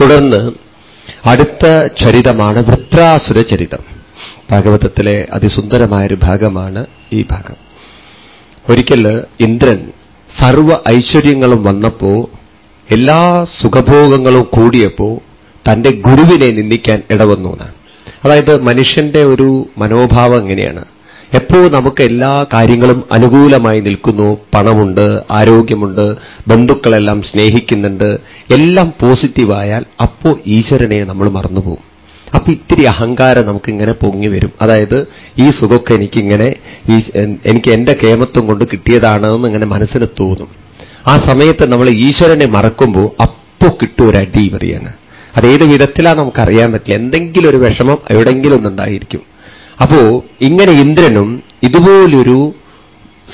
തുടർന്ന് അടുത്ത ചരിതമാണ് വൃത്രാസുര ചരിതം. ഭാഗവതത്തിലെ അതിസുന്ദരമായൊരു ഭാഗമാണ് ഈ ഭാഗം. ഒരിക്കൽ ഇന്ദ്രൻ സർവ ഐശ്വര്യങ്ങളും വന്നപ്പോ എല്ലാ സുഖഭോഗങ്ങളും കൂടിയപ്പോ തന്റെ ഗുരുവിനെ നിന്ദിക്കാൻ ഇടവന്നു എന്നാണ്. അതായത് മനുഷ്യന്റെ ഒരു മനോഭാവം എങ്ങനെയാണ്? എപ്പോ നമുക്ക് എല്ലാ കാര്യങ്ങളും അനുകൂലമായി നിൽക്കുന്നു പണമുണ്ട് ആരോഗ്യമുണ്ട് ബന്ധുക്കളെല്ലാം സ്നേഹിക്കുന്നുണ്ട് എല്ലാം പോസിറ്റീവായാൽ അപ്പോ ഈശ്വരനെ നമ്മൾ മറന്നുപോകും. അപ്പൊ ഇത്തിരി അഹങ്കാരം നമുക്കിങ്ങനെ പൊങ്ങി വരും. അതായത് ഈ സുഖമൊക്കെ എനിക്കിങ്ങനെ ഈ എനിക്ക് എന്റെ കേമത്വം കൊണ്ട് കിട്ടിയതാണെന്ന് ഇങ്ങനെ മനസ്സിന് തോന്നും. ആ സമയത്ത് നമ്മൾ ഈശ്വരനെ മറക്കുമ്പോൾ അപ്പോ കിട്ടും ഒരു അടി പറയാണ് അതേത് വിധത്തിലാ നമുക്കറിയാൻ പറ്റില്ല. എന്തെങ്കിലും ഒരു വിഷമം എവിടെങ്കിലും ഒന്നുണ്ടായിരിക്കും അപ്പോ ഇങ്ങനെ ഇന്ദ്രനും ഇതുപോലൊരു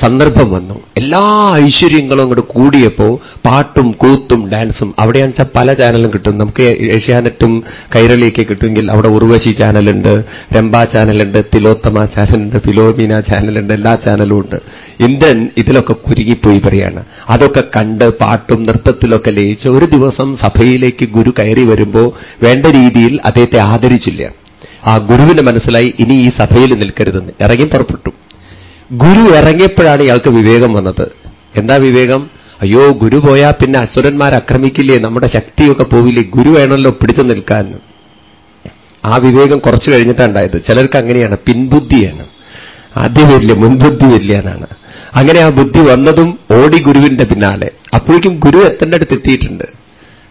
സന്ദർഭം വന്നു. എല്ലാ ഐശ്വര്യങ്ങളും അങ്ങോട്ട് കൂടിയപ്പോ പാട്ടും കൂത്തും ഡാൻസും അവിടെയാണെന്ന് വെച്ചാൽ പല ചാനലും കിട്ടും. നമുക്ക് ഏഷ്യാനെറ്റും കൈരളിയൊക്കെ കിട്ടുമെങ്കിൽ അവിടെ ഉർവശി ചാനലുണ്ട് രംഭ ചാനലുണ്ട് തിലോത്തമ ചാനലുണ്ട് ഫിലോമീന ചാനലുണ്ട് എല്ലാ ചാനലും ഉണ്ട്. ഇന്ദ്രൻ ഇതിലൊക്കെ കുരുങ്ങിപ്പോയി പറയാണ്. അതൊക്കെ കണ്ട് പാട്ടും നൃത്തത്തിലൊക്കെ ലയിച്ച് ഒരു ദിവസം സഭയിലേക്ക് ഗുരു കയറി വരുമ്പോ വേണ്ട രീതിയിൽ അദ്ദേഹത്തെ ആദരിച്ചില്ല. ആ ഗുരുവിന് മനസ്സിലായി ഇനി ഈ സഭയിൽ നിൽക്കരുതെന്ന്. ഇറങ്ങി പുറപ്പെട്ടു. ഗുരു ഇറങ്ങിയപ്പോഴാണ് ഇയാൾക്ക് വിവേകം വന്നത്. എന്താ വിവേകം? അയ്യോ ഗുരു പോയാൽ പിന്നെ അസുരന്മാർ ആക്രമിക്കില്ലേ? നമ്മുടെ ശക്തിയൊക്കെ പോവില്ലേ? ഗുരു വേണമല്ലോ പിടിച്ചു നിൽക്കാൻ. ആ വിവേകം കുറച്ചു കഴിഞ്ഞിട്ടുണ്ടായത് ചിലർക്ക് അങ്ങനെയാണ്. പിൻബുദ്ധിയാണ്. ആദ്യം വരില്ല മുൻബുദ്ധി വരില്ല എന്നാണ് അങ്ങനെ ആ ബുദ്ധി വന്നതും ഓടി ഗുരുവിന്റെ പിന്നാലെ. അപ്പോഴേക്കും ഗുരു എത്തേണ്ട അടുത്ത് എത്തിയിട്ടുണ്ട്.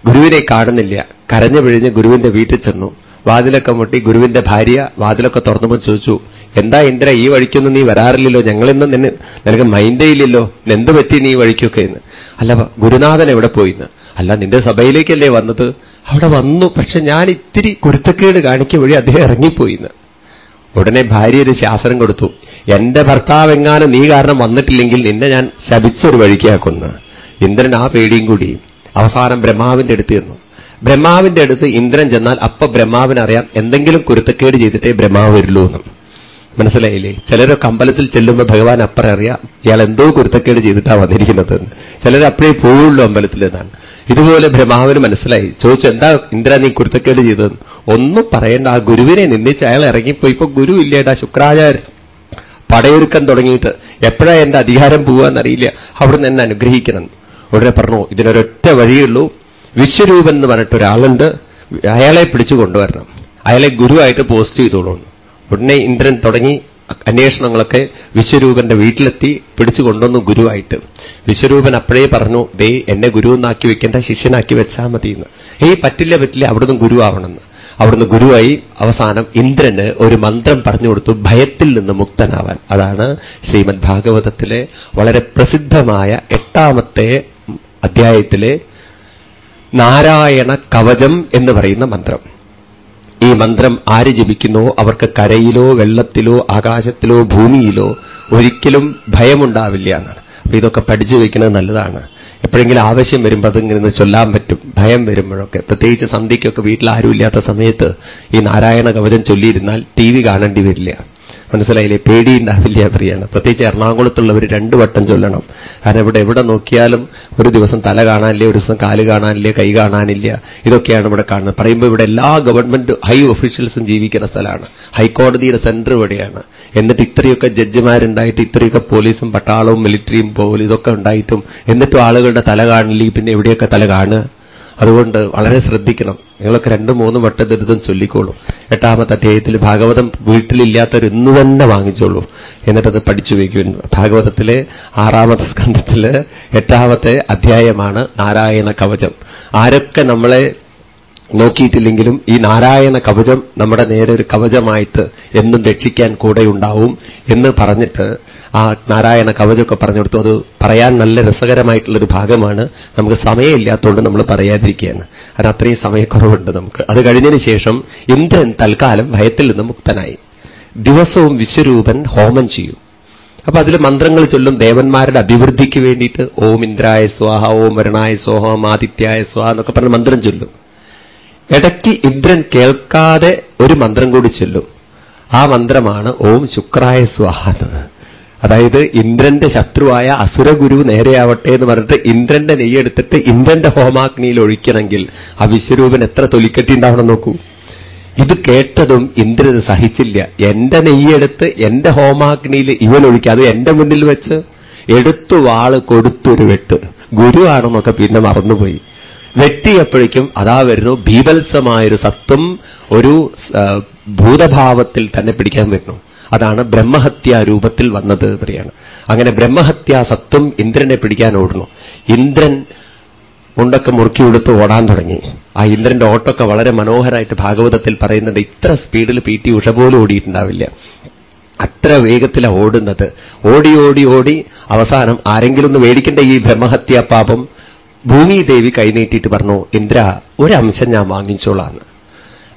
ഗുരുവിനെ കാണുന്നില്ല. കരഞ്ഞു പിഴിഞ്ഞ് ഗുരുവിന്റെ വീട്ടിൽ ചെന്നു. വാതിലൊക്കെ മുട്ടി ഗുരുവിന്റെ ഭാര്യ വാതിലൊക്കെ തുറന്നുമ്പോൾ ചോദിച്ചു എന്താ ഇന്ദ്ര ഈ വഴിക്കൊന്നും നീ വരാറില്ലല്ലോ? ഞങ്ങളിന്ന് നിന്നെ നിനക്ക് മൈൻഡേ ഇല്ലല്ലോ? എന്ത് പറ്റി നീ വഴിക്കൊക്കെ എന്ന്? അല്ല ഗുരുനാഥൻ എവിടെ പോയിന്ന്? അല്ല നിന്റെ സഭയിലേക്കല്ലേ വന്നത്? അവിടെ വന്നു പക്ഷെ ഞാൻ ഇത്തിരി കുരുത്തക്കേട് കാണിക്ക വഴി അദ്ദേഹം ഇറങ്ങിപ്പോയിന്ന്. ഉടനെ ഭാര്യ ഒരു ശാസനം കൊടുത്തു എന്റെ ഭർത്താവ് എങ്ങാനും നീ കാരണം വന്നിട്ടില്ലെങ്കിൽ നിന്നെ ഞാൻ ശപിച്ചൊരു വഴിക്കാക്കുന്നു. ഇന്ദ്രൻ ആ പേടിയും കൂടി അവസാനം ബ്രഹ്മാവിന്റെ അടുത്ത് ചെന്നു. ബ്രഹ്മാവിന്റെ അടുത്ത് ഇന്ദ്രൻ ചെന്നാൽ അപ്പൊ ബ്രഹ്മാവിനറിയാം എന്തെങ്കിലും കുരുത്തക്കേട് ചെയ്തിട്ടേ ബ്രഹ്മാവ് വരുള്ളൂ എന്നും. മനസ്സിലായില്ലേ? ചിലരൊക്കെ അമ്പലത്തിൽ ചെല്ലുമ്പോൾ ഭഗവാൻ അപ്പറ അറിയാം ഇയാൾ എന്തോ കുരുത്തക്കേട് ചെയ്തിട്ടാണ് വന്നിരിക്കുന്നത് ചിലർ അപ്പോഴേ പോവുള്ളൂ അമ്പലത്തിൽ എന്നാണ്. ഇതുപോലെ ബ്രഹ്മാവിന് മനസ്സിലായി. ചോദിച്ചു എന്താ ഇന്ദ്ര നീ കുരുത്തക്കേട് ചെയ്തതെന്ന്? ഒന്നും പറയേണ്ട. ആ ഗുരുവിനെ നിന്ദിച്ച് അയാൾ ഇറങ്ങിപ്പോയി. ഇപ്പൊ ഗുരു ഇല്ലേടാ ശുക്രാചാര്യ പടയൊരുക്കം തുടങ്ങിയിട്ട് എപ്പോഴാ എന്റെ അധികാരം പോവാന്നറിയില്ല അവിടുന്ന് എന്നെ അനുഗ്രഹിക്കണം ഉടനെ പറഞ്ഞു ഇതിനൊരൊറ്റ വഴിയുള്ളൂ വിശ്വരൂപൻ എന്ന് പറഞ്ഞിട്ട് ഒരാളുണ്ട്. അയാളെ പിടിച്ചു കൊണ്ടുവരണം. അയാളെ ഗുരുവായിട്ട് പോസ്റ്റ് ചെയ്തോളൂ. ഉടനെ ഇന്ദ്രൻ തുടങ്ങി അന്വേഷണങ്ങളൊക്കെ വിശ്വരൂപന്റെ വീട്ടിലെത്തി പിടിച്ചു കൊണ്ടുവന്നു ഗുരുവായിട്ട്. വിശ്വരൂപൻ അപ്പോഴേ പറഞ്ഞു ദേ എന്നെ ഗുരുവെന്നാക്കി വെക്കേണ്ട ശിഷ്യനാക്കി വെച്ചാൽ മതി എന്ന് ഏയ് പറ്റില്ല പറ്റില്ല അവിടുന്ന് ഗുരുവാവണമെന്ന്. അവിടുന്ന് ഗുരുവായി അവസാനം ഇന്ദ്രന് ഒരു മന്ത്രം പറഞ്ഞു കൊടുത്തു ഭയത്തിൽ നിന്ന് മുക്തനാവാൻ. അതാണ് ശ്രീമദ് ഭാഗവതത്തിലെ വളരെ പ്രസിദ്ധമായ എട്ടാമത്തെ അധ്യായത്തിലെ നാരായണ കവചം എന്ന് പറയുന്ന മന്ത്രം. ഈ മന്ത്രം ആര് ജപിക്കുന്നോ അവർക്ക് കരയിലോ വെള്ളത്തിലോ ആകാശത്തിലോ ഭൂമിയിലോ ഒരിക്കലും ഭയമുണ്ടാവില്ല എന്നാണ്. അപ്പൊ ഇതൊക്കെ പഠിച്ചു വയ്ക്കുന്നത് നല്ലതാണ്. എപ്പോഴെങ്കിലും ആവശ്യം വരുമ്പോൾ അതിങ്ങനെ ചൊല്ലാൻ പറ്റും. ഭയം വരുമ്പോഴൊക്കെ. പ്രത്യേകിച്ച് സന്ധ്യയ്ക്കൊക്കെ വീട്ടിൽ ആരുമില്ലാത്ത സമയത്ത് ഈ നാരായണ കവചം ചൊല്ലിയിരുന്നാൽ ടി കാണേണ്ടി വരില്ല. മനസ്സിലായില്ലേ? പേടിയുണ്ടാവില്ല പ്രിയാണ് പ്രത്യേകിച്ച് എറണാകുളത്തുള്ളവർ രണ്ട് വട്ടം ചൊല്ലണം. കാരണം ഇവിടെ എവിടെ നോക്കിയാലും ഒരു ദിവസം തല കാണാനില്ല ഒരു ദിവസം കാൽ കാണാനില്ല കൈ കാണാനില്ല. ഇതൊക്കെയാണ് ഇവിടെ കാണുന്നത്. പറയുമ്പോൾ ഇവിടെ എല്ലാ ഗവൺമെന്റ് ഹൈ ഒഫീഷ്യൽസും ജീവിക്കുന്ന സ്ഥലമാണ്. ഹൈക്കോടതിയുടെ സെന്റർ ഇവിടെയാണ്. എന്നിട്ട് ഇത്രയൊക്കെ ജഡ്ജിമാരുണ്ടായിട്ട് ഇത്രയൊക്കെ പോലീസും പട്ടാളവും മിലിറ്ററിയും പോലും ഇതൊക്കെ ഉണ്ടായിട്ടും എന്നിട്ടും ആളുകളുടെ തല കാണില്ല പിന്നെ എവിടെയൊക്കെ തല കാണുക? അതുകൊണ്ട് വളരെ ശ്രദ്ധിക്കണം. നിങ്ങളൊക്കെ രണ്ടും മൂന്നും വട്ടം ദുരിതം ചൊല്ലിക്കോളൂ. എട്ടാമത്തെ അധ്യായത്തിൽ ഭാഗവതം വീട്ടിലില്ലാത്തവർ ഇന്ന് തന്നെ വാങ്ങിച്ചോളൂ. എന്നിട്ടത് പഠിച്ചു വയ്ക്കും ഭാഗവതത്തിലെ ആറാമത്തെ സ്കന്ധത്തിൽ എട്ടാമത്തെ അധ്യായമാണ് നാരായണ കവചം. ആരൊക്കെ നമ്മളെ നോക്കിയിട്ടില്ലെങ്കിലും ഈ നാരായണ കവചം നമ്മുടെ നേരെ ഒരു കവചമായിട്ട് എന്നും രക്ഷിക്കാൻ കൂടെയുണ്ടാവും എന്ന് പറഞ്ഞിട്ട് ആ നാരായണ കവചമൊക്കെ പറഞ്ഞു കൊടുത്തു അത് പറയാൻ നല്ല രസകരമായിട്ടുള്ളൊരു ഭാഗമാണ്. നമുക്ക് സമയമില്ലാത്തതുകൊണ്ട് നമ്മൾ പറയാതിരിക്കുകയാണ്. അത് അത്രയും സമയക്കുറവുണ്ട് നമുക്ക്. അത് കഴിഞ്ഞതിന് ശേഷം ഇന്ദ്രൻ തൽക്കാലം ഭയത്തിൽ നിന്ന് മുക്തനായി. ദിവസവും വിശ്വരൂപൻ ഹോമം ചെയ്യും. അപ്പൊ അതിൽ മന്ത്രങ്ങൾ ചൊല്ലും ദേവന്മാരുടെ അഭിവൃദ്ധിക്ക് വേണ്ടിയിട്ട് ഓം ഇന്ദ്രായ സ്വാഹ ഓം വരണായ സ്വാഹം ആദിത്യായ സ്വാഹ എന്നൊക്കെ പറഞ്ഞ് മന്ത്രം ചൊല്ലും. ഇടയ്ക്ക് ഇന്ദ്രൻ കേൾക്കാതെ ഒരു മന്ത്രം കൂടി ചൊല്ലും. ആ മന്ത്രമാണ് ഓം ശുക്രായ സ്വാഹ അതായത് ഇന്ദ്രന്റെ ശത്രുവായ അസുരഗുരു നേരെയാവട്ടെ എന്ന് പറഞ്ഞിട്ട് ഇന്ദ്രന്റെ നെയ്യെടുത്തിട്ട് ഇന്ദ്രന്റെ ഹോമാഗ്നിയിൽ ഒഴിക്കണമെങ്കിൽ ആ വിശ്വരൂപൻ എത്ര തൊലിക്കെട്ടി ഉണ്ടാവണം നോക്കൂ. ഇത് കേട്ടതും ഇന്ദ്രന് സഹിച്ചില്ല. എന്റെ നെയ്യെടുത്ത് എന്റെ ഹോമാഗ്നിയിൽ ഇവൻ ഒഴിക്കുക അത് എന്റെ മുന്നിൽ വെച്ച് എടുത്തു വാൾ കൊടുത്തൊരു വെട്ട്. ഗുരുവാണെന്നൊക്കെ പിന്നെ മറന്നുപോയി. വെട്ടിയപ്പോഴേക്കും അതാ വരുന്നു ഭീവത്സമായൊരു സത്വം ഒരു ഭൂതഭാവത്തിൽ തന്നെ പിടിക്കാൻ വരുന്നു. അതാണ് ബ്രഹ്മഹത്യാ രൂപത്തിൽ വന്നത് പറയാണ് അങ്ങനെ ബ്രഹ്മഹത്യാ സത്വം ഇന്ദ്രനെ പിടിക്കാൻ ഓടുന്നു. ഇന്ദ്രൻ മുണ്ടൊക്കെ മുറുക്കി കൊടുത്ത് ഓടാൻ തുടങ്ങി. ആ ഇന്ദ്രന്റെ ഓട്ടൊക്കെ വളരെ മനോഹരമായിട്ട് ഭാഗവതത്തിൽ പറയുന്നുണ്ട്. ഇത്ര സ്പീഡിൽ പി ടി ഉഷ പോലും ഓടിയിട്ടുണ്ടാവില്ല. അത്ര വേഗത്തിലാണ് ഓടുന്നത്. ഓടി ഓടി ഓടി അവസാനം ആരെങ്കിലും ഒന്ന് മേടിക്കേണ്ട ഈ ബ്രഹ്മഹത്യാ പാപം ഭൂമിദേവി കൈനീട്ടിയിട്ട് പറഞ്ഞു ഇന്ദ്ര ഒരംശം ഞാൻ വാങ്ങിച്ചോളാന്ന്.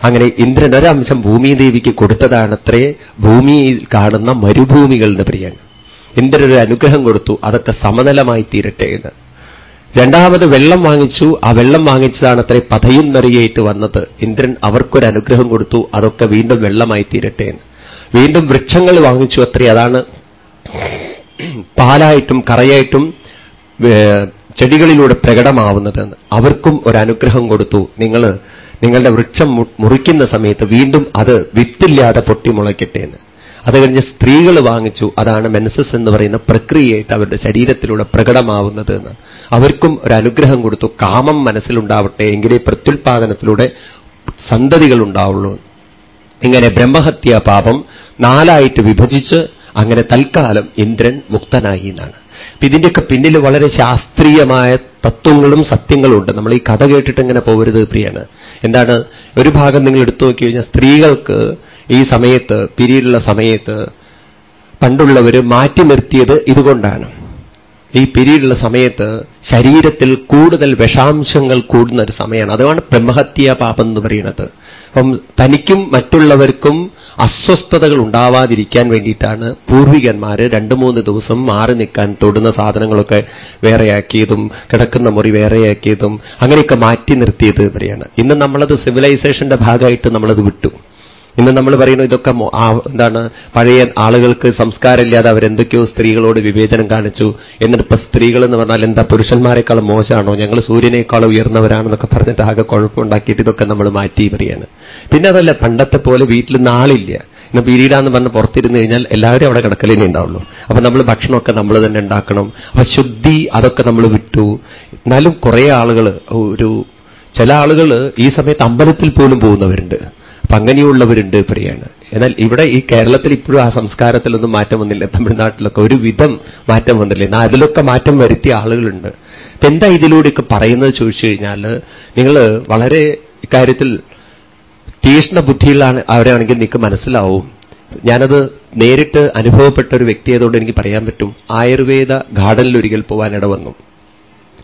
അങ്ങനെ ഇന്ദ്രൻ ഒരംശം ഭൂമിദേവിക്ക് കൊടുത്തതാണത്രേ ഭൂമിയിൽ കാണുന്ന മരുഭൂമികളുടെ പ്രിയൻ. ഇന്ദ്രൻ ഒരു അനുഗ്രഹം കൊടുത്തു അതൊക്കെ സമതലമായി തീരട്ടെ എന്ന്. രണ്ടാമത് വെള്ളം വാങ്ങിച്ചു. ആ വെള്ളം വാങ്ങിച്ചതാണ് അത്രേ പതയും നിറയേറ്റ് വന്നത്. ഇന്ദ്രൻ അവർക്കൊരു അനുഗ്രഹം കൊടുത്തു അതൊക്കെ വീണ്ടും വെള്ളമായി തീരട്ടെ എന്ന്. വീണ്ടും വൃക്ഷങ്ങൾ വാങ്ങിച്ചു അത്രേ അതാണ് പാലായിട്ടും കറയായിട്ടും ചെടികളിലൂടെ പ്രകടമാവുന്നതെന്ന്. അവർക്കും ഒരു അനുഗ്രഹം കൊടുത്തു. നിങ്ങൾ നിങ്ങളുടെ വൃക്ഷം മുറിക്കുന്ന സമയത്ത് വീണ്ടും അത് വിത്തില്ലാതെ പൊട്ടി മുളയ്ക്കട്ടെ എന്ന് അത് കഴിഞ്ഞ് സ്ത്രീകൾ വാങ്ങിച്ചു. അതാണ് മെൻസസ് എന്ന് പറയുന്ന പ്രക്രിയയായിട്ട് അവരുടെ ശരീരത്തിലൂടെ പ്രകടമാവുന്നത് എന്ന് അവർക്കും ഒരു അനുഗ്രഹം കൊടുത്തു. കാമം മനസ്സിലുണ്ടാവട്ടെ എങ്കിലേ പ്രത്യുൽപാദനത്തിലൂടെ സന്തതികൾ ഉണ്ടാവുള്ളൂ ഇങ്ങനെ ബ്രഹ്മഹത്യ പാപം നാലായിട്ട് വിഭജിച്ച് അങ്ങനെ തൽക്കാലം ഇന്ദ്രൻ മുക്തനായി എന്നാണ്. ഇതിന്റെയൊക്കെ പിന്നിൽ വളരെ ശാസ്ത്രീയമായ തത്വങ്ങളും സത്യങ്ങളും ഉണ്ട് നമ്മൾ ഈ കഥ കേട്ടിട്ട് ഇങ്ങനെ പോകരുത് പ്രിയാണ്. എന്താണ്? ഒരു ഭാഗം നിങ്ങൾ എടുത്തു നോക്കി കഴിഞ്ഞാൽ സ്ത്രീകൾക്ക് ഈ സമയത്ത് പിരീഡുള്ള സമയത്ത് പണ്ടുള്ളവർ മാറ്റി നിർത്തിയത് ഇതുകൊണ്ടാണ്. ഈ പിരീഡുള്ള സമയത്ത് ശരീരത്തിൽ കൂടുതൽ വിഷാംശങ്ങൾ കൂടുന്ന ഒരു സമയമാണ്. അതുമാണ് ബ്രഹ്മഹത്യ പാപം എന്ന് പറയുന്നത്. അപ്പം തനിക്കും മറ്റുള്ളവർക്കും അസ്വസ്ഥതകൾ ഉണ്ടാവാതിരിക്കാൻ വേണ്ടിയിട്ടാണ് പൂർവികന്മാർ രണ്ടു മൂന്ന് ദിവസം മാറി നിൽക്കാൻ തൊടുന്ന സാധനങ്ങളൊക്കെ വേറെയാക്കിയതും കിടക്കുന്ന മുറി വേറെയാക്കിയതും അങ്ങനെയൊക്കെ മാറ്റി നിർത്തിയത് പറയാണ് ഇന്ന് നമ്മളത് സിവിലൈസേഷന്റെ ഭാഗമായിട്ട് നമ്മളത് വിട്ടു. ഇന്ന് നമ്മൾ പറയുന്നു ഇതൊക്കെ എന്താണ് പഴയ ആളുകൾക്ക് സംസ്കാരമില്ലാതെ അവരെന്തൊക്കെയോ സ്ത്രീകളോട് വിവേചനം കാണിച്ചു. എന്നിട്ട് ഇപ്പൊ സ്ത്രീകൾ എന്ന് പറഞ്ഞാൽ എന്താ പുരുഷന്മാരെക്കാളും മോശമാണോ? ഞങ്ങൾ സൂര്യനേക്കാളും ഉയർന്നവരാണെന്നൊക്കെ പറഞ്ഞിട്ട് ആകെ കുഴപ്പമുണ്ടാക്കിയിട്ട് ഇതൊക്കെ നമ്മൾ മാറ്റി പറയാണ് പിന്നെ അതല്ല പണ്ടത്തെ പോലെ വീട്ടിൽ നാളില്ല. ഇന്ന് പീരീഡാന്ന് പറഞ്ഞ് പുറത്തിരുന്ന് കഴിഞ്ഞാൽ എല്ലാവരും അവിടെ കിടക്കലിനെ ഉണ്ടാവുള്ളൂ. അപ്പൊ നമ്മൾ ഭക്ഷണമൊക്കെ നമ്മൾ തന്നെ ഉണ്ടാക്കണം. അപ്പൊ ശുദ്ധി അതൊക്കെ നമ്മൾ വിട്ടു. എന്നാലും കുറേ ആളുകൾ ഒരു ചില ആളുകൾ ഈ സമയത്ത് അമ്പലത്തിൽ പോലും പോകുന്നവരുണ്ട്. അപ്പൊ അങ്ങനെയുള്ളവരുണ്ട് പറയാണ് എന്നാൽ ഇവിടെ ഈ കേരളത്തിൽ ഇപ്പോഴും ആ സംസ്കാരത്തിലൊന്നും മാറ്റം വന്നില്ല. തമിഴ്നാട്ടിലൊക്കെ ഒരു വിധം മാറ്റം വന്നില്ല. എന്നാൽ അതിലൊക്കെ മാറ്റം വരുത്തിയ ആളുകളുണ്ട്. അപ്പൊ എന്താ ഇതിലൂടെയൊക്കെ പറയുന്നത് ചോദിച്ചു കഴിഞ്ഞാൽ നിങ്ങൾ വളരെ ഇക്കാര്യത്തിൽ തീഷ്ണ ബുദ്ധിയിലാണ് അവരാണെങ്കിൽ നിങ്ങൾക്ക് മനസ്സിലാവും. ഞാനത് നേരിട്ട് അനുഭവപ്പെട്ട ഒരു വ്യക്തിയതുകൊണ്ട് എനിക്ക് പറയാൻ പറ്റും. ആയുർവേദ ഗാർഡനിൽ ഒരിക്കൽ പോകാനിട വന്നു.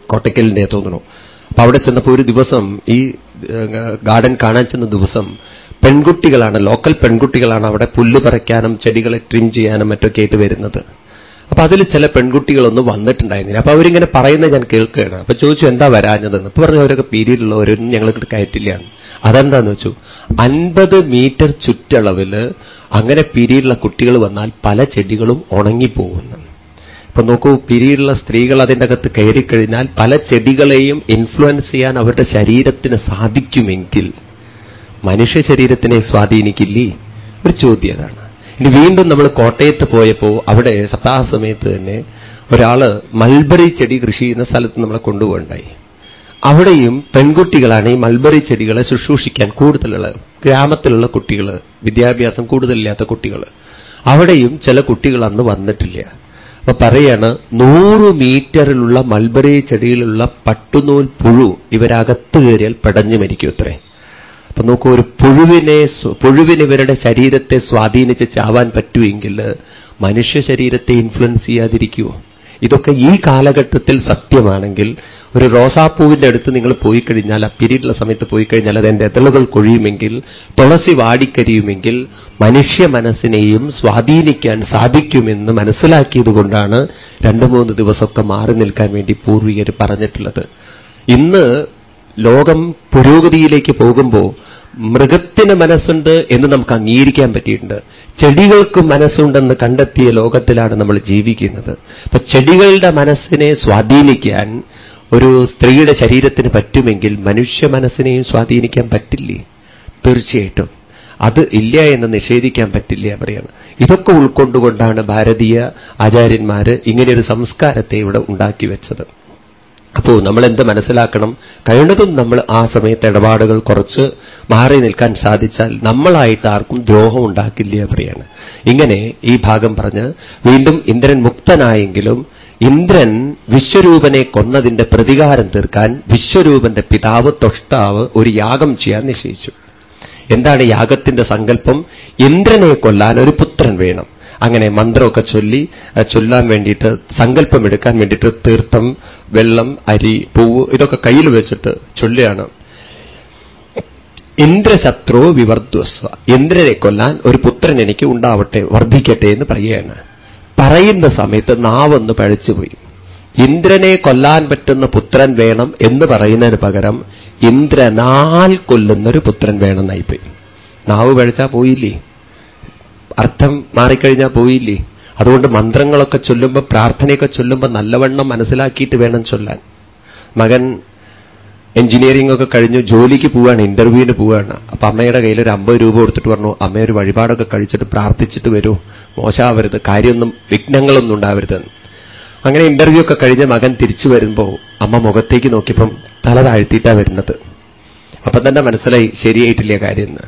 കോട്ടയ്ക്കലിന്റെ തോന്നുന്നു. അപ്പൊ അവിടെ ചെന്നപ്പോൾ ഒരു ദിവസം ഈ ഗാർഡൻ കാണാൻ ചെന്ന ദിവസം പെൺകുട്ടികളാണ് ലോക്കൽ പെൺകുട്ടികളാണ് അവിടെ പുല്ല് പറിക്കാനും ചെടികളെ ട്രിം ചെയ്യാനും മറ്റൊക്കെ ആയിട്ട് വരുന്നത്. അപ്പൊ അതിൽ ചില പെൺകുട്ടികളൊന്ന് വന്നിട്ടുണ്ടായിരുന്നില്ല. അപ്പൊ അവരിങ്ങനെ പറയുന്നത് ഞാൻ കേൾക്കുകയാണ്. അപ്പൊ ചോദിച്ചു എന്താ വരാഞ്ഞതെന്ന്? ഇപ്പൊ പറഞ്ഞു അവരൊക്കെ പീരീഡുള്ളവരൊന്നും ഞങ്ങൾ കയറ്റില്ല അതെന്താന്ന് വെച്ചു? അൻപത് മീറ്റർ ചുറ്റളവിൽ അങ്ങനെ പീരീഡുള്ള കുട്ടികൾ വന്നാൽ പല ചെടികളും ഉണങ്ങിപ്പോകുന്നു. ഇപ്പൊ നോക്കൂ പീരീഡുള്ള സ്ത്രീകൾ അതിന്റെ അകത്ത് കയറിക്കഴിഞ്ഞാൽ പല ചെടികളെയും ഇൻഫ്ലുവൻസ് ചെയ്യാൻ അവരുടെ ശരീരത്തിന് സാധിക്കുമെങ്കിൽ മനുഷ്യ ശരീരത്തിനെ സ്വാധീനിക്കില്ലേ? ഒരു ചോദ്യം അതാണ് ഇനി വീണ്ടും നമ്മൾ കോട്ടയത്ത് പോയപ്പോൾ അവിടെ സപ്താഹ സമയത്ത് തന്നെ ഒരാൾ മൽബറി ചെടി കൃഷി ചെയ്യുന്ന സ്ഥലത്ത് നമ്മളെ കൊണ്ടുപോകണ്ടായി. അവിടെയും പെൺകുട്ടികളാണ് ഈ മൽബറി ചെടികളെ ശുശ്രൂഷിക്കാൻ കൂടുതലുള്ള ഗ്രാമത്തിലുള്ള കുട്ടികൾ വിദ്യാഭ്യാസം കൂടുതലില്ലാത്ത കുട്ടികൾ അവിടെയും ചില കുട്ടികൾ അന്ന് വന്നിട്ടില്ല. അപ്പൊ പറയാണ് നൂറ് മീറ്ററിലുള്ള മൽബറി ചെടിയിലുള്ള പട്ടുനൂൽ പുഴു ഇവരകത്ത് കയറിയാൽ പടഞ്ഞു മരിക്കും അത്രേ. അപ്പൊ നോക്കൂ ഒരു പുഴുവിനെ പുഴുവിന് ഇവരുടെ ശരീരത്തെ സ്വാധീനിച്ച് ചാവാൻ പറ്റുമെങ്കിൽ മനുഷ്യ ശരീരത്തെ ഇൻഫ്ലുവൻസ് ചെയ്യാതിരിക്കുമോ ഇതൊക്കെ ഈ കാലഘട്ടത്തിൽ സത്യമാണെങ്കിൽ ഒരു റോസാപ്പൂവിന്റെ അടുത്ത് നിങ്ങൾ പോയി കഴിഞ്ഞാൽ ആ പിരീഡുള്ള സമയത്ത് പോയി കഴിഞ്ഞാൽ അതിന്റെ എതളുകൾ കൊഴിയുമെങ്കിൽ തുളസി വാടിക്കരിയുമെങ്കിൽ മനുഷ്യ മനസ്സിനെയും സ്വാധീനിക്കാൻ സാധിക്കുമെന്ന് മനസ്സിലാക്കിയതുകൊണ്ടാണ് രണ്ടു മൂന്ന് ദിവസമൊക്കെ മാറി നിൽക്കാൻ വേണ്ടി പൂർവികർ പറഞ്ഞിട്ടുള്ളത്. ഇന്ന് ലോകം പുരോഗതിയിലേക്ക് പോകുമ്പോൾ മൃഗത്തിന് മനസ്സുണ്ട് എന്ന് നമുക്ക് അംഗീകരിക്കാൻ പറ്റിയിട്ടുണ്ട്. ചെടികൾക്ക് മനസ്സുണ്ടെന്ന് കണ്ടെത്തിയ ലോകത്തിലാണ് നമ്മൾ ജീവിക്കുന്നത്. അപ്പൊ ചെടികളുടെ മനസ്സിനെ സ്വാധീനിക്കാൻ ഒരു സ്ത്രീയുടെ ശരീരത്തിന് പറ്റുമെങ്കിൽ മനുഷ്യ മനസ്സിനെയും സ്വാധീനിക്കാൻ പറ്റില്ലേ? തീർച്ചയായിട്ടും. അത് ഇല്ല എന്ന് നിഷേധിക്കാൻ പറ്റില്ല പറയാണ്. ഇതൊക്കെ ഉൾക്കൊണ്ടുകൊണ്ടാണ് ഭാരതീയ ആചാര്യന്മാര് ഇങ്ങനെയൊരു സംസ്കാരത്തെ ഇവിടെ ഉണ്ടാക്കി വെച്ചത്. അപ്പോൾ നമ്മൾ എന്ത് മനസ്സിലാക്കണം? കഴിയുന്നതും നമ്മൾ ആ സമയത്ത് ഇടപാടുകൾ കുറച്ച് മാറി നിൽക്കാൻ സാധിച്ചാൽ നമ്മളായിട്ട് ആർക്കും ദ്രോഹം ഉണ്ടാക്കില്ല പറയാണ് ഇങ്ങനെ ഈ ഭാഗം പറഞ്ഞ് വീണ്ടും ഇന്ദ്രൻ മുക്തനായെങ്കിലും ഇന്ദ്രൻ വിശ്വരൂപനെ കൊന്നതിന്റെ പ്രതികാരം തീർക്കാൻ വിശ്വരൂപന്റെ പിതാവ് തൊഷ്ടാവ് ഒരു യാഗം ചെയ്യാൻ നിശ്ചയിച്ചു. എന്താണ് യാഗത്തിന്റെ സങ്കല്പം? ഇന്ദ്രനെ കൊല്ലാൻ ഒരു പുത്രൻ വേണം. അങ്ങനെ മന്ത്രമൊക്കെ ചൊല്ലി ചൊല്ലാൻ വേണ്ടിയിട്ട് സങ്കല്പമെടുക്കാൻ വേണ്ടിയിട്ട് തീർത്ഥം വെള്ളം അരി പൂവ് ഇതൊക്കെ കയ്യിൽ വെച്ചിട്ട് ചൊല്ലുകയാണ്. ഇന്ദ്രശത്രു വിവർദ്ധസ്വ ഇന്ദ്രനെ കൊല്ലാൻ ഒരു പുത്രൻ എനിക്ക് ഉണ്ടാവട്ടെ വർദ്ധിക്കട്ടെ എന്ന് പറയുകയാണ്. പറയുന്ന സമയത്ത് നാവൊന്ന് പഴിച്ചുപോയി. ഇന്ദ്രനെ കൊല്ലാൻ പറ്റുന്ന പുത്രൻ വേണം എന്ന് പറയുന്നതിന് പകരം ഇന്ദ്രനാൽ കൊല്ലുന്നൊരു പുത്രൻ വേണം എന്നായിപ്പോയി നാവ് പഴിച്ചാൽ പോയില്ലേ? അർത്ഥം മാറിക്കഴിഞ്ഞാൽ പോയില്ലേ? അതുകൊണ്ട് മന്ത്രങ്ങളൊക്കെ ചൊല്ലുമ്പോൾ പ്രാർത്ഥനയൊക്കെ ചൊല്ലുമ്പോൾ നല്ലവണ്ണം മനസ്സിലാക്കിയിട്ട് വേണം ചൊല്ലാൻ. മകൻ എഞ്ചിനീയറിംഗ് ഒക്കെ കഴിഞ്ഞു ജോലിക്ക് പോവാണ് ഇന്റർവ്യൂവിന് പോവാണ്. അപ്പൊ അമ്മയുടെ കയ്യിൽ ഒരു അമ്പത് രൂപ കൊടുത്തിട്ട് പറഞ്ഞു അമ്മ ഒരു വഴിപാടൊക്കെ കഴിച്ചിട്ട് പ്രാർത്ഥിച്ചിട്ട് വരൂ. മോശമാവരുത് കാര്യമൊന്നും വിഘ്നങ്ങളൊന്നും ഉണ്ടാവരുതെന്ന് അങ്ങനെ ഇന്റർവ്യൂ ഒക്കെ കഴിഞ്ഞ് മകൻ തിരിച്ചു വരുമ്പോൾ അമ്മ മുഖത്തേക്ക് നോക്കിയപ്പം തല താഴ്ത്തിയിട്ടാ വരുന്നത്. അപ്പൊ തന്നെ മനസ്സിലായി ശരിയായിട്ടില്ല കാര്യം എന്ന്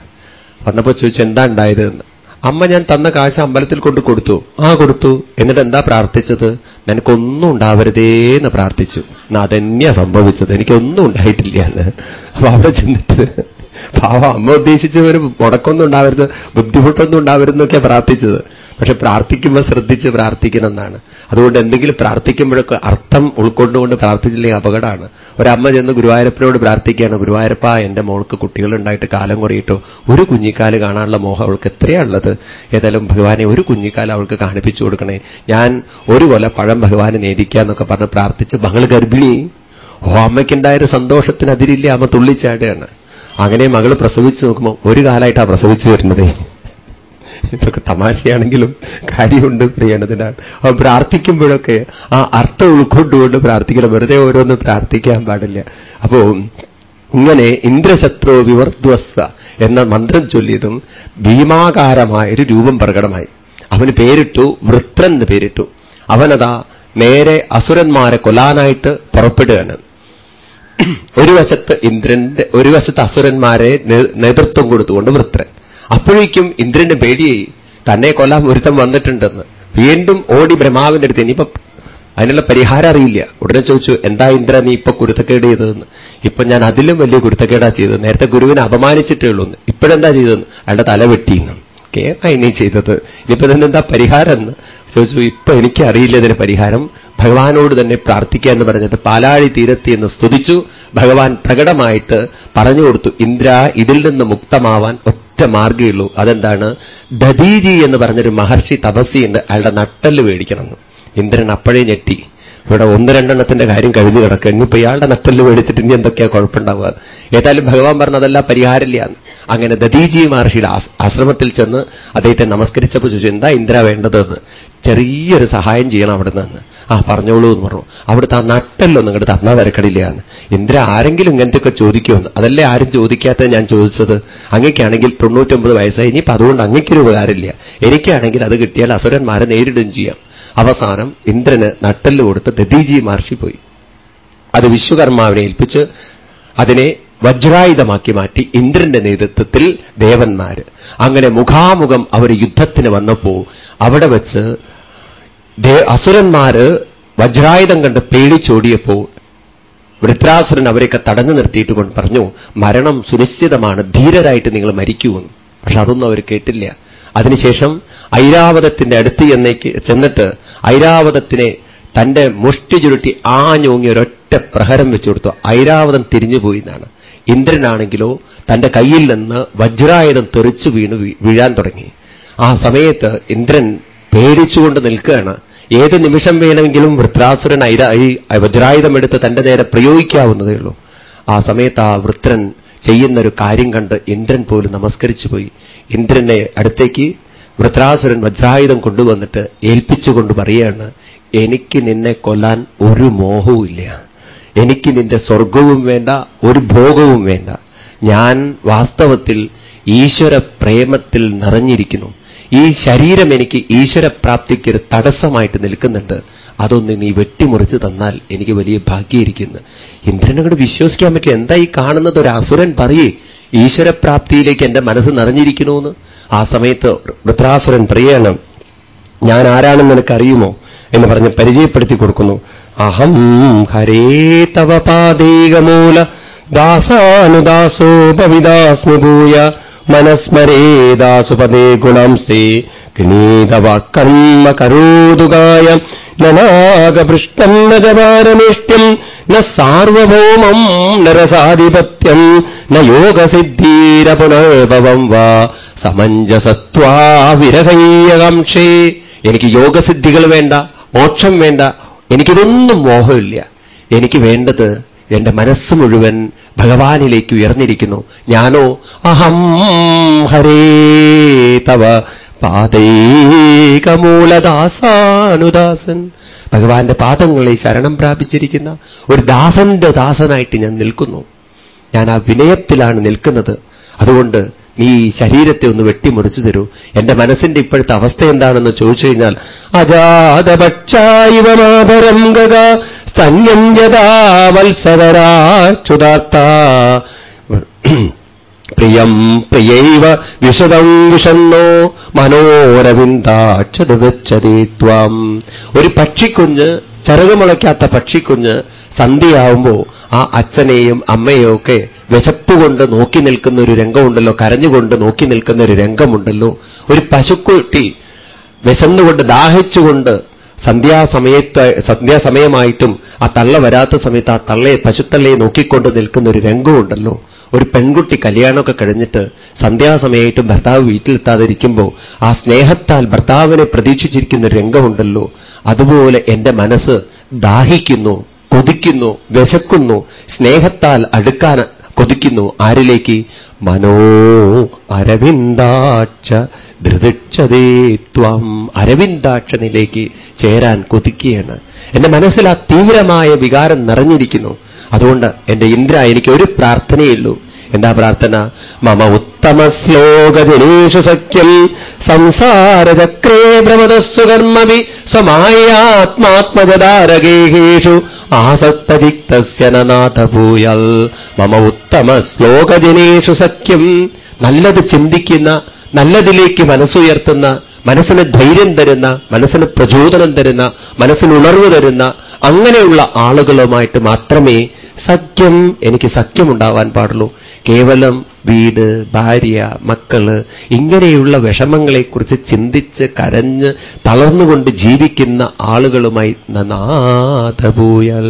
വന്നപ്പോൾ ചോദിച്ചു എന്താ ഉണ്ടായതെന്ന്? അമ്മ ഞാൻ തന്ന കാശ് അമ്പലത്തിൽ കൊണ്ട് കൊടുത്തു. ആ കൊടുത്തു. എന്നിട്ട് എന്താ പ്രാർത്ഥിച്ചത്? നിനക്കൊന്നും ഉണ്ടാവരുതേ എന്ന് പ്രാർത്ഥിച്ചു. എന്നാ അതന്നെയാ സംഭവിച്ചത്. എനിക്കൊന്നും ഉണ്ടായിട്ടില്ല എന്ന്. അപ്പൊ അവിടെ ചെന്നിട്ട് പാവ അമ്മ ഉദ്ദേശിച്ച ഒരു മുടക്കൊന്നും ഉണ്ടാവരുത് ബുദ്ധിമുട്ടൊന്നും ഉണ്ടാവരുതെന്നൊക്കെയാ പ്രാർത്ഥിച്ചത്. പക്ഷെ പ്രാർത്ഥിക്കുമ്പോൾ ശ്രദ്ധിച്ച് പ്രാർത്ഥിക്കണം എന്നാണ് അതുകൊണ്ട് എന്തെങ്കിലും പ്രാർത്ഥിക്കുമ്പോഴൊക്കെ അർത്ഥം ഉൾക്കൊണ്ടുകൊണ്ട് പ്രാർത്ഥിച്ചില്ലെങ്കിൽ അപകടമാണ്. ഒരമ്മ ചെന്ന് ഗുരുവായൂരപ്പനോട് പ്രാർത്ഥിക്കുകയാണ് ഗുരുവായൂരപ്പ എന്റെ മോൾക്ക് കുട്ടികളുണ്ടായിട്ട് കാലം കുറയിട്ടോ. ഒരു കുഞ്ഞിക്കാൽ കാണാനുള്ള മോഹം അവൾക്ക് എത്രയാണുള്ളത്? ഏതായാലും ഭഗവാനെ ഒരു കുഞ്ഞിക്കാലം അവൾക്ക് കാണിപ്പിച്ചു കൊടുക്കണേ. ഞാൻ ഒരു കൊല പഴം ഭഗവാനെ നേദിക്കാന്നൊക്കെ പറഞ്ഞ് പ്രാർത്ഥിച്ച് മകൾ ഗർഭിണി. ഓ അമ്മയ്ക്കുണ്ടായൊരു സന്തോഷത്തിന് അതിരില്ല അമ്മ തുള്ളിച്ചാടുകയാണ്? അങ്ങനെ മകൾ പ്രസവിച്ചു നോക്കുമ്പോൾ ഒരു കാലമായിട്ടാണ് പ്രസവിച്ചു വരുന്നത്. ഇതൊക്കെ തമാശയാണെങ്കിലും കാര്യമുണ്ട് പ്രിയണതിനാണ് അപ്പൊ പ്രാർത്ഥിക്കുമ്പോഴൊക്കെ ആ അർത്ഥം ഉൾക്കൊണ്ടുകൊണ്ട് പ്രാർത്ഥിക്കണം. വെറുതെ ഓരോന്നും പ്രാർത്ഥിക്കാൻ പാടില്ല. അപ്പോ ഇങ്ങനെ ഇന്ദ്രശത്രു വിവർദ്വസ്സ എന്ന മന്ത്രം ചൊല്ലിയതും ഭീമാകാരമായൊരു രൂപം പ്രകടമായി. അവന് പേരിട്ടു വൃത്രൻ എന്ന് പേരിട്ടു. അവനതാ നേരെ അസുരന്മാരെ കൊല്ലാനായിട്ട് പുറപ്പെടുകയാണ്. ഒരു വശത്ത് ഇന്ദ്രന്റെ ഒരു വശത്ത് അസുരന്മാരെ നേതൃത്വം കൊടുത്തുകൊണ്ട് വൃത്രൻ. അപ്പോഴേക്കും ഇന്ദ്രന് പേടിയായി തന്നെ കൊല്ലാൻ ഒരുത്തം വന്നിട്ടുണ്ടെന്ന്. വീണ്ടും ഓടി ബ്രഹ്മാവിന്റെ അടുത്ത് ഇനിയിപ്പോ അതിനുള്ള പരിഹാരം അറിയില്ല. ഉടനെ ചോദിച്ചു എന്താ ഇന്ദ്ര നീ ഇപ്പൊ കുരുത്തക്കേട് ചെയ്തതെന്ന്? ഇപ്പൊ ഞാൻ അതിലും വലിയ കുരുത്തക്കേടാ ചെയ്തത്. നേരത്തെ ഗുരുവിനെ അപമാനിച്ചിട്ടേ ഉള്ളൂ ഇപ്പോഴെന്താ ചെയ്തതെന്ന്? അയാളുടെ തല വെട്ടിയെന്ന്. കേമായി നീ ചെയ്തത്. ഇനിയിപ്പോ ഇതിനെന്താ പരിഹാരം എന്ന് ചോദിച്ചു ഇപ്പൊ എനിക്കറിയില്ല ഇതിന് പരിഹാരം. ഭഗവാനോട് തന്നെ പ്രാർത്ഥിക്കുക എന്ന് പറഞ്ഞിട്ട് പാലാഴി തീരത്തി എന്ന് സ്തുതിച്ചു. ഭഗവാൻ പ്രകടമായിട്ട് പറഞ്ഞു കൊടുത്തു ഇന്ദ്ര ഇതിൽ നിന്ന് മുക്തമാവാൻ ഒറ്റ മാർഗമുള്ളൂ അതെന്താണ്? ദദീജി എന്ന് പറഞ്ഞൊരു മഹർഷി തപസ്സിയുണ്ട് അയാളുടെ നട്ടൽ മേടിക്കണം. ഇന്ദ്രൻ അപ്പോഴേ ഞെട്ടി. ഇവിടെ ഒന്ന് രണ്ടെണ്ണത്തിന്റെ കാര്യം കഴിഞ്ഞു കിടക്കുക ഇനിയിപ്പോ ഇയാളുടെ നട്ടൽ മേടിച്ചിട്ട് ഇനി എന്തൊക്കെയാ കുഴപ്പമുണ്ടാവുക? ഏതായാലും ഭഗവാൻ പറഞ്ഞതല്ല പരിഹാരമില്ല അങ്ങനെ ദദീജി മഹർഷിയുടെ ആശ്രമത്തിൽ ചെന്ന് അദ്ദേഹത്തെ നമസ്കരിച്ചപ്പോൾ ചോദിച്ചു എന്താ ഇന്ദ്ര വേണ്ടതെന്ന്? ചെറിയൊരു സഹായം ചെയ്യണം അവിടെ നിന്ന് ആ പറഞ്ഞോളൂ എന്ന് പറഞ്ഞു. അവിടുത്തെ ആ നട്ടല്ലോ നിങ്ങളുടെ തന്നാ തിരക്കടില്ല എന്ന്. ഇന്ദ്ര ആരെങ്കിലും ഇങ്ങനത്തെയൊക്കെ ചോദിക്കുമെന്ന്? അതല്ലേ ആരും ചോദിക്കാത്ത ഞാൻ ചോദിച്ചത്. അങ്ങയ്ക്കാണെങ്കിൽ തൊണ്ണൂറ്റൊമ്പത് വയസ്സായി. ഇനിയിപ്പോ അതുകൊണ്ട് അങ്ങയ്ക്കൊരു ഉപകാരമില്ല. എനിക്കാണെങ്കിൽ അത് കിട്ടിയാൽ അസുരന്മാരെ നേരിടുകയും ചെയ്യാം. അവസാനം ഇന്ദ്രന് നട്ടല്ല് കൊടുത്ത് ദദീജി മഹർഷി പോയി. അത് വിശ്വകർമാവിനെ ഏൽപ്പിച്ച് അതിനെ വജ്രായുധമാക്കി മാറ്റി ഇന്ദ്രന്റെ നേതൃത്വത്തിൽ ദേവന്മാര്. അങ്ങനെ മുഖാമുഖം അവർ യുദ്ധത്തിന് വന്നപ്പോ അവിടെ വെച്ച് അസുരന്മാര് വജ്രായുധം കണ്ട് പേടിച്ചോടിയപ്പോ വൃത്രാസുരൻ അവരെയൊക്കെ തടഞ്ഞു നിർത്തിയിട്ട് കൊണ്ട് പറഞ്ഞു മരണം സുനിശ്ചിതമാണ് ധീരരായിട്ട് നിങ്ങൾ മരിക്കുമെന്ന്. പക്ഷെ അതൊന്നും അവർ കേട്ടില്ല. അതിനുശേഷം ഐരാവതത്തിന്റെ അടുത്ത് എന്നേക്ക് ചെന്നിട്ട് ഐരാവതത്തിനെ തന്റെ മുഷ്ടി ചുരുട്ടി ആഞ്ഞോങ്ങി ഒരൊറ്റ പ്രഹരം വെച്ചു കൊടുത്തു. ഐരാവതം തിരിഞ്ഞുപോയി എന്നാണ്. ഇന്ദ്രനാണെങ്കിലോ തന്റെ കയ്യിൽ നിന്ന് വജ്രായുധം തെറിച്ചു വീണ് വീഴാൻ തുടങ്ങി. ആ സമയത്ത് ഇന്ദ്രൻ പേടിച്ചുകൊണ്ട് നിൽക്കുകയാണ്. ഏത് നിമിഷം വേണമെങ്കിലും വൃത്രാസുരൻ വജ്രായുധമെടുത്ത് തന്റെ നേരെ പ്രയോഗിക്കാവുന്നതേ ഉള്ളൂ. ആ സമയത്ത് ആ വൃത്രൻ ചെയ്യുന്നൊരു കാര്യം കണ്ട് ഇന്ദ്രൻ പോലും നമസ്കരിച്ചു പോയി. ഇന്ദ്രനെ അടുത്തേക്ക് വൃത്രാസുരൻ വജ്രായുധം കൊണ്ടുവന്നിട്ട് ഏൽപ്പിച്ചുകൊണ്ട് പറയാണ് എനിക്ക് നിന്നെ കൊല്ലാൻ ഒരു മോഹവുമില്ല. എനിക്ക് നിന്റെ സ്വർഗവും വേണ്ട ഒരു ഭോഗവും വേണ്ട. ഞാൻ വാസ്തവത്തിൽ ഈശ്വര പ്രേമത്തിൽ നിറഞ്ഞിരിക്കുന്നു. ഈ ശരീരം എനിക്ക് ഈശ്വരപ്രാപ്തിക്ക് ഒരു തടസ്സമായിട്ട് നിൽക്കുന്നുണ്ട്. അതൊന്ന് നീ വെട്ടിമുറിച്ച് തന്നാൽ എനിക്ക് വലിയ ഭാഗ്യയിരിക്കുന്നു ഇന്ദ്രനോട് വിശ്വസിക്കാൻ പറ്റും എന്താ ഈ കാണുന്നത്? ഒരു അസുരൻ പറയേ ഈശ്വരപ്രാപ്തിയിലേക്ക് എന്റെ മനസ്സ് നിറഞ്ഞിരിക്കണമെന്ന് ആ സമയത്ത് വൃത്രാസുരൻ പറയാണ് ഞാൻ ആരാണെന്ന് നിനക്കറിയുമോ? എന്ന് പറഞ്ഞ് പരിചയപ്പെടുത്തി കൊടുക്കുന്നു. അഹം ഹരേ തവ പാദേകമൂല. ദാസാനുദാസോപവിദാസ്മി ഭൂയ മനസ്മരേദാസുപദേ ഗുണംസേ. കർമ്മ കരോതുകായ നനാഗപൃഷ്ടം ന ജപാരമേഷ്ട്യം ന സാർവഭൗമം നരസാധിപത്യം. ന യോഗസിദ്ധീരപുനർഭവം വാ. സമഞ്ജസത്വാ വിരഹയ്യകാംക്ഷേ. എനിക്ക് യോഗസിദ്ധികൾ വേണ്ട മോക്ഷം വേണ്ട എനിക്കിതൊന്നും മോഹമില്ല. എനിക്ക് വേണ്ടത് എന്റെ മനസ്സ് മുഴുവൻ ഭഗവാനിലേക്ക് ഉയർന്നിരിക്കുന്നു. ഞാനോ അഹം ഹരേ തവ പാതേകമൂലദാസാനുദാസൻ. ഭഗവാന്റെ പാദങ്ങളെ ശരണം പ്രാപിച്ചിരിക്കുന്ന ഒരു ദാസന്റെ ദാസനായിട്ട് ഞാൻ നിൽക്കുന്നു. ഞാൻ ആ വിനയത്തിലാണ് നിൽക്കുന്നത്. അതുകൊണ്ട് ഈ ശരീരത്തെ ഒന്ന് വെട്ടിമുറിച്ചു തരൂ. എന്റെ മനസ്സിന്റെ ഇപ്പോഴത്തെ അവസ്ഥ എന്താണെന്ന് ചോദിച്ചു കഴിഞ്ഞാൽ അജാതപക്ഷായിവമാപരം ഗത സ്തന്യം യഥാ വത്സവരാച്യുതാർത്ഥ. പ്രിയം പ്രിയൈവ വിശദം വിഷന്നോ മനോരവിന്ദാക്ഷതേ ത്വാം. ഒരു പക്ഷിക്കുഞ്ഞ് ചരകമുളയ്ക്കാത്ത പക്ഷിക്കുഞ്ഞ് സന്ധ്യയാവുമ്പോ ആ അച്ഛനെയും അമ്മയെയും ഒക്കെ വിശപ്പുകൊണ്ട് നോക്കി നിൽക്കുന്ന ഒരു രംഗമുണ്ടല്ലോ കരഞ്ഞുകൊണ്ട് നോക്കി നിൽക്കുന്ന ഒരു രംഗമുണ്ടല്ലോ. ഒരു പശുക്കുട്ടി വിശന്നുകൊണ്ട് ദാഹിച്ചുകൊണ്ട് സന്ധ്യാസമയത്ത് സന്ധ്യാസമയമായിട്ടും ആ തള്ള വരാത്ത സമയത്ത് ആ തള്ളയെ പശുത്തള്ളയെ നോക്കിക്കൊണ്ട് നിൽക്കുന്ന ഒരു രംഗമുണ്ടല്ലോ. ഒരു പെൺകുട്ടി കല്യാണമൊക്കെ കഴിഞ്ഞിട്ട് സന്ധ്യാസമയമായിട്ടും ഭർത്താവ് വീട്ടിലെത്താതിരിക്കുമ്പോൾ ആ സ്നേഹത്താൽ ഭർത്താവിനെ പ്രതീക്ഷിച്ചിരിക്കുന്ന ഒരു രംഗമുണ്ടല്ലോ. അതുപോലെ എന്റെ മനസ്സ് ദാഹിക്കുന്നു. കൊതിക്കുന്നു വിശക്കുന്നു സ്നേഹത്താൽ അടുക്കാൻ കൊതിക്കുന്നു ആരിലേക്ക്? മനോ അരവിന്ദാക്ഷ ധൃതിക്ഷതേ ത്വം അരവിന്ദാക്ഷനിലേക്ക് ചേരാൻ കൊതിക്കുകയാണ്. എന്റെ മനസ്സിൽ ആ തീവ്രമായ വികാരം നിറഞ്ഞിരിക്കുന്നു. അതുകൊണ്ട് എന്റെ ഇന്ദ്ര എനിക്ക് ഒരു പ്രാർത്ഥനയുള്ളൂ എന്താ പ്രാർത്ഥന? മമ ഉത്തമ ശ്ലോകജനേഷു സഖ്യം. സംസാരചക്രേ ഭ്രമതസ്സു കർമ്മവി സ്വമായാത്മാത്മജതാരഗേഹേഷു ആസക്തദിക്തസ്യ നനാഥഭൂയൽ മമ ഉത്തമ ശ്ലോകജനേഷു സഖ്യം. നല്ലത് ചിന്തിക്കുന്ന നല്ലതിലേക്ക് മനസ്സുയർത്തുന്ന മനസ്സിന് ധൈര്യം തരുന്ന മനസ്സിന് പ്രചോദനം തരുന്ന മനസ്സിന് ഉണർവ് തരുന്ന അങ്ങനെയുള്ള ആളുകളുമായിട്ട് മാത്രമേ സഖ്യം എനിക്ക് സഖ്യമുണ്ടാവാൻ പാടുള്ളൂ. കേവലം വീട് ഭാര്യ മക്കൾ ഇങ്ങനെയുള്ള വിഷമങ്ങളെക്കുറിച്ച് ചിന്തിച്ച് കരഞ്ഞ് തളർന്നുകൊണ്ട് ജീവിക്കുന്ന ആളുകളുമായി നാഥപൂയൽ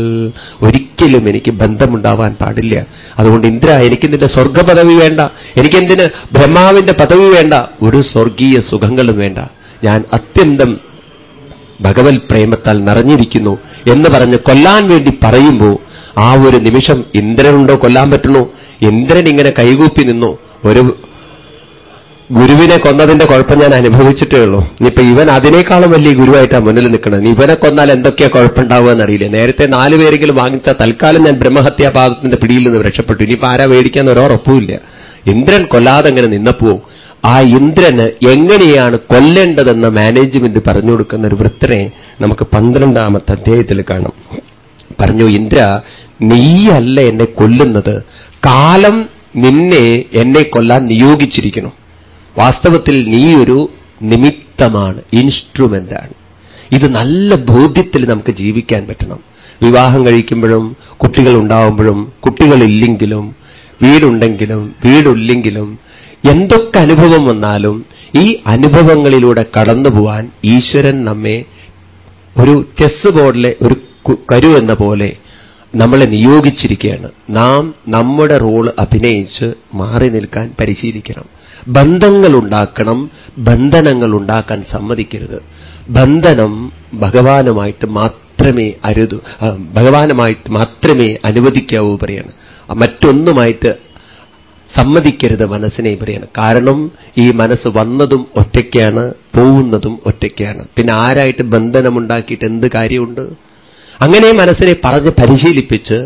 ഒരിക്കലും എനിക്ക് ബന്ധമുണ്ടാവാൻ പാടില്ല. അതുകൊണ്ട് ഇന്ദ്ര എനിക്ക് നിന്റെ സ്വർഗപദവി വേണ്ട. എനിക്കെന്തിന് ബ്രഹ്മാവിന്റെ പദവി വേണ്ട? ഒരു സ്വർഗീയ സുഖങ്ങളും വേണ്ട. ഞാൻ അത്യന്തം ഭഗവത് പ്രേമത്താൽ നിറഞ്ഞിരിക്കുന്നു എന്ന് പറഞ്ഞ് കൊല്ലാൻ വേണ്ടി പറയുമ്പോൾ ആ ഒരു നിമിഷം ഇന്ദ്രനുണ്ടോ കൊല്ലാൻ പറ്റുള്ളൂ ഇന്ദ്രൻ ഇങ്ങനെ കൈകൂപ്പി നിന്നു. ഒരു ഗുരുവിനെ കൊന്നതിന്റെ കുഴപ്പം ഞാൻ അനുഭവിച്ചിട്ടേ ഉള്ളൂ. ഇനിയിപ്പോ ഇവൻ അതിനേക്കാളും വലിയ ഗുരുവായിട്ടാണ് മുന്നിൽ നിൽക്കുന്നത് ഇവനെ കൊന്നാൽ എന്തൊക്കെയാ കുഴപ്പമുണ്ടാവുക എന്നറിയില്ല. നേരത്തെ നാല് പേരെങ്കിലും വാങ്ങിച്ച തൽക്കാലം ഞാൻ ബ്രഹ്മഹത്യാപാദത്തിന്റെ പിടിയിൽ നിന്ന് രക്ഷപ്പെട്ടു. ഇനിയിപ്പോ ആരാ മേടിക്കാൻ ഒരോറപ്പുമില്ല ഇന്ദ്രൻ കൊല്ലാതെ അങ്ങനെ നിന്നപ്പോ ആ ഇന്ദ്രന് എങ്ങനെയാണ് കൊല്ലേണ്ടതെന്ന് മാനേജ്മെന്റ് പറഞ്ഞു കൊടുക്കുന്ന ഒരു വൃത്തനെ നമുക്ക് പന്ത്രണ്ടാമത്തെ അധ്യായത്തിൽ കാണാം. പറഞ്ഞു ഇന്ദ്ര നീയല്ല എന്നെ കൊല്ലുന്നത്? കാലം നിന്നെ എന്നെ കൊല്ലാൻ നിയോഗിച്ചിരിക്കുന്നു. വാസ്തവത്തിൽ നീ ഒരു നിമിത്തമാണ് ഇൻസ്ട്രുമെന്റാണ്. ഇത് നല്ല ബോധ്യത്തിൽ നമുക്ക് ജീവിക്കാൻ പറ്റണം. വിവാഹം കഴിക്കുമ്പോഴും കുട്ടികൾ ഉണ്ടാവുമ്പോഴും കുട്ടികളില്ലെങ്കിലും വീടുണ്ടെങ്കിലും വീടില്ലെങ്കിലും എന്തൊക്കെ അനുഭവം വന്നാലും ഈ അനുഭവങ്ങളിലൂടെ കടന്നു ഈശ്വരൻ നമ്മെ ഒരു ചെസ് ബോർഡിലെ ഒരു കരു എന്ന പോലെ നമ്മളെ നിയോഗിച്ചിരിക്കുകയാണ്. നാം നമ്മുടെ റോൾ അഭിനയിച്ച് മാറി നിൽക്കാൻ പരിശീലിക്കണം. ബന്ധങ്ങൾ ഉണ്ടാക്കണം ബന്ധനങ്ങൾ ഉണ്ടാക്കാൻ സമ്മതിക്കരുത്. ബന്ധനം ഭഗവാനുമായിട്ട് മാത്രമേ അരുതു ഭഗവാനുമായിട്ട് മാത്രമേ അനുവദിക്കാവൂ പറയാണ്. മറ്റൊന്നുമായിട്ട് സമ്മതിക്കരുത് മനസ്സിനെ പറയാണ്. കാരണം ഈ മനസ്സ് വന്നതും ഒറ്റയ്ക്കാണ് പോവുന്നതും ഒറ്റയ്ക്കാണ്. പിന്നെ ആരായിട്ട് ബന്ധനമുണ്ടാക്കിയിട്ട് എന്ത് കാര്യമുണ്ട്? അങ്ങനെ മനസ്സിനെ പറഞ്ഞ് പരിശീലിപ്പിച്ച്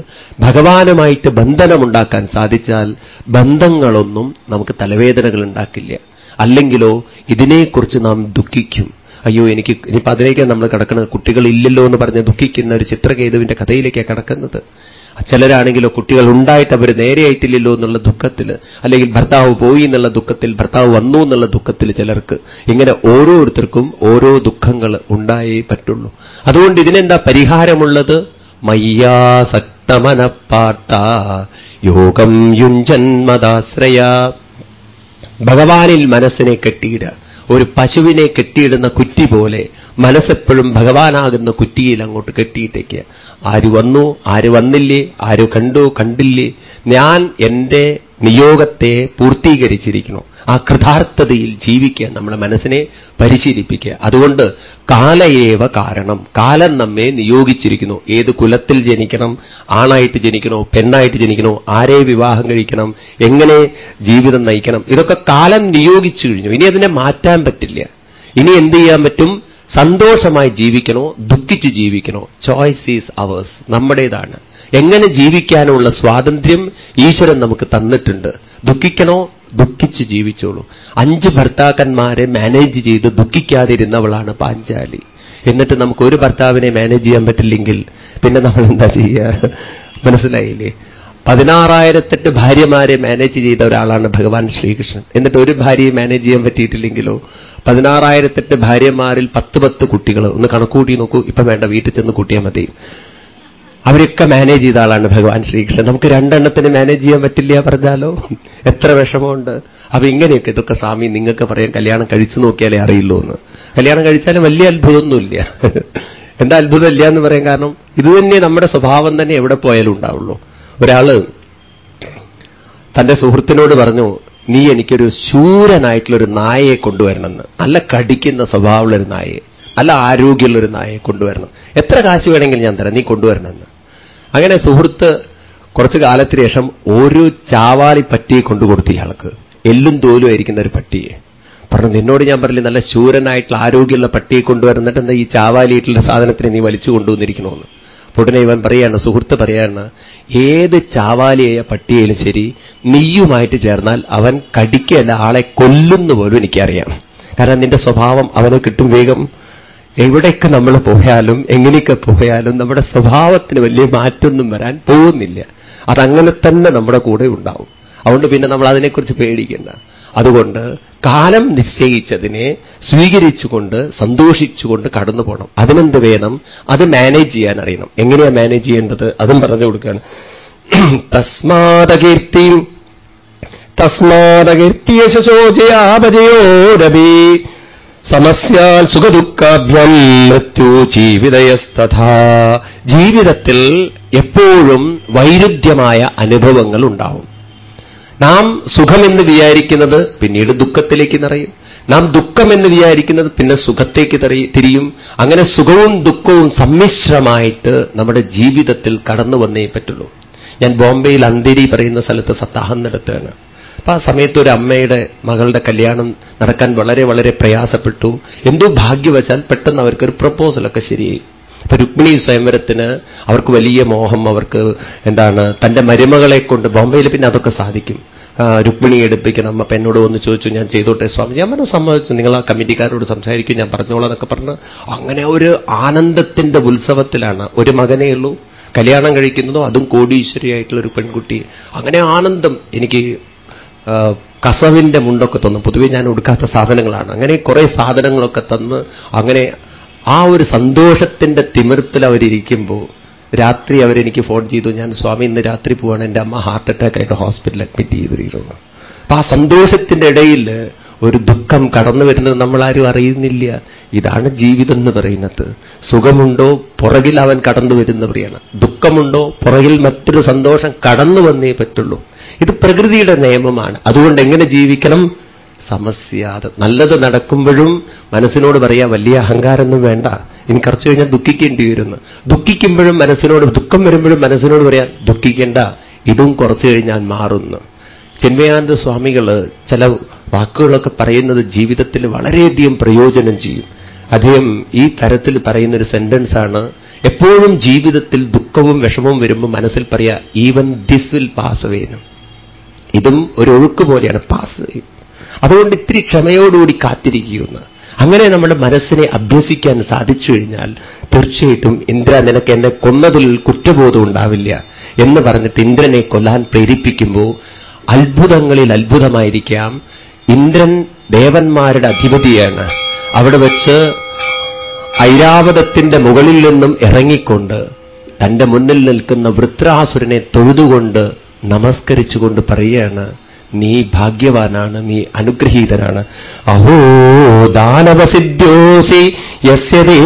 ഭഗവാനുമായിട്ട് ബന്ധനമുണ്ടാക്കാൻ സാധിച്ചാൽ ബന്ധങ്ങളൊന്നും നമുക്ക് തലവേദനകൾ ഉണ്ടാക്കില്ല അല്ലെങ്കിലോ ഇതിനെക്കുറിച്ച് നാം ദുഃഖിക്കും. അയ്യോ എനിക്ക് ഇനിയിപ്പോൾ അതിലേക്ക് നമ്മൾ കിടക്കുന്നത് കുട്ടികളില്ലല്ലോ എന്ന് പറഞ്ഞ് ദുഃഖിക്കുന്ന ഒരു ചിത്രകേതുവിന്റെ കഥയിലേക്കാണ് കിടക്കുന്നത്. ചിലരാണെങ്കിലോ കുട്ടികൾ ഉണ്ടായിട്ട് അവർ നേരെയായിട്ടില്ലല്ലോ എന്നുള്ള ദുഃഖത്തിൽ അല്ലെങ്കിൽ ഭർത്താവ് പോയി എന്നുള്ള ദുഃഖത്തിൽ ഭർത്താവ് വന്നു എന്നുള്ള ദുഃഖത്തിൽ ചിലർക്ക് ഇങ്ങനെ ഓരോരുത്തർക്കും ഓരോ ദുഃഖങ്ങൾ ഉണ്ടായേ പറ്റുള്ളൂ. അതുകൊണ്ട് ഇതിനെന്താ പരിഹാരമുള്ളത്? മയ്യാസക്തമനപ്പാർത്ത യോഗം യുഞ്ജന്മദാശ്രയ ഭഗവാനിൽ മനസ്സിനെ കെട്ടിയിടുക. ഒരു പശുവിനെ കെട്ടിയിടുന്ന കുറ്റി പോലെ മനസ്സെപ്പോഴും ഭഗവാനാകുന്ന കുറ്റിയിൽ അങ്ങോട്ട് കെട്ടിയിട്ടേക്ക്. ആര് വന്നു? ആര് വന്നില്ലേ? ആര് കണ്ടു? കണ്ടില്ലേ? ഞാൻ എന്റെ നിയോഗത്തെ പൂർത്തീകരിച്ചിരിക്കുന്നു. ആ കൃതാർത്ഥതയിൽ ജീവിക്കാൻ നമ്മുടെ മനസ്സിനെ പരിശീലിപ്പിക്കുക. അതുകൊണ്ട് കാലയേവ കാരണം. കാലം നമ്മെ നിയോഗിച്ചിരിക്കുന്നു. ഏത് കുലത്തിൽ ജനിക്കണം ആണായിട്ട് ജനിക്കണോ പെണ്ണായിട്ട് ജനിക്കണോ ആരെ വിവാഹം കഴിക്കണം എങ്ങനെ ജീവിതം നയിക്കണം ഇതൊക്കെ കാലം നിയോഗിച്ചു കഴിഞ്ഞു. ഇനി അതിനെ മാറ്റാൻ പറ്റില്ല. ഇനി എന്ത് ചെയ്യാൻ പറ്റും? സന്തോഷമായി ജീവിക്കണോ ദുഃഖിച്ച് ജീവിക്കണോ? ചോയ്സ് ഈസ് അവേഴ്സ് നമ്മുടേതാണ്. എങ്ങനെ ജീവിക്കാനുള്ള സ്വാതന്ത്ര്യം ഈശ്വരൻ നമുക്ക് തന്നിട്ടുണ്ട്. ദുഃഖിക്കണോ? ദുഃഖിച്ച് ജീവിച്ചോളൂ. അഞ്ച് ഭർത്താക്കന്മാരെ മാനേജ് ചെയ്ത് ദുഃഖിക്കാതിരുന്നവളാണ് പാഞ്ചാലി. എന്നിട്ട് നമുക്ക് ഒരു ഭർത്താവിനെ മാനേജ് ചെയ്യാൻ പറ്റില്ലെങ്കിൽ പിന്നെ നമ്മൾ എന്താ ചെയ്യുക മനസ്സിലായില്ലേ? പതിനാറായിരത്തെട്ട് ഭാര്യമാരെ മാനേജ് ചെയ്ത ഒരാളാണ് ഭഗവാൻ ശ്രീകൃഷ്ണൻ. എന്നിട്ട് ഒരു ഭാര്യയെ മാനേജ് ചെയ്യാൻ പറ്റിയിട്ടില്ലെങ്കിലോ? പതിനാറായിരത്തെട്ട് ഭാര്യമാരിൽ പത്ത് പത്ത് കുട്ടികൾ ഒന്ന് കണക്കൂട്ടി നോക്കൂ. ഇപ്പൊ വേണ്ട വീട്ടിൽ ചെന്ന് കൂട്ടിയാൽ മതി. അവരൊക്കെ മാനേജ് ചെയ്ത ആളാണ് ഭഗവാൻ ശ്രീകൃഷ്ണൻ. നമുക്ക് രണ്ടെണ്ണത്തിന് മാനേജ് ചെയ്യാൻ പറ്റില്ല പറഞ്ഞാലോ? എത്ര വിഷമമുണ്ട്. അപ്പൊ ഇങ്ങനെയൊക്കെ ഇതൊക്കെ സ്വാമി നിങ്ങൾക്ക് പറയാൻ കല്യാണം കഴിച്ചു നോക്കിയാലേ അറിയുള്ളൂ എന്ന്. കല്യാണം കഴിച്ചാലും വലിയ അത്ഭുതമൊന്നുമില്ല. എന്താ അത്ഭുതമില്ല എന്ന് പറയാൻ കാരണം ഇത് തന്നെ നമ്മുടെ സ്വഭാവം തന്നെ എവിടെ പോയാലും ഉണ്ടാവുള്ളൂ. ഒരാൾ തന്റെ സുഹൃത്തിനോട് പറഞ്ഞു നീ എനിക്കൊരു ശൂരനായിട്ടുള്ളൊരു നായയെ കൊണ്ടുവരണമെന്ന്. നല്ല കടിക്കുന്ന സ്വഭാവമുള്ളൊരു നായയെ. നല്ല ആരോഗ്യമുള്ളൊരു നായയെ കൊണ്ടുവരണം. എത്ര കാശ് വേണമെങ്കിലും ഞാൻ തരാം നീ കൊണ്ടുവരണമെന്ന്. അങ്ങനെ സുഹൃത്ത് കുറച്ച് കാലത്തിന് ശേഷം ഒരു ചാവാലി പട്ടിയെ കൊണ്ടുകൊടുത്തു ഇയാൾക്ക്. എല്ലും തോലും ആയിരിക്കുന്ന ഒരു പട്ടിയെ. പറഞ്ഞു നിന്നോട് ഞാൻ പറഞ്ഞില്ല നല്ല ശൂരനായിട്ടുള്ള ആരോഗ്യമുള്ള പട്ടിയെ കൊണ്ടുവരുന്നിട്ട് എന്താ ഈ ചാവാലിയിട്ടുള്ള സാധനത്തിനെ നീ വലിച്ചു കൊണ്ടുവന്നിരിക്കണമെന്ന് ഉടനെ ഇവൻ പറയാണ് സുഹൃത്ത് പറയാണ് ഏത് ചാവാലിയായ പട്ടിയായാലും ശരി നീയുമായിട്ട് ചേർന്നാൽ അവൻ കടിക്കല്ല ആളെ കൊല്ലുന്നു പോലും എനിക്കറിയാം. കാരണം നിന്റെ സ്വഭാവം അവന് കിട്ടും വേഗം. എവിടെയൊക്കെ നമ്മൾ പോയാലും എങ്ങനെയൊക്കെ പോയാലും നമ്മുടെ സ്വഭാവത്തിന് വലിയ മാറ്റമൊന്നും വരാൻ പോകുന്നില്ല. അതങ്ങനെ തന്നെ നമ്മുടെ കൂടെ ഉണ്ടാവും. അതുകൊണ്ട് പിന്നെ നമ്മൾ അതിനെക്കുറിച്ച് പേടിക്കേണ്ട. അതുകൊണ്ട് കാലം നിശ്ചയിച്ചതിനെ സ്വീകരിച്ചുകൊണ്ട് സന്തോഷിച്ചുകൊണ്ട് കടന്നു പോകണം അതിനെന്ത് വേണം? അത് മാനേജ് ചെയ്യാൻ അറിയണം. എങ്ങനെയാ മാനേജ് ചെയ്യേണ്ടത്? അതും പറഞ്ഞു കൊടുക്കുകയാണ്. തസ്മാതകീർത്തി തസ്മാതകീർത്തിയശോജയാപജയോരപി സമസ്യാൽ സുഖദുഃഖാഭ്യം മൃത്യു ജീവിതയസ്തഥാ. ജീവിതത്തിൽ എപ്പോഴും വൈരുദ്ധ്യമായ അനുഭവങ്ങൾ ഉണ്ടാവും. നാം സുഖമെന്ന് വിചാരിക്കുന്നത് പിന്നീട് ദുഃഖത്തിലേക്ക് നിറയും. നാം ദുഃഖമെന്ന് വിചാരിക്കുന്നത് പിന്നെ സുഖത്തേക്ക് തിരിയും. അങ്ങനെ സുഖവും ദുഃഖവും സമ്മിശ്രമായിട്ട് നമ്മുടെ ജീവിതത്തിൽ കടന്നു വന്നേ പറ്റുള്ളൂ. ഞാൻ ബോംബെയിൽ അന്തിരി പറയുന്ന സ്ഥലത്ത് സത്താഹം നടത്തുകയാണ്. അപ്പൊ ആ സമയത്ത് ഒരു അമ്മയുടെ മകളുടെ കല്യാണം നടക്കാൻ വളരെ വളരെ പ്രയാസപ്പെട്ടു. എന്തോ ഭാഗ്യവശാൽ പെട്ടെന്ന് അവർക്കൊരു പ്രപ്പോസലൊക്കെ ശരിയായി. അപ്പൊ രുക്മിണി സ്വയംവരത്തിന് അവർക്ക് വലിയ മോഹം അവർക്ക് എന്താണ് തന്റെ മരുമകളെ കൊണ്ട് ബോംബെയിൽ പിന്നെ അതൊക്കെ സാധിക്കും. രുക്മിണി എടുപ്പിക്കണം. അപ്പൊ എന്നോട് വന്ന് ചോദിച്ചു ഞാൻ ചെയ്തോട്ടെ സ്വാമി. ഞാൻ പറഞ്ഞു സമ്മതിച്ചു. നിങ്ങൾ ആ കമ്മിറ്റിക്കാരോട് സംസാരിക്കും ഞാൻ പറഞ്ഞോളാം എന്നൊക്കെ പറഞ്ഞ്. അങ്ങനെ ഒരു ആനന്ദത്തിന്റെ ഉത്സവത്തിലാണ് ഒരു മകനേ ഉള്ളൂ. കല്യാണം കഴിക്കുന്നതോ അതും കോടീശ്വരിയായിട്ടുള്ള ഒരു പെൺകുട്ടി. അങ്ങനെ ആനന്ദം എനിക്ക് കസവിന്റെ മുണ്ടൊക്കെ തന്നു. പൊതുവെ ഞാൻ ഉടുക്കാത്ത സാധനങ്ങളാണ്. അങ്ങനെ കുറെ സാധനങ്ങളൊക്കെ തന്ന് അങ്ങനെ ആ ഒരു സന്തോഷത്തിന്റെ തിമിർത്തിൽ അവരിയ്ക്കുമ്പോൾ രാത്രി അവരെനിക്ക് ഫോൺ ചെയ്തു. ഞാൻ സ്വാമി ഇന്ന് രാത്രി പോവാണ്. എന്റെ അമ്മ ഹാർട്ട് അറ്റാക്ക് ആയിട്ട് ഹോസ്പിറ്റലിൽ അഡ്മിറ്റ് ചെയ്തിരിക്കുന്നു അപ്പൊ ആ സന്തോഷത്തിന്റെ ഇടയിൽ ഒരു ദുഃഖം കടന്നു വരുന്നത് നമ്മളാരും അറിയുന്നില്ല. ഇതാണ് ജീവിതം എന്ന് പറയുന്നത്. സുഖമുണ്ടോ? പുറകിൽ അവൻ കടന്നു വരുന്ന പറയാണ് ദുഃഖമുണ്ടോ? പുറകിൽ മറ്റൊരു സന്തോഷം കടന്നു വന്നേ പറ്റുള്ളൂ. ഇത് പ്രകൃതിയുടെ നിയമമാണ്. അതുകൊണ്ട് എങ്ങനെ ജീവിക്കണം? സമസ്യാതെ. നല്ലത് നടക്കുമ്പോഴും മനസ്സിനോട് പറയാ വലിയ അഹങ്കാരമൊന്നും വേണ്ട. ഇനി കുറച്ചു കഴിഞ്ഞാൽ ദുഃഖിക്കേണ്ടി വരുന്നു. ദുഃഖിക്കുമ്പോഴും മനസ്സിനോട് ദുഃഖം വരുമ്പോഴും മനസ്സിനോട് പറയാ ദുഃഖിക്കേണ്ട. ഇതും കുറച്ചു കഴിഞ്ഞാൽ മാറുന്നു. ചിന്മയാനന്ദ സ്വാമികൾ ചില വാക്കുകളൊക്കെ പറയുന്നത് ജീവിതത്തിൽ വളരെയധികം പ്രയോജനം ചെയ്യും. അദ്ദേഹം ഈ തരത്തിൽ പറയുന്ന ഒരു സെന്റൻസ് ആണ് എപ്പോഴും ജീവിതത്തിൽ ദുഃഖവും വിഷമവും വരുമ്പോൾ മനസ്സിൽ പറയാ ഈവൻ ദിസ് വിൽ പാസ് വേണം ഇതും ഒരു ഒഴുക്ക് പോലെയാണ് പാസ് അതുകൊണ്ട് ഇത്തിരി ക്ഷമയോടുകൂടി കാത്തിരിക്കുമെന്ന് അങ്ങനെ നമ്മുടെ മനസ്സിനെ അഭ്യസിക്കാൻ സാധിച്ചു കഴിഞ്ഞാൽ തീർച്ചയായിട്ടും ഇന്ദ്ര നിനക്ക് എന്നെ കൊന്നതിൽ കുറ്റബോധം ഉണ്ടാവില്ല എന്ന് പറഞ്ഞിട്ട് ഇന്ദ്രനെ കൊല്ലാൻ പ്രേരിപ്പിക്കുമ്പോൾ അത്ഭുതങ്ങളിൽ അത്ഭുതമായിരിക്കാം. ഇന്ദ്രൻ ദേവന്മാരുടെ അധിപതിയാണ്. അവിടെ വെച്ച് ഐരാവതത്തിന്റെ മുകളിൽ നിന്നും ഇറങ്ങിക്കൊണ്ട് തന്റെ മുന്നിൽ നിൽക്കുന്ന വൃത്രാസുരനെ തൊഴുതുകൊണ്ട് നമസ്കരിച്ചുകൊണ്ട് പറയുകയാണ് നീ ഭാഗ്യവാനാണ് നീ അനുഗ്രഹീതനാണ്. അഹോ ദാനവസിദ്ധ്യോസി യസ്യതേ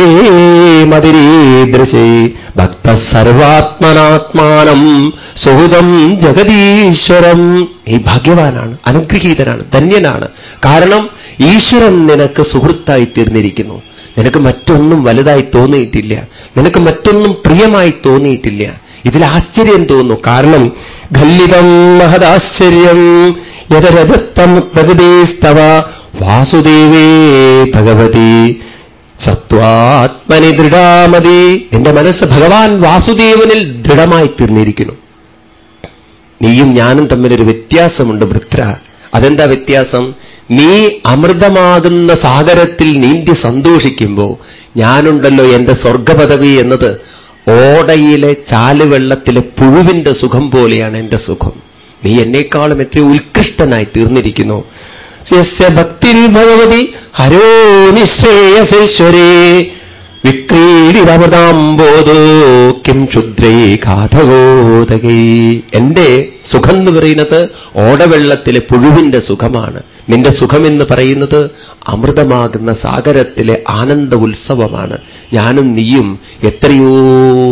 ഭക്ത സർവാത്മനാത്മാനം സുഹൃതം ജഗതീശ്വരം. നീ ഭാഗ്യവാനാണ് അനുഗ്രഹീതനാണ് ധന്യനാണ്. കാരണം ഈശ്വരൻ നിനക്ക് സുഹൃത്തായി തീർന്നിരിക്കുന്നു. നിനക്ക് മറ്റൊന്നും വലുതായി തോന്നിയിട്ടില്ല. നിനക്ക് മറ്റൊന്നും പ്രിയമായി തോന്നിയിട്ടില്ല. ഇതിൽ ആശ്ചര്യം തോന്നുന്നു. കാരണം ഖല്ലിതം മഹദാശ്ചര്യം യഥരജത്തം പ്രകൃതിസ്തവ വാസുദേവേ ഭഗവതി. സത്വാത്മനി ദൃഢാമതി. എന്റെ മനസ്സ് ഭഗവാൻ വാസുദേവനിൽ ദൃഢമായി തീർന്നിരിക്കുന്നു. നീയും ഞാനും തമ്മിലൊരു വ്യത്യാസമുണ്ട് വൃത്ര. അതെന്താ വ്യത്യാസം? നീ അമൃതമാകുന്ന സാഗരത്തിൽ നീന്തി സന്തോഷിക്കുമ്പോൾ ഞാനുണ്ടല്ലോ എന്റെ സ്വർഗപദവി എന്നത്. ഓടയിലെ ചാലുവെള്ളത്തിലെ പുഴുവിന്റെ സുഖം പോലെയാണ് എന്റെ സുഖം. നീ എന്നേക്കാളും എത്രയോ ഉത്കൃഷ്ടനായി തീർന്നിരിക്കുന്നു. ഭക്തിൽ ഭഗവതി ഹരോ നിശ്രേയസേശ്വരേ. വിക്രീഡിതമൃതാംബോധോ കിം ക്ഷുദ്രൈ കാഥകോതകൈ എന്റെ സുഖം എന്ന് പറയുന്നത് ഓടവെള്ളത്തിലെ പുഴുവിന്റെ സുഖമാണ്. നിന്റെ സുഖമെന്ന് പറയുന്നത് അമൃതമാകുന്ന സാഗരത്തിലെ ആനന്ദ ഉത്സവമാണ്. ഞാനും നീയും എത്രയോ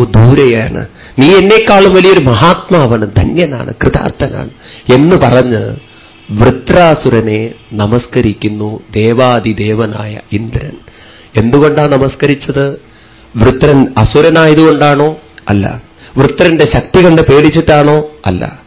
ദൂരെയാണ്. നീ എന്നേക്കാളും വലിയൊരു മഹാത്മാവാണ് ധന്യനാണ് കൃതാർത്ഥനാണ് എന്ന് പറഞ്ഞ് വൃത്രാസുരനെ നമസ്കരിക്കുന്നു ദേവാദിദേവനായ ഇന്ദ്രൻ. എന്തുകൊണ്ടാണ് നമസ്കരിച്ചത്? വൃത്രൻ അസുരനായതുകൊണ്ടാണോ? അല്ല. വൃത്രന്റെ ശക്തി കണ്ട് പേടിച്ചിട്ടാണോ? അല്ല.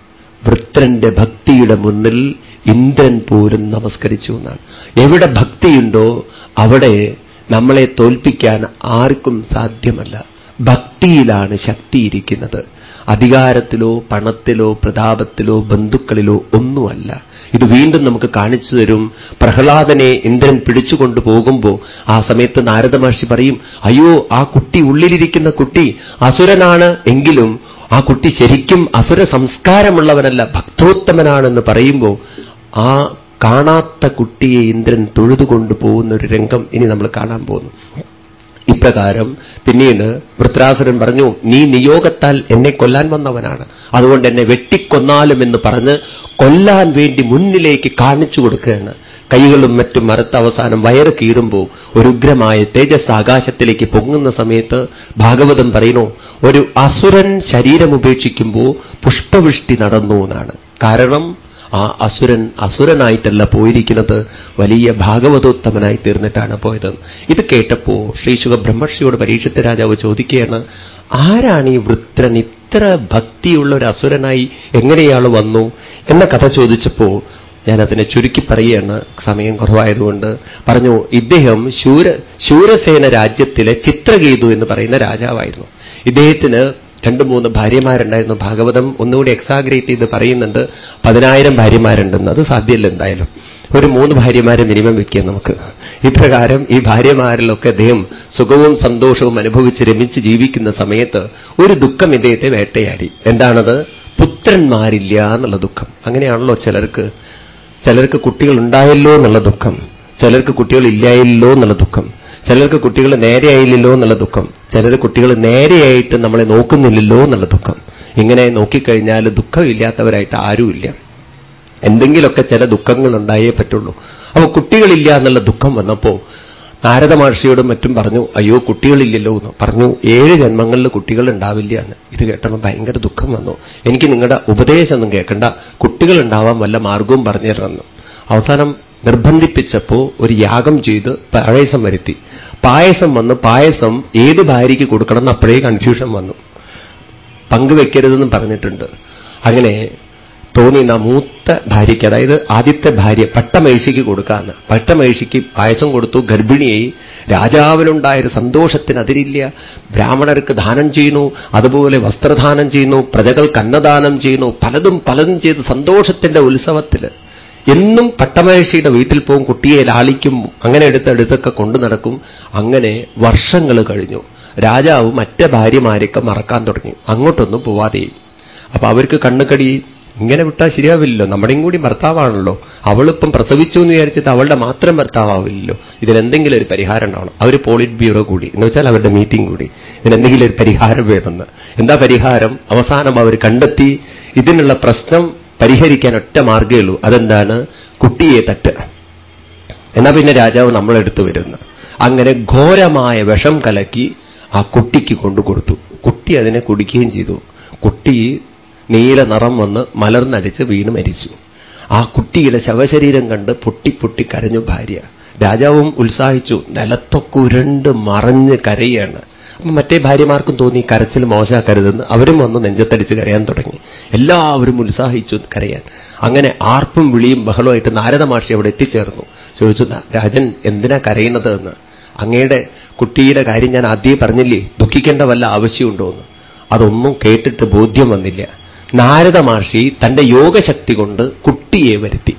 വൃത്രന്റെ ഭക്തിയുടെ മുന്നിൽ ഇന്ദ്രൻ പോലും നമസ്കരിച്ചു എന്നാണ്. എവിടെ ഭക്തിയുണ്ടോ അവിടെ നമ്മളെ തോൽപ്പിക്കാൻ ആർക്കും സാധ്യമല്ല. ഭക്തിയിലാണ് ശക്തിയിരിക്കുന്നത്. അധികാരത്തിലോ പണത്തിലോ പ്രതാപത്തിലോ ബന്ധുക്കളിലോ ഒന്നുമല്ല. ഇത് വീണ്ടും നമുക്ക് കാണിച്ചു തരും. പ്രഹ്ലാദനെ ഇന്ദ്രൻ പിടിച്ചുകൊണ്ടു പോകുമ്പോൾ ആ സമയത്ത് നാരദ മഹർഷി പറയും അയ്യോ ആ കുട്ടി ഉള്ളിലിരിക്കുന്ന കുട്ടി അസുരനാണ് എങ്കിലും ആ കുട്ടി ശരിക്കും അസുര സംസ്കാരമുള്ളവനല്ല ഭക്തോത്തമനാണെന്ന് പറയുമ്പോൾ ആ കാണാത്ത കുട്ടിയെ ഇന്ദ്രൻ തൊഴുതുകൊണ്ടു പോകുന്ന ഒരു രംഗം ഇനി നമ്മൾ കാണാൻ പോകുന്നു. ഇപ്രകാരം പിന്നീട് വൃത്രാസുരൻ പറഞ്ഞു നീ നിയോഗത്താൽ എന്നെ കൊല്ലാൻ വന്നവനാണ്. അതുകൊണ്ട് എന്നെ വെട്ടിക്കൊന്നാലും എന്ന് പറഞ്ഞ് കൊല്ലാൻ വേണ്ടി മുന്നിലേക്ക് കാണിച്ചു കൊടുക്കുകയാണ്. കൈകളും മറ്റും മറുത്ത അവസാനം വയറ് കീറുമ്പോൾ ഒരു ഉഗ്രമായ തേജസ് ആകാശത്തിലേക്ക് പൊങ്ങുന്ന സമയത്ത് ഭാഗവതം പറയുന്നു ഒരു അസുരൻ ശരീരം ഉപേക്ഷിക്കുമ്പോൾ പുഷ്പവൃഷ്ടി നടന്നു എന്നാണ്. കാരണം ആ അസുരൻ അസുരനായിട്ടല്ല പോയിരിക്കുന്നത്. വലിയ ഭാഗവതോത്തമനായി തീർന്നിട്ടാണ് പോയത്. ഇത് കേട്ടപ്പോ ശ്രീശുഖ ബ്രഹ്മർഷിയോട് പരീക്ഷത്തെ രാജാവ് ചോദിക്കുകയാണ് ആരാണ് ഈ വൃത്രൻ? ഇത്ര ഭക്തിയുള്ള ഒരു അസുരനായി എങ്ങനെയാൾ വന്നു? എന്ന കഥ ചോദിച്ചപ്പോ ഞാൻ അതിനെ ചുരുക്കി പറയുകയാണ് സമയം കുറവായതുകൊണ്ട്. പറഞ്ഞു ഇദ്ദേഹം ശൂര ശൂരസേന രാജ്യത്തിലെ ചിത്രകേതു എന്ന് പറയുന്ന രാജാവായിരുന്നു. ഇദ്ദേഹത്തിന് രണ്ട് മൂന്ന് ഭാര്യമാരുണ്ടായിരുന്നു. ഭാഗവതം ഒന്നുകൂടി എക്സാഗ്രേറ്റ് ചെയ്ത് പറയുന്നുണ്ട്. പതിനായിരം ഭാര്യമാരുണ്ടെന്ന്. അത് സാധ്യമല്ല എന്തായാലും. ഒരു മൂന്ന് ഭാര്യമാരെ മിനിമം വെക്കുക നമുക്ക്. ഇപ്രകാരം ഈ ഭാര്യമാരിലൊക്കെ അദ്ദേഹം സുഖവും സന്തോഷവും അനുഭവിച്ച് രമിച്ച് ജീവിക്കുന്ന സമയത്ത് ഒരു ദുഃഖം ഇദ്ദേഹത്തെ വേട്ടയാടി. എന്താണത്? പുത്രന്മാരില്ല എന്നുള്ള ദുഃഖം. അങ്ങനെയാണല്ലോ ചിലർക്ക്. ചിലർക്ക് കുട്ടികൾ ഉണ്ടായല്ലോ എന്നുള്ള ദുഃഖം. ചിലർക്ക് കുട്ടികൾ ഇല്ലായല്ലോ എന്നുള്ള ദുഃഖം. ചിലർക്ക് കുട്ടികൾ നേരെയായില്ലല്ലോ എന്നുള്ള ദുഃഖം. ചിലർ കുട്ടികൾ നേരെയായിട്ട് നമ്മളെ നോക്കുന്നില്ലല്ലോ എന്നുള്ള ദുഃഖം. ഇങ്ങനെ നോക്കിക്കഴിഞ്ഞാൽ ദുഃഖമില്ലാത്തവരായിട്ട് ആരുമില്ല. എന്തെങ്കിലുമൊക്കെ ചില ദുഃഖങ്ങൾ ഉണ്ടായേ പറ്റുള്ളൂ. അപ്പോൾ കുട്ടികളില്ല എന്നുള്ള ദുഃഖം വന്നപ്പോൾ നാരദ മഹർഷിയോടും മറ്റും പറഞ്ഞു അയ്യോ കുട്ടികളില്ലല്ലോ എന്ന് പറഞ്ഞു. ഏഴ് ജന്മങ്ങളിൽ കുട്ടികൾ ഉണ്ടാവില്ല എന്ന്. ഇത് കേട്ടപ്പോൾ ഭയങ്കര ദുഃഖം വന്നു. എനിക്ക് നിങ്ങളുടെ ഉപദേശമൊന്നും കേൾക്കണ്ട. കുട്ടികൾ ഉണ്ടാവാൻ വല്ല മാർഗവും പറഞ്ഞു തരണം അവസാനം നിർബന്ധിപ്പിച്ചപ്പോ ഒരു യാഗം ചെയ്ത് പായസം വരുത്തി. പായസം വന്ന് പായസം ഏത് ഭാര്യയ്ക്ക് കൊടുക്കണം എന്ന് അപ്പോഴേ കൺഫ്യൂഷൻ വന്നു. പങ്കുവെക്കരുതെന്ന് പറഞ്ഞിട്ടുണ്ട്. അങ്ങനെ തോന്നി നാ മൂത്ത ഭാര്യയ്ക്ക് അതായത് ആദ്യത്തെ ഭാര്യ പട്ടമഹിഷിക്ക് കൊടുക്കാന്ന്. പട്ടമഹിഷിക്ക് പായസം കൊടുത്തു ഗർഭിണിയായി. രാജാവിനുണ്ടായൊരു സന്തോഷത്തിന് അതിരില്ല. ബ്രാഹ്മണർക്ക് ദാനം ചെയ്യുന്നു അതുപോലെ വസ്ത്രദാനം ചെയ്യുന്നു പ്രജകൾക്ക് അന്നദാനം ചെയ്യുന്നു പലതും പലതും ചെയ്ത് സന്തോഷത്തിന്റെ ഉത്സവത്തിൽ എന്നും പട്ടമഹേഷിയുടെ വീട്ടിൽ പോകും കുട്ടിയെ ലാളിക്കും അങ്ങനെ എടുത്തെടുത്തൊക്കെ കൊണ്ടു നടക്കും. അങ്ങനെ വർഷങ്ങൾ കഴിഞ്ഞു. രാജാവ് മറ്റേ ഭാര്യമാരെയൊക്കെ മറക്കാൻ തുടങ്ങി. അങ്ങോട്ടൊന്നും പോവാതെയും അപ്പൊ അവർക്ക് കണ്ണുകടി ഇങ്ങനെ വിട്ടാൽ ശരിയാവില്ലല്ലോ. നമ്മുടെയും കൂടി ഭർത്താവാണല്ലോ. അവളിപ്പം പ്രസവിച്ചു എന്ന് വിചാരിച്ചിട്ട് അവളുടെ മാത്രം ഭർത്താവില്ലല്ലോ ഇതിനെന്തെങ്കിലും ഒരു പരിഹാരം ഉണ്ടാവണം. അവർ പോളിറ്റ് ബ്യൂറോ കൂടി. എന്ന് വെച്ചാൽ അവരുടെ മീറ്റിംഗ് കൂടി. ഇതിനെന്തെങ്കിലും ഒരു പരിഹാരം വേണമെന്ന്. എന്താ പരിഹാരം? അവസാനം അവർ കണ്ടെത്തി. ഇതിനുള്ള പ്രശ്നം പരിഹരിക്കാൻ ഒറ്റ മാർഗേ ഉള്ളൂ. അതെന്താണ്? കുട്ടിയെ തട്ടുക എന്നാ പിന്നെ രാജാവ് നമ്മളെടുത്ത് വരുന്നു അങ്ങനെ ഘോരമായ വിഷം കലക്കി ആ കുട്ടിക്ക് കൊണ്ടു കൊടുത്തു. കുട്ടി അതിനെ കുടിക്കുകയും ചെയ്തു. കുട്ടി നീല നിറം വന്ന് മലർന്നടിച്ച് വീണ് മരിച്ചു. ആ കുട്ടിയുടെ ശവശരീരം കണ്ട് പൊട്ടി പൊട്ടി കരഞ്ഞു ഭാര്യ. രാജാവും ഉത്സാഹിച്ചു. നിലത്തൊക്കെ ഉരണ്ട് മറഞ്ഞ് കരയാണ്. മറ്റേ ഭാര്യമാർക്കും തോന്നി കരച്ചിൽ മോശമാക്കരുതെന്ന് അവരും വന്ന് നെഞ്ചത്തടിച്ച് കരയാൻ തുടങ്ങി. എല്ലാവരും ഉത്സാഹിച്ചു കരയാൻ. അങ്ങനെ ആർപ്പും വിളിയും ബഹളമായിട്ട് നാരദ മാഷി അവിടെ എത്തിച്ചേർന്നു. ചോദിച്ചു രാജൻ എന്തിനാ കരയുന്നത് എന്ന്? അങ്ങയുടെ കുട്ടിയുടെ കാര്യം ഞാൻ ആദ്യമേ പറഞ്ഞില്ലേ? ദുഃഖിക്കേണ്ട വല്ല ആവശ്യമുണ്ടോ എന്ന്. അതൊന്നും കേട്ടിട്ട് ബോധ്യം വന്നില്ല. നാരദ മഹർഷി തന്റെ യോഗശക്തി കൊണ്ട് കുട്ടിയെ വരുത്തി.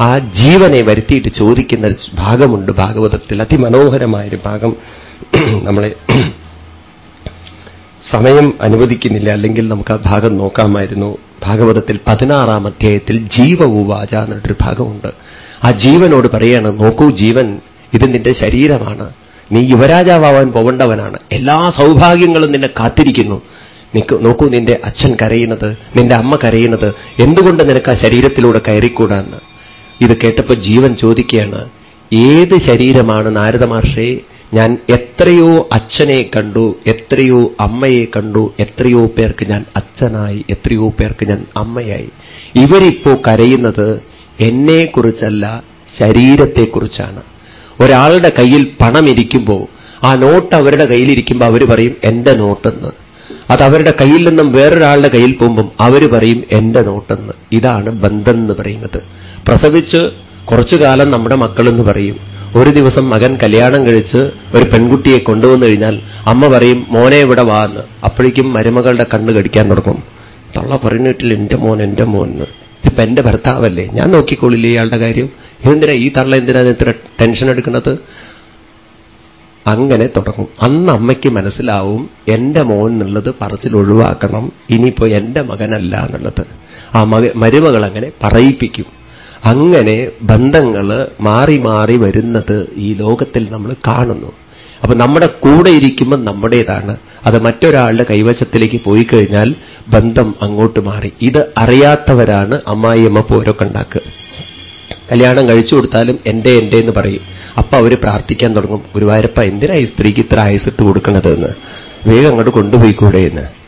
ആ ജീവനെ വരുത്തിയിട്ട് ചോദിക്കുന്ന ഭാഗമുണ്ട് ഭാഗവതത്തിൽ. അതിമനോഹരമായൊരു ഭാഗം നമ്മളെ സമയം അനുവദിക്കുന്നില്ല. അല്ലെങ്കിൽ നമുക്ക് ആ ഭാഗം നോക്കാമായിരുന്നു. ഭാഗവതത്തിൽ പതിനാറാം അധ്യായത്തിൽ ജീവ ഉവാച എന്നിട്ടൊരു ഭാഗമുണ്ട്. ആ ജീവനോട് പറയാണ് നോക്കൂ ജീവൻ ഇത് നിന്റെ ശരീരമാണ്. നീ യുവരാജാവാൻ പോകേണ്ടവനാണ്. എല്ലാ സൗഭാഗ്യങ്ങളും നിന്നെ കാത്തിരിക്കുന്നു. നോക്കൂ നിന്റെ അച്ഛൻ കരയുന്നത് നിന്റെ അമ്മ കരയുന്നത് എന്തുകൊണ്ട് നിനക്ക് ആ ശരീരത്തിലൂടെ കയറിക്കൂടാന്ന് ഇത് കേട്ടപ്പോൾ ജീവൻ ചോദിക്കുകയാണ് ഏത് ശരീരമാണ് നാരദ ഞാൻ എത്രയോ അച്ഛനെ കണ്ടു എത്രയോ അമ്മയെ കണ്ടു എത്രയോ പേർക്ക് ഞാൻ അച്ഛനായി എത്രയോ പേർക്ക് ഞാൻ അമ്മയായി. ഇവരിപ്പോ കരയുന്നത് എന്നെക്കുറിച്ചല്ല ശരീരത്തെക്കുറിച്ചാണ്. ഒരാളുടെ കയ്യിൽ പണം ഇരിക്കുമ്പോൾ ആ നോട്ട് അവരുടെ കയ്യിലിരിക്കുമ്പോൾ അവർ പറയും എന്റെ നോട്ടെന്ന്. അത് അവരുടെ കയ്യിൽ നിന്നും വേറൊരാളുടെ കയ്യിൽ പോകുമ്പം അവർ പറയും എന്റെ നോട്ടെന്ന്. ഇതാണ് ബന്ധം എന്ന് പറയുന്നത്. പ്രസവിച്ച് കുറച്ചു കാലം നമ്മുടെ മക്കളെന്ന് പറയും. ഒരു ദിവസം മകൻ കല്യാണം കഴിച്ച് ഒരു പെൺകുട്ടിയെ കൊണ്ടുവന്നു കഴിഞ്ഞാൽ അമ്മ പറയും മോനെ ഇവിടെ വാ എന്ന് അപ്പോഴേക്കും മരുമകളുടെ കണ്ണ് കടിക്കാൻ തുടങ്ങും. തള്ള പറഞ്ഞിട്ടില്ല എന്റെ മോൻ എന്റെ മോൻ ഇതിപ്പോ എന്റെ ഭർത്താവല്ലേ? ഞാൻ നോക്കിക്കോളില്ലേ ഇയാളുടെ കാര്യം? എന്തിനാ ഈ തള്ള എന്തിനാ ഇത്ര ടെൻഷൻ എടുക്കുന്നത്? അങ്ങനെ തുടങ്ങും. അന്ന് അമ്മയ്ക്ക് മനസ്സിലാവും എന്റെ മോൻ എന്നുള്ളത് പറച്ചിൽ ഒഴിവാക്കണം ഇനിയിപ്പോ എന്റെ മകനല്ല എന്നുള്ളത്. ആ മക മരുമകൾ അങ്ങനെ പറയിപ്പിക്കും. അങ്ങനെ ബന്ധങ്ങൾ മാറി മാറി വരുന്നത് ഈ ലോകത്തിൽ നമ്മൾ കാണുന്നു. അപ്പൊ നമ്മുടെ കൂടെ ഇരിക്കുമ്പോൾ നമ്മുടേതാണ്. അത് മറ്റൊരാളുടെ കൈവശത്തിലേക്ക് പോയി കഴിഞ്ഞാൽ ബന്ധം അങ്ങോട്ട് മാറി. ഇത് അറിയാത്തവരാണ് അമ്മായിയമ്മ പോരൊക്കെ ഉണ്ടാക്കുക. കല്യാണം കഴിച്ചു കൊടുത്താലും എന്റെ എന്റെ എന്ന് പറയും. അപ്പൊ അവർ പ്രാർത്ഥിക്കാൻ തുടങ്ങും. ഗുരുവായൂരപ്പ എന്തിനാ ഈ സ്ത്രീക്ക് ഇത്ര ആയസിട്ട് കൊടുക്കണതെന്ന്? വേഗം അങ്ങോട്ട് കൊണ്ടുപോയിക്കൂടെ എന്ന്.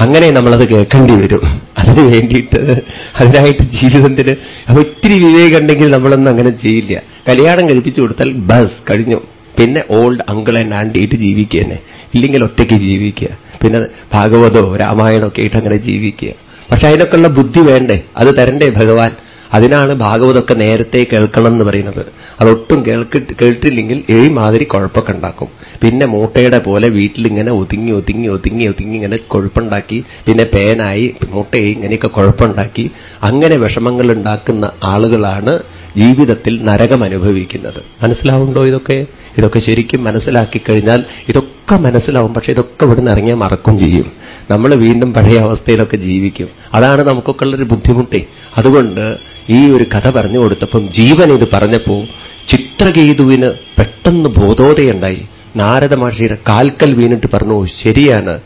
അങ്ങനെ നമ്മളത് കേൾക്കേണ്ടി വരും. അതിന് വേണ്ടിയിട്ട് അതിനായിട്ട് ജീവിതത്തിന് ഇത്തിരി വിവേകമുണ്ടെങ്കിൽ നമ്മളൊന്നും അങ്ങനെ ചെയ്യില്ല. കല്യാണം കഴിപ്പിച്ചു കൊടുത്താൽ ബസ് കഴിഞ്ഞു. പിന്നെ ഓൾഡ് അങ്കിൾ ആൻഡ് ആന്റിയിട്ട് ജീവിക്കുക തന്നെ ഇല്ലെങ്കിൽ ഒറ്റയ്ക്ക് ജീവിക്കുക. പിന്നെ ഭാഗവതോ രാമായണമൊക്കെ ആയിട്ട് അങ്ങനെ ജീവിക്കുക. പക്ഷെ അതിനൊക്കെയുള്ള ബുദ്ധി വേണ്ടേ? അത് തരണ്ടേ ഭഗവാൻ? അതിനാണ് ഭാഗവതമൊക്കെ നേരത്തെ കേൾക്കണം എന്ന് പറയുന്നത്. അതൊട്ടും കേൾക്ക് കേട്ടില്ലെങ്കിൽ ഏഴ് മാതിരി കുഴപ്പമൊക്കെ ഉണ്ടാക്കും. പിന്നെ മൂട്ടയുടെ പോലെ വീട്ടിലിങ്ങനെ ഒതുങ്ങി ഒതുങ്ങി ഒതുങ്ങി ഒതുങ്ങി ഇങ്ങനെ കുഴപ്പമുണ്ടാക്കി പിന്നെ പേനായി മൂട്ടയായി ഇങ്ങനെയൊക്കെ കുഴപ്പമുണ്ടാക്കി അങ്ങനെ വിഷമങ്ങൾ ഉണ്ടാക്കുന്ന ആളുകളാണ് ജീവിതത്തിൽ നരകം അനുഭവിക്കുന്നത് മനസ്സിലാവുണ്ടോ ഇതൊക്കെ? ഇതൊക്കെ ശരിക്കും മനസ്സിലാക്കി കഴിഞ്ഞാൽ ഇതൊക്കെ മനസ്സിലാവും പക്ഷെ ഇതൊക്കെ ഇവിടുന്ന് ഇറങ്ങിയാൽ മറക്കും ചെയ്യും. നമ്മൾ വീണ്ടും പഴയ അവസ്ഥയിലൊക്കെ ജീവിക്കും. അതാണ് നമുക്കൊക്കെ ഉള്ളൊരു ബുദ്ധിമുട്ടേ. അതുകൊണ്ട് ഈ ഒരു കഥ പറഞ്ഞു കൊടുത്തപ്പം ജീവൻ ഇത് പറഞ്ഞപ്പോ ചിത്രകേതുവിന് പെട്ടെന്ന് ബോധോദയുണ്ടായി നാരദ മഹർഷിയുടെ കാൽക്കൽ വീണിട്ട് പറഞ്ഞു ശരിയാണ്.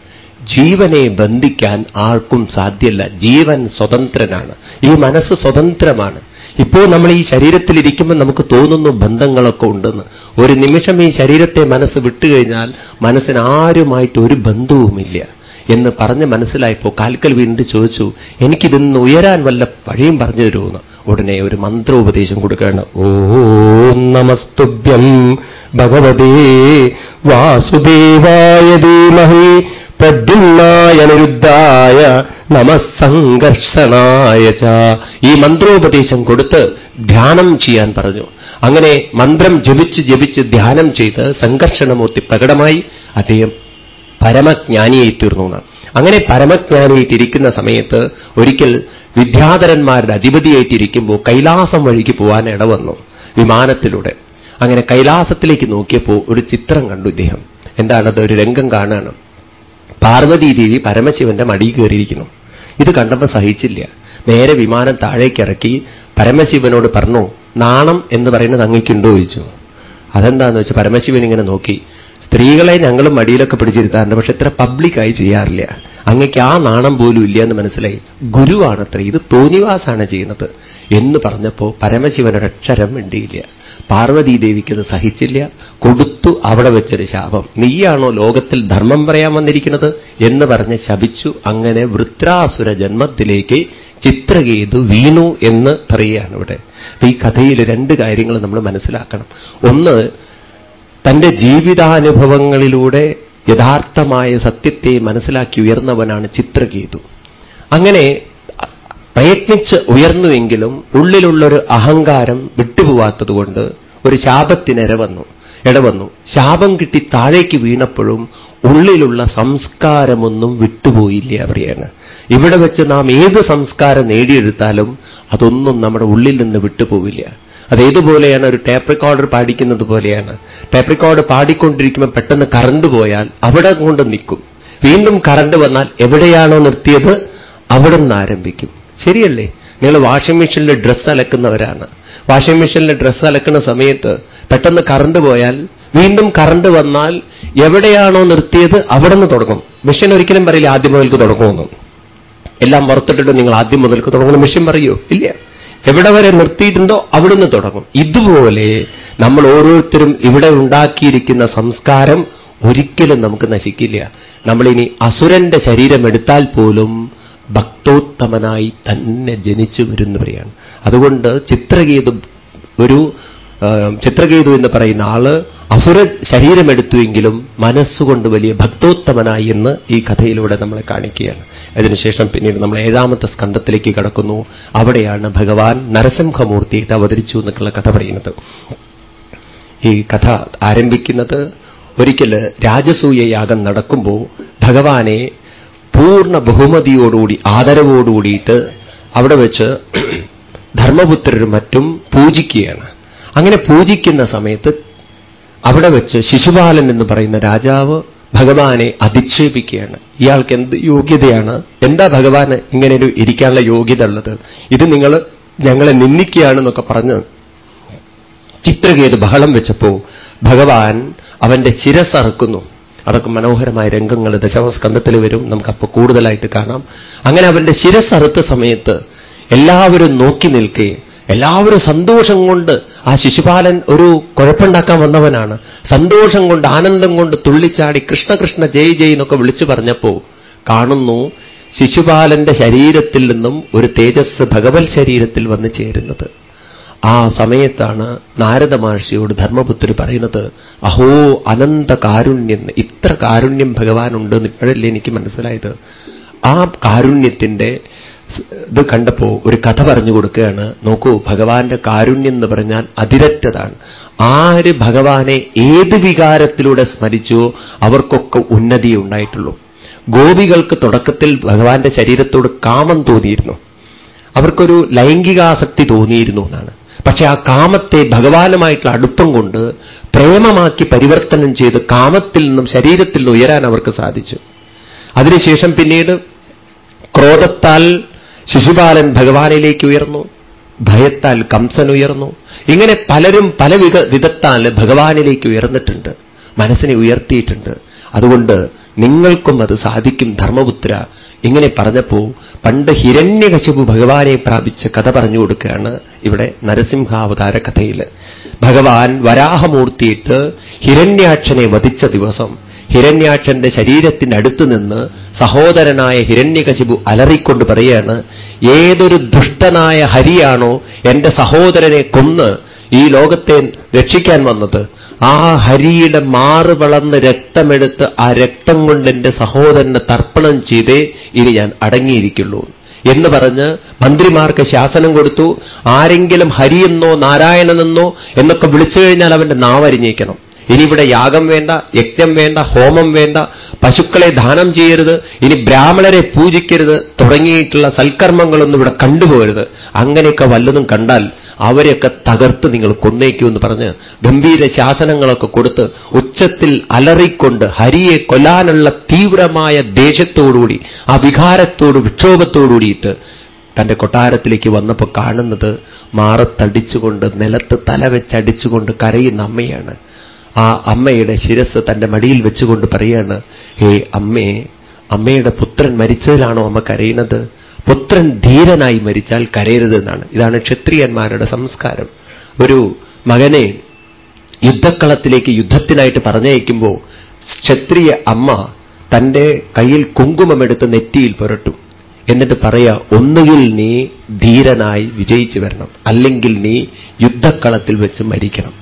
ജീവനെ ബന്ധിക്കാൻ ആർക്കും സാധ്യല്ല. ജീവൻ സ്വതന്ത്രനാണ്. ഈ മനസ്സ് സ്വതന്ത്രമാണ്. ഇപ്പോ നമ്മൾ ഈ ശരീരത്തിലിരിക്കുമ്പോൾ നമുക്ക് തോന്നുന്നു ബന്ധങ്ങളൊക്കെ ഉണ്ടെന്ന്. ഒരു നിമിഷം ഈ ശരീരത്തെ മനസ്സ് വിട്ടുകഴിഞ്ഞാൽ മനസ്സിന് ആരുമായിട്ട് ഒരു ബന്ധവുമില്ല എന്ന് പറഞ്ഞ് മനസ്സിലായപ്പോ കാൽക്കൽ വീണ്ടും ചോദിച്ചു എനിക്കിതിന്ന് ഉയരാൻ വല്ല വഴിയും പറഞ്ഞു തരുമെന്ന്? ഉടനെ ഒരു മന്ത്രോപദേശം കൊടുക്കുകയാണ് ഓ നമസ്തുഭ്യം ഭഗവതേ വാസുദേവായ ധീമഹി പ്രദ്യുമ്നായ നിരുദ്ധായ നമസംഘർഷണായ ഈ മന്ത്രോപദേശം കൊടുത്ത് ധ്യാനം ചെയ്യാൻ പറഞ്ഞു. അങ്ങനെ മന്ത്രം ജപിച്ച് ജപിച്ച് ധ്യാനം ചെയ്ത് സംഘർഷണമൂർത്തി പ്രകടമായി. അദ്ദേഹം പരമജ്ഞാനിയായി തീർന്നു എന്നാണ്. അങ്ങനെ പരമജ്ഞാനിയായിട്ടിരിക്കുന്ന സമയത്ത് ഒരിക്കൽ വിദ്യാധരന്മാരുടെ അധിപതിയായിട്ടിരിക്കുമ്പോൾ കൈലാസം വഴിക്ക് പോകാൻ ഇടവന്നു വിമാനത്തിലൂടെ. അങ്ങനെ കൈലാസത്തിലേക്ക് നോക്കിയപ്പോൾ ഒരു ചിത്രം കണ്ടു ഇദ്ദേഹം. എന്താണത്? ഒരു രംഗം കാണുകയാണ് പാർവതീദേവി പരമശിവന്റെ മടി കയറിയിരിക്കുന്നു. ഇത് കണ്ടപ്പോൾ സഹിച്ചില്ല. നേരെ വിമാനം താഴേക്കിറക്കി പരമശിവനോട് പറഞ്ഞു നാണം എന്ന് പറയുന്നത് അങ്ങയ്ക്കുണ്ടോ ചോദിച്ചു. അതെന്താന്ന് വെച്ചാൽ പരമശിവൻ ഇങ്ങനെ നോക്കി സ്ത്രീകളെ ഞങ്ങളും മടിയിലൊക്കെ പിടിച്ചിരുത്താറുണ്ട് പക്ഷെ ഇത്ര പബ്ലിക്കായി ചെയ്യാറില്ല. അങ്ങക്ക് ആ നാണം പോലും ഇല്ല എന്ന് മനസ്സിലായി. ഗുരുവാണത്ര ഇത് തോന്നിവാസാണ് ചെയ്യുന്നത്. എന്ന് പറഞ്ഞപ്പോ പരമശിവനൊരക്ഷരം മിണ്ടിയില്ല. പാർവതീദേവിക്ക് അത് സഹിച്ചില്ല. കൊടുത്തു അവിടെ വെച്ചൊരു ശാപം. നീയാണോ ലോകത്തിൽ ധർമ്മം പറയാൻ വന്നിരിക്കുന്നത്? എന്ന് പറഞ്ഞ് ശപിച്ചു. അങ്ങനെ വൃത്രാസുര ജന്മത്തിലേക്ക് ചിത്രകേതു വീണു എന്ന് പറയുകയാണ് ഇവിടെ. അപ്പൊ ഈ കഥയിൽ രണ്ട് കാര്യങ്ങൾ നമ്മൾ മനസ്സിലാക്കണം. ഒന്ന് തന്റെ ജീവിതാനുഭവങ്ങളിലൂടെ യഥാർത്ഥമായ സത്യത്തെ മനസ്സിലാക്കി ഉയർന്നവനാണ് ചിത്രകേതു. അങ്ങനെ പ്രയത്നിച്ച് ഉയർന്നുവെങ്കിലും ഉള്ളിലുള്ളൊരു അഹങ്കാരം വിട്ടുപോവാത്തതുകൊണ്ട് ഒരു ശാപത്തിനിരവന്നു ഇടവന്നു ശാപം കിട്ടി താഴേക്ക് വീണപ്പോഴും ഉള്ളിലുള്ള സംസ്കാരമൊന്നും വിട്ടുപോയില്ല അവരെയാണ്. ഇവിടെ വെച്ച് നാം ഏത് സംസ്കാരം നേടിയെടുത്താലും അതൊന്നും നമ്മുടെ ഉള്ളിൽ നിന്ന് വിട്ടുപോവില്ല. അതേതുപോലെയാണ് ഒരു ടേപ്പ് റെക്കോർഡർ പാടിക്കുന്നത് പോലെയാണ്. ടേപ്പ് റെക്കോർഡ് പാടിക്കൊണ്ടിരിക്കുമ്പോൾ പെട്ടെന്ന് കറണ്ട് പോയാൽ അവിടെ കൊണ്ട് നിൽക്കും. വീണ്ടും കറണ്ട് വന്നാൽ എവിടെയാണോ നിർത്തിയത് അവിടെ നിന്ന് ആരംഭിക്കും. ശരിയല്ലേ? നിങ്ങൾ വാഷിംഗ് മെഷീനിൽ ഡ്രസ്സ് അലക്കുന്നവരാണ്. വാഷിംഗ് മെഷീനിൽ ഡ്രസ്സ് അലക്കുന്ന സമയത്ത് പെട്ടെന്ന് കറണ്ട് പോയാൽ വീണ്ടും കറണ്ട് വന്നാൽ എവിടെയാണോ നിർത്തിയത് അവിടെ നിന്ന് തുടങ്ങും. മെഷീൻ ഒരിക്കലും പറയില്ല ആദ്യം മുതൽക്ക് തുടങ്ങുമെന്ന്. എല്ലാം വറുത്തിട്ടിട്ട് നിങ്ങൾ ആദ്യം മുതൽക്ക് തുടങ്ങുന്ന മെഷീൻ പറയോ. ഇല്ല. എവിടെ വരെ നിർത്തിയിട്ടുണ്ടോ അവിടുന്ന് തുടങ്ങും. ഇതുപോലെ നമ്മൾ ഓരോരുത്തരും ഇവിടെ ഉണ്ടാക്കിയിരിക്കുന്ന സംസ്കാരം ഒരിക്കലും നമുക്ക് നശിക്കില്ല. നമ്മളിനി അസുരന്റെ ശരീരം എടുത്താൽ പോലും ഭക്തോത്തമനായി തന്നെ ജനിച്ചു വരുന്നവരെയാണ്. അതുകൊണ്ട് ചിത്രകേതു ഒരു ചിത്രകേതു എന്ന് പറയുന്ന ആൾ അസുര ശരീരമെടുത്തുവെങ്കിലും മനസ്സുകൊണ്ട് വലിയ ഭക്തോത്തമനായി എന്ന് ഈ കഥയിലൂടെ നമ്മളെ കാണിക്കുകയാണ്. അതിനുശേഷം പിന്നീട് നമ്മൾ ഏഴാമത്തെ സ്കന്ധത്തിലേക്ക് കടക്കുന്നു. അവിടെയാണ് ഭഗവാൻ നരസിംഹമൂർത്തിയായിട്ട് അവതരിച്ചു എന്നൊക്കെയുള്ള കഥ പറയുന്നത്. ഈ കഥ ആരംഭിക്കുന്നത് ഒരിക്കൽ രാജസൂയ യാഗം നടക്കുമ്പോൾ ഭഗവാനെ പൂർണ ആദരവോടുകൂടിയിട്ട് അവിടെ വെച്ച് ധർമ്മപുത്രരും മറ്റും പൂജിക്കുകയാണ്. അങ്ങനെ പൂജിക്കുന്ന സമയത്ത് അവിടെ വെച്ച് ശിശുപാലൻ എന്ന് പറയുന്ന രാജാവ് ഭഗവാനെ അധിക്ഷേപിക്കുകയാണ്. ഇയാൾക്ക് എന്ത് യോഗ്യതയാണ്? എന്താ ഭഗവാന് ഇങ്ങനെ ഒരു ഇരിക്കാനുള്ള യോഗ്യത ഉള്ളത്? ഇത് നിങ്ങൾ ഞങ്ങളെ നിന്ദിക്കുകയാണെന്നൊക്കെ പറഞ്ഞ് ചിത്രകേത് ബഹളം വെച്ചപ്പോ ഭഗവാൻ അവന്റെ ശിരസറക്കുന്നു അതൊക്കെ മനോഹരമായ രംഗങ്ങൾ ദശമസ്കന്ധത്തിൽ വരും. നമുക്കപ്പോൾ കൂടുതലായിട്ട് കാണാം. അങ്ങനെ അവന്റെ ശിരസറുത്ത സമയത്ത് എല്ലാവരും നോക്കി നിൽക്കേ എല്ലാവരും സന്തോഷം കൊണ്ട് ആ ശിശുപാലൻ ഒരു കുഴപ്പമുണ്ടാക്കാൻ വന്നവനാണ്. സന്തോഷം കൊണ്ട് ആനന്ദം കൊണ്ട് തുള്ളിച്ചാടി കൃഷ്ണകൃഷ്ണ ജയ് ജയ് എന്നൊക്കെ വിളിച്ചു പറഞ്ഞപ്പോ കാണുന്നു ശിശുപാലന്റെ ശരീരത്തിൽ നിന്നും ഒരു തേജസ് ഭഗവത് ശരീരത്തിൽ വന്നു ചേരുന്നത്. ആ സമയത്താണ് നാരദ മഹർഷിയോട് ധർമ്മപുത്രി പറയുന്നത് അഹോ അനന്ത കാരുണ്യം ഇത്ര കാരുണ്യം ഭഗവാനുണ്ട് എന്ന് ഇപ്പോഴല്ലേ എനിക്ക് മനസ്സിലായത്? ആ കാരുണ്യത്തിന്റെ ഇത് കണ്ടപ്പോ ഒരു കഥ പറഞ്ഞു കൊടുക്കുകയാണ് നോക്കൂ ഭഗവാന്റെ കാരുണ്യം എന്ന് പറഞ്ഞാൽ അതിരറ്റതാണ്. ആര് ഭഗവാനെ ഏത് വികാരത്തിലൂടെ സ്മരിച്ചോ അവർക്കൊക്കെ ഉന്നതി ഉണ്ടായിട്ടുള്ളൂ. ഗോപികൾക്ക് തുടക്കത്തിൽ ഭഗവാന്റെ ശരീരത്തോട് കാമം തോന്നിയിരുന്നു. അവർക്കൊരു ലൈംഗികാസക്തി തോന്നിയിരുന്നു എന്നാണ്. പക്ഷെ ആ കാമത്തെ ഭഗവാനുമായിട്ടുള്ള അടുപ്പം കൊണ്ട് പ്രേമമാക്കി പരിവർത്തനം ചെയ്ത് കാമത്തിൽ നിന്നും ശരീരത്തിൽ നിന്ന് ഉയരാൻ അവർക്ക് സാധിച്ചു. അതിനുശേഷം പിന്നീട് ക്രോധത്താൽ ശിശുപാലൻ ഭഗവാനിലേക്ക് ഉയർന്നു. ഭയത്താൽ കംസൻ ഉയർന്നു. ഇങ്ങനെ പലരും പല വിധ വിധത്താൽ ഭഗവാനിലേക്ക് ഉയർന്നിട്ടുണ്ട്. മനസ്സിനെ ഉയർത്തിയിട്ടുണ്ട്. അതുകൊണ്ട് നിങ്ങൾക്കും അത് സാധിക്കും ധർമ്മപുത്ര. ഇങ്ങനെ പറഞ്ഞപ്പോ പണ്ട് ഹിരണ്യകശിപു ഭഗവാനെ പ്രാപിച്ച കഥ പറഞ്ഞു കൊടുക്കുകയാണ് ഇവിടെ നരസിംഹാവതാര കഥയിൽ ഭഗവാൻ വരാഹമൂർത്തിയിട്ട് ഹിരണ്യാക്ഷനെ വധിച്ച ദിവസം ഹിരണ്യാക്ഷന്റെ ശരീരത്തിന്റെ അടുത്ത് നിന്ന് സഹോദരനായ ഹിരണ്യകശിപു അലറിക്കൊണ്ട് പറയാണ് ഏതൊരു ദുഷ്ടനായ ഹരിയാണോ എന്റെ സഹോദരനെ കൊന്ന് ഈ ലോകത്തെ രക്ഷിക്കാൻ വന്നത്? ആ ഹരിയുടെ മാറ് വളർന്ന് രക്തമെടുത്ത് ആ രക്തം കൊണ്ട് എന്റെ സഹോദരനെ തർപ്പണം ചെയ്തേ ഇനി ഞാൻ അടങ്ങിയിരിക്കുള്ളൂ എന്ന് പറഞ്ഞ് മന്ത്രിമാർക്ക് ശാസനം കൊടുത്തു. ആരെങ്കിലും ഹരിയെന്നോ നാരായണനെന്നോ എന്നൊക്കെ വിളിച്ചു കഴിഞ്ഞാൽ അവന്റെ നാവരിഞ്ഞേക്കണം. ഇനി ഇവിടെ യാഗം വേണ്ട യജ്ഞം വേണ്ട ഹോമം വേണ്ട പശുക്കളെ ദാനം ചെയ്യരുത് ഇനി ബ്രാഹ്മണരെ പൂജിക്കരുത് തുടങ്ങിയിട്ടുള്ള സൽക്കർമ്മങ്ങളൊന്നും ഇവിടെ കണ്ടുപോകരുത്. അങ്ങനെയൊക്കെ വല്ലതും കണ്ടാൽ അവരെയൊക്കെ തകർത്ത് നിങ്ങൾ കൊന്നേക്കൂ എന്ന് പറഞ്ഞ് ഗംഭീര ശാസനങ്ങളൊക്കെ കൊടുത്ത് ഉച്ചത്തിൽ അലറിക്കൊണ്ട് ഹരിയെ കൊല്ലാനുള്ള തീവ്രമായ ദേശത്തോടുകൂടി ആ വികാരത്തോട് വിക്ഷോഭത്തോടുകൂടിയിട്ട് തന്റെ കൊട്ടാരത്തിലേക്ക് വന്നപ്പോൾ കാണുന്നത് മാറത്തടിച്ചുകൊണ്ട് നിലത്ത് തല വെച്ചടിച്ചുകൊണ്ട് കരയുന്ന അമ്മയാണ്. ആ അമ്മയുടെ ശിരസ് തന്റെ മടിയിൽ വെച്ചുകൊണ്ട് പറയാണ് ഹേ അമ്മേ അമ്മയുടെ പുത്രൻ മരിച്ചതിലാണോ അമ്മ കരയുന്നത്? പുത്രൻ ധീരനായി മരിച്ചാൽ കരയരുത് എന്നാണ് ഇതാണ് ക്ഷത്രിയന്മാരുടെ സംസ്കാരം. ഒരു മകനെ യുദ്ധക്കളത്തിലേക്ക് യുദ്ധത്തിനായിട്ട് പറഞ്ഞയക്കുമ്പോൾ ക്ഷത്രിയ അമ്മ തന്റെ കയ്യിൽ കുങ്കുമമെടുത്ത് നെറ്റിയിൽ പുരട്ടും. എന്നിട്ട് പറയാ ഒന്നുകിൽ നീ ധീരനായി വിജയിച്ചു വരണം. അല്ലെങ്കിൽ നീ യുദ്ധക്കളത്തിൽ വെച്ച് മരിക്കണം.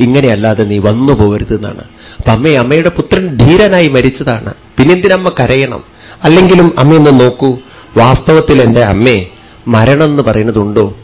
ഇങ്ങനെയല്ലാതെ നീ വന്നു പോകരുത് എന്നാണ് അപ്പൊ അമ്മയെ അമ്മയുടെ പുത്രൻ ധീരനായി മരിച്ചതാണ്. പിന്നെന്തിനമ്മ കരയണം? അല്ലെങ്കിലും അമ്മയൊന്ന് നോക്കൂ. വാസ്തവത്തിൽ എന്റെ അമ്മേ മരണം എന്ന് പറയുന്നതുണ്ടോ?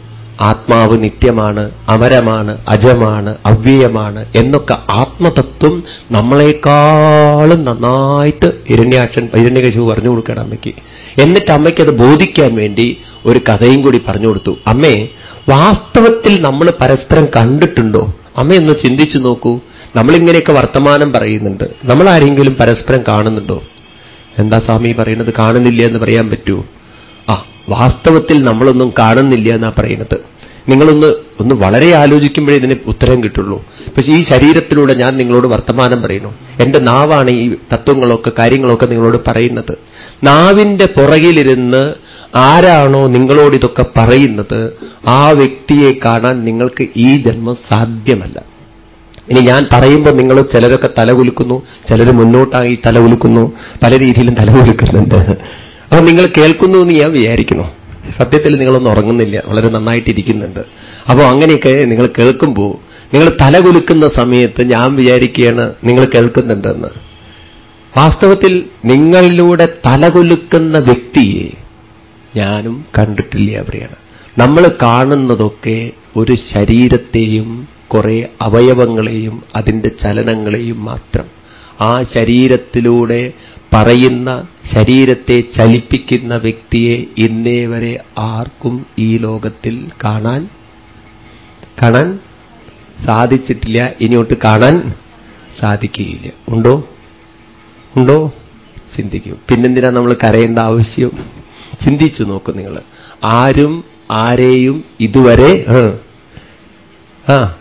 ആത്മാവ് നിത്യമാണ് അമരമാണ് അജമാണ് അവ്യയമാണ് എന്നൊക്കെ ആത്മതത്വം നമ്മളെക്കാളും നന്നായിട്ട് ഇരണ്യാക്ഷൻ ഇരണ്യകശു പറഞ്ഞു കൊടുക്കണം അമ്മയ്ക്ക്. എന്നിട്ട് അമ്മയ്ക്ക് അത് ബോധിക്കാൻ വേണ്ടി ഒരു കഥയും കൂടി പറഞ്ഞു കൊടുത്തു. അമ്മേ വാസ്തവത്തിൽ നമ്മൾ പരസ്പരം കണ്ടിട്ടുണ്ടോ? അമ്മയൊന്ന് ചിന്തിച്ചു നോക്കൂ. നമ്മളിങ്ങനെയൊക്കെ വർത്തമാനം പറയുന്നുണ്ട്. നമ്മൾ ആരെങ്കിലും പരസ്പരം കാണുന്നുണ്ടോ? എന്താ സ്വാമി പറയുന്നത്? കാണുന്നില്ല എന്ന് പറയാൻ പറ്റൂ. ആ വാസ്തവത്തിൽ നമ്മളൊന്നും കാണുന്നില്ല എന്നാ പറയുന്നത്. നിങ്ങളൊന്ന് ഒന്ന് വളരെ ആലോചിക്കുമ്പോഴേ ഇതിന് ഉത്തരം കിട്ടുള്ളൂ. പക്ഷെ ഈ ശരീരത്തിലൂടെ ഞാൻ നിങ്ങളോട് വർത്തമാനം പറയുന്നു. എന്റെ നാവാണ് ഈ തത്വങ്ങളൊക്കെ കാര്യങ്ങളൊക്കെ നിങ്ങളോട് പറയുന്നത്. നാവിന്റെ പുറകിലിരുന്ന് ആരാണോ നിങ്ങളോട് ഇതൊക്കെ പറയുന്നത് ആ വ്യക്തിയെ കാണാൻ നിങ്ങൾക്ക് ഈ ജന്മം സാധ്യമല്ല. ഇനി ഞാൻ പറയുമ്പോൾ നിങ്ങൾ ചിലരൊക്കെ തലകുലുക്കുന്നു ചിലർ മുന്നോട്ടായി തലകുലുക്കുന്നു പല രീതിയിലും തലകുലുക്കുന്നുണ്ട് അപ്പൊ നിങ്ങൾ കേൾക്കുന്നു എന്ന് ഞാൻ വിചാരിക്കുന്നു. സത്യത്തിൽ നിങ്ങളൊന്നും ഉറങ്ങുന്നില്ല. വളരെ നന്നായിട്ടിരിക്കുന്നുണ്ട്. അപ്പോൾ അങ്ങനെയൊക്കെ നിങ്ങൾ കേൾക്കുമ്പോൾ നിങ്ങൾ തലകുലുക്കുന്ന സമയത്ത് ഞാൻ വിചാരിക്കുകയാണ് നിങ്ങൾ കേൾക്കുന്നുണ്ടെന്ന്. വാസ്തവത്തിൽ നിങ്ങളിലൂടെ തലകുലുക്കുന്ന വ്യക്തിയെ ഞാനും കണ്ടിട്ടില്ല അവരെയാണ് നമ്മൾ കാണുന്നതൊക്കെ ഒരു ശരീരത്തെയും കുറേ അവയവങ്ങളെയും അതിന്റെ ചലനങ്ങളെയും മാത്രം. ആ ശരീരത്തിലൂടെ പറയുന്ന ശരീരത്തെ ചലിപ്പിക്കുന്ന വ്യക്തിയെ ഇന്നേ വരെ ആർക്കും ഈ ലോകത്തിൽ കാണാൻ കാണാൻ സാധിച്ചിട്ടില്ല. ഇനിയോട്ട് കാണാൻ സാധിക്കുകയില്ല. ഉണ്ടോ? ഉണ്ടോ? ചിന്തിക്കൂ. പിന്നെന്തിനാ നമ്മൾ കരയേണ്ട ആവശ്യം? ചിന്തിച്ചു നോക്കും നിങ്ങൾ. ആരും ആരെയും ഇതുവരെ ആ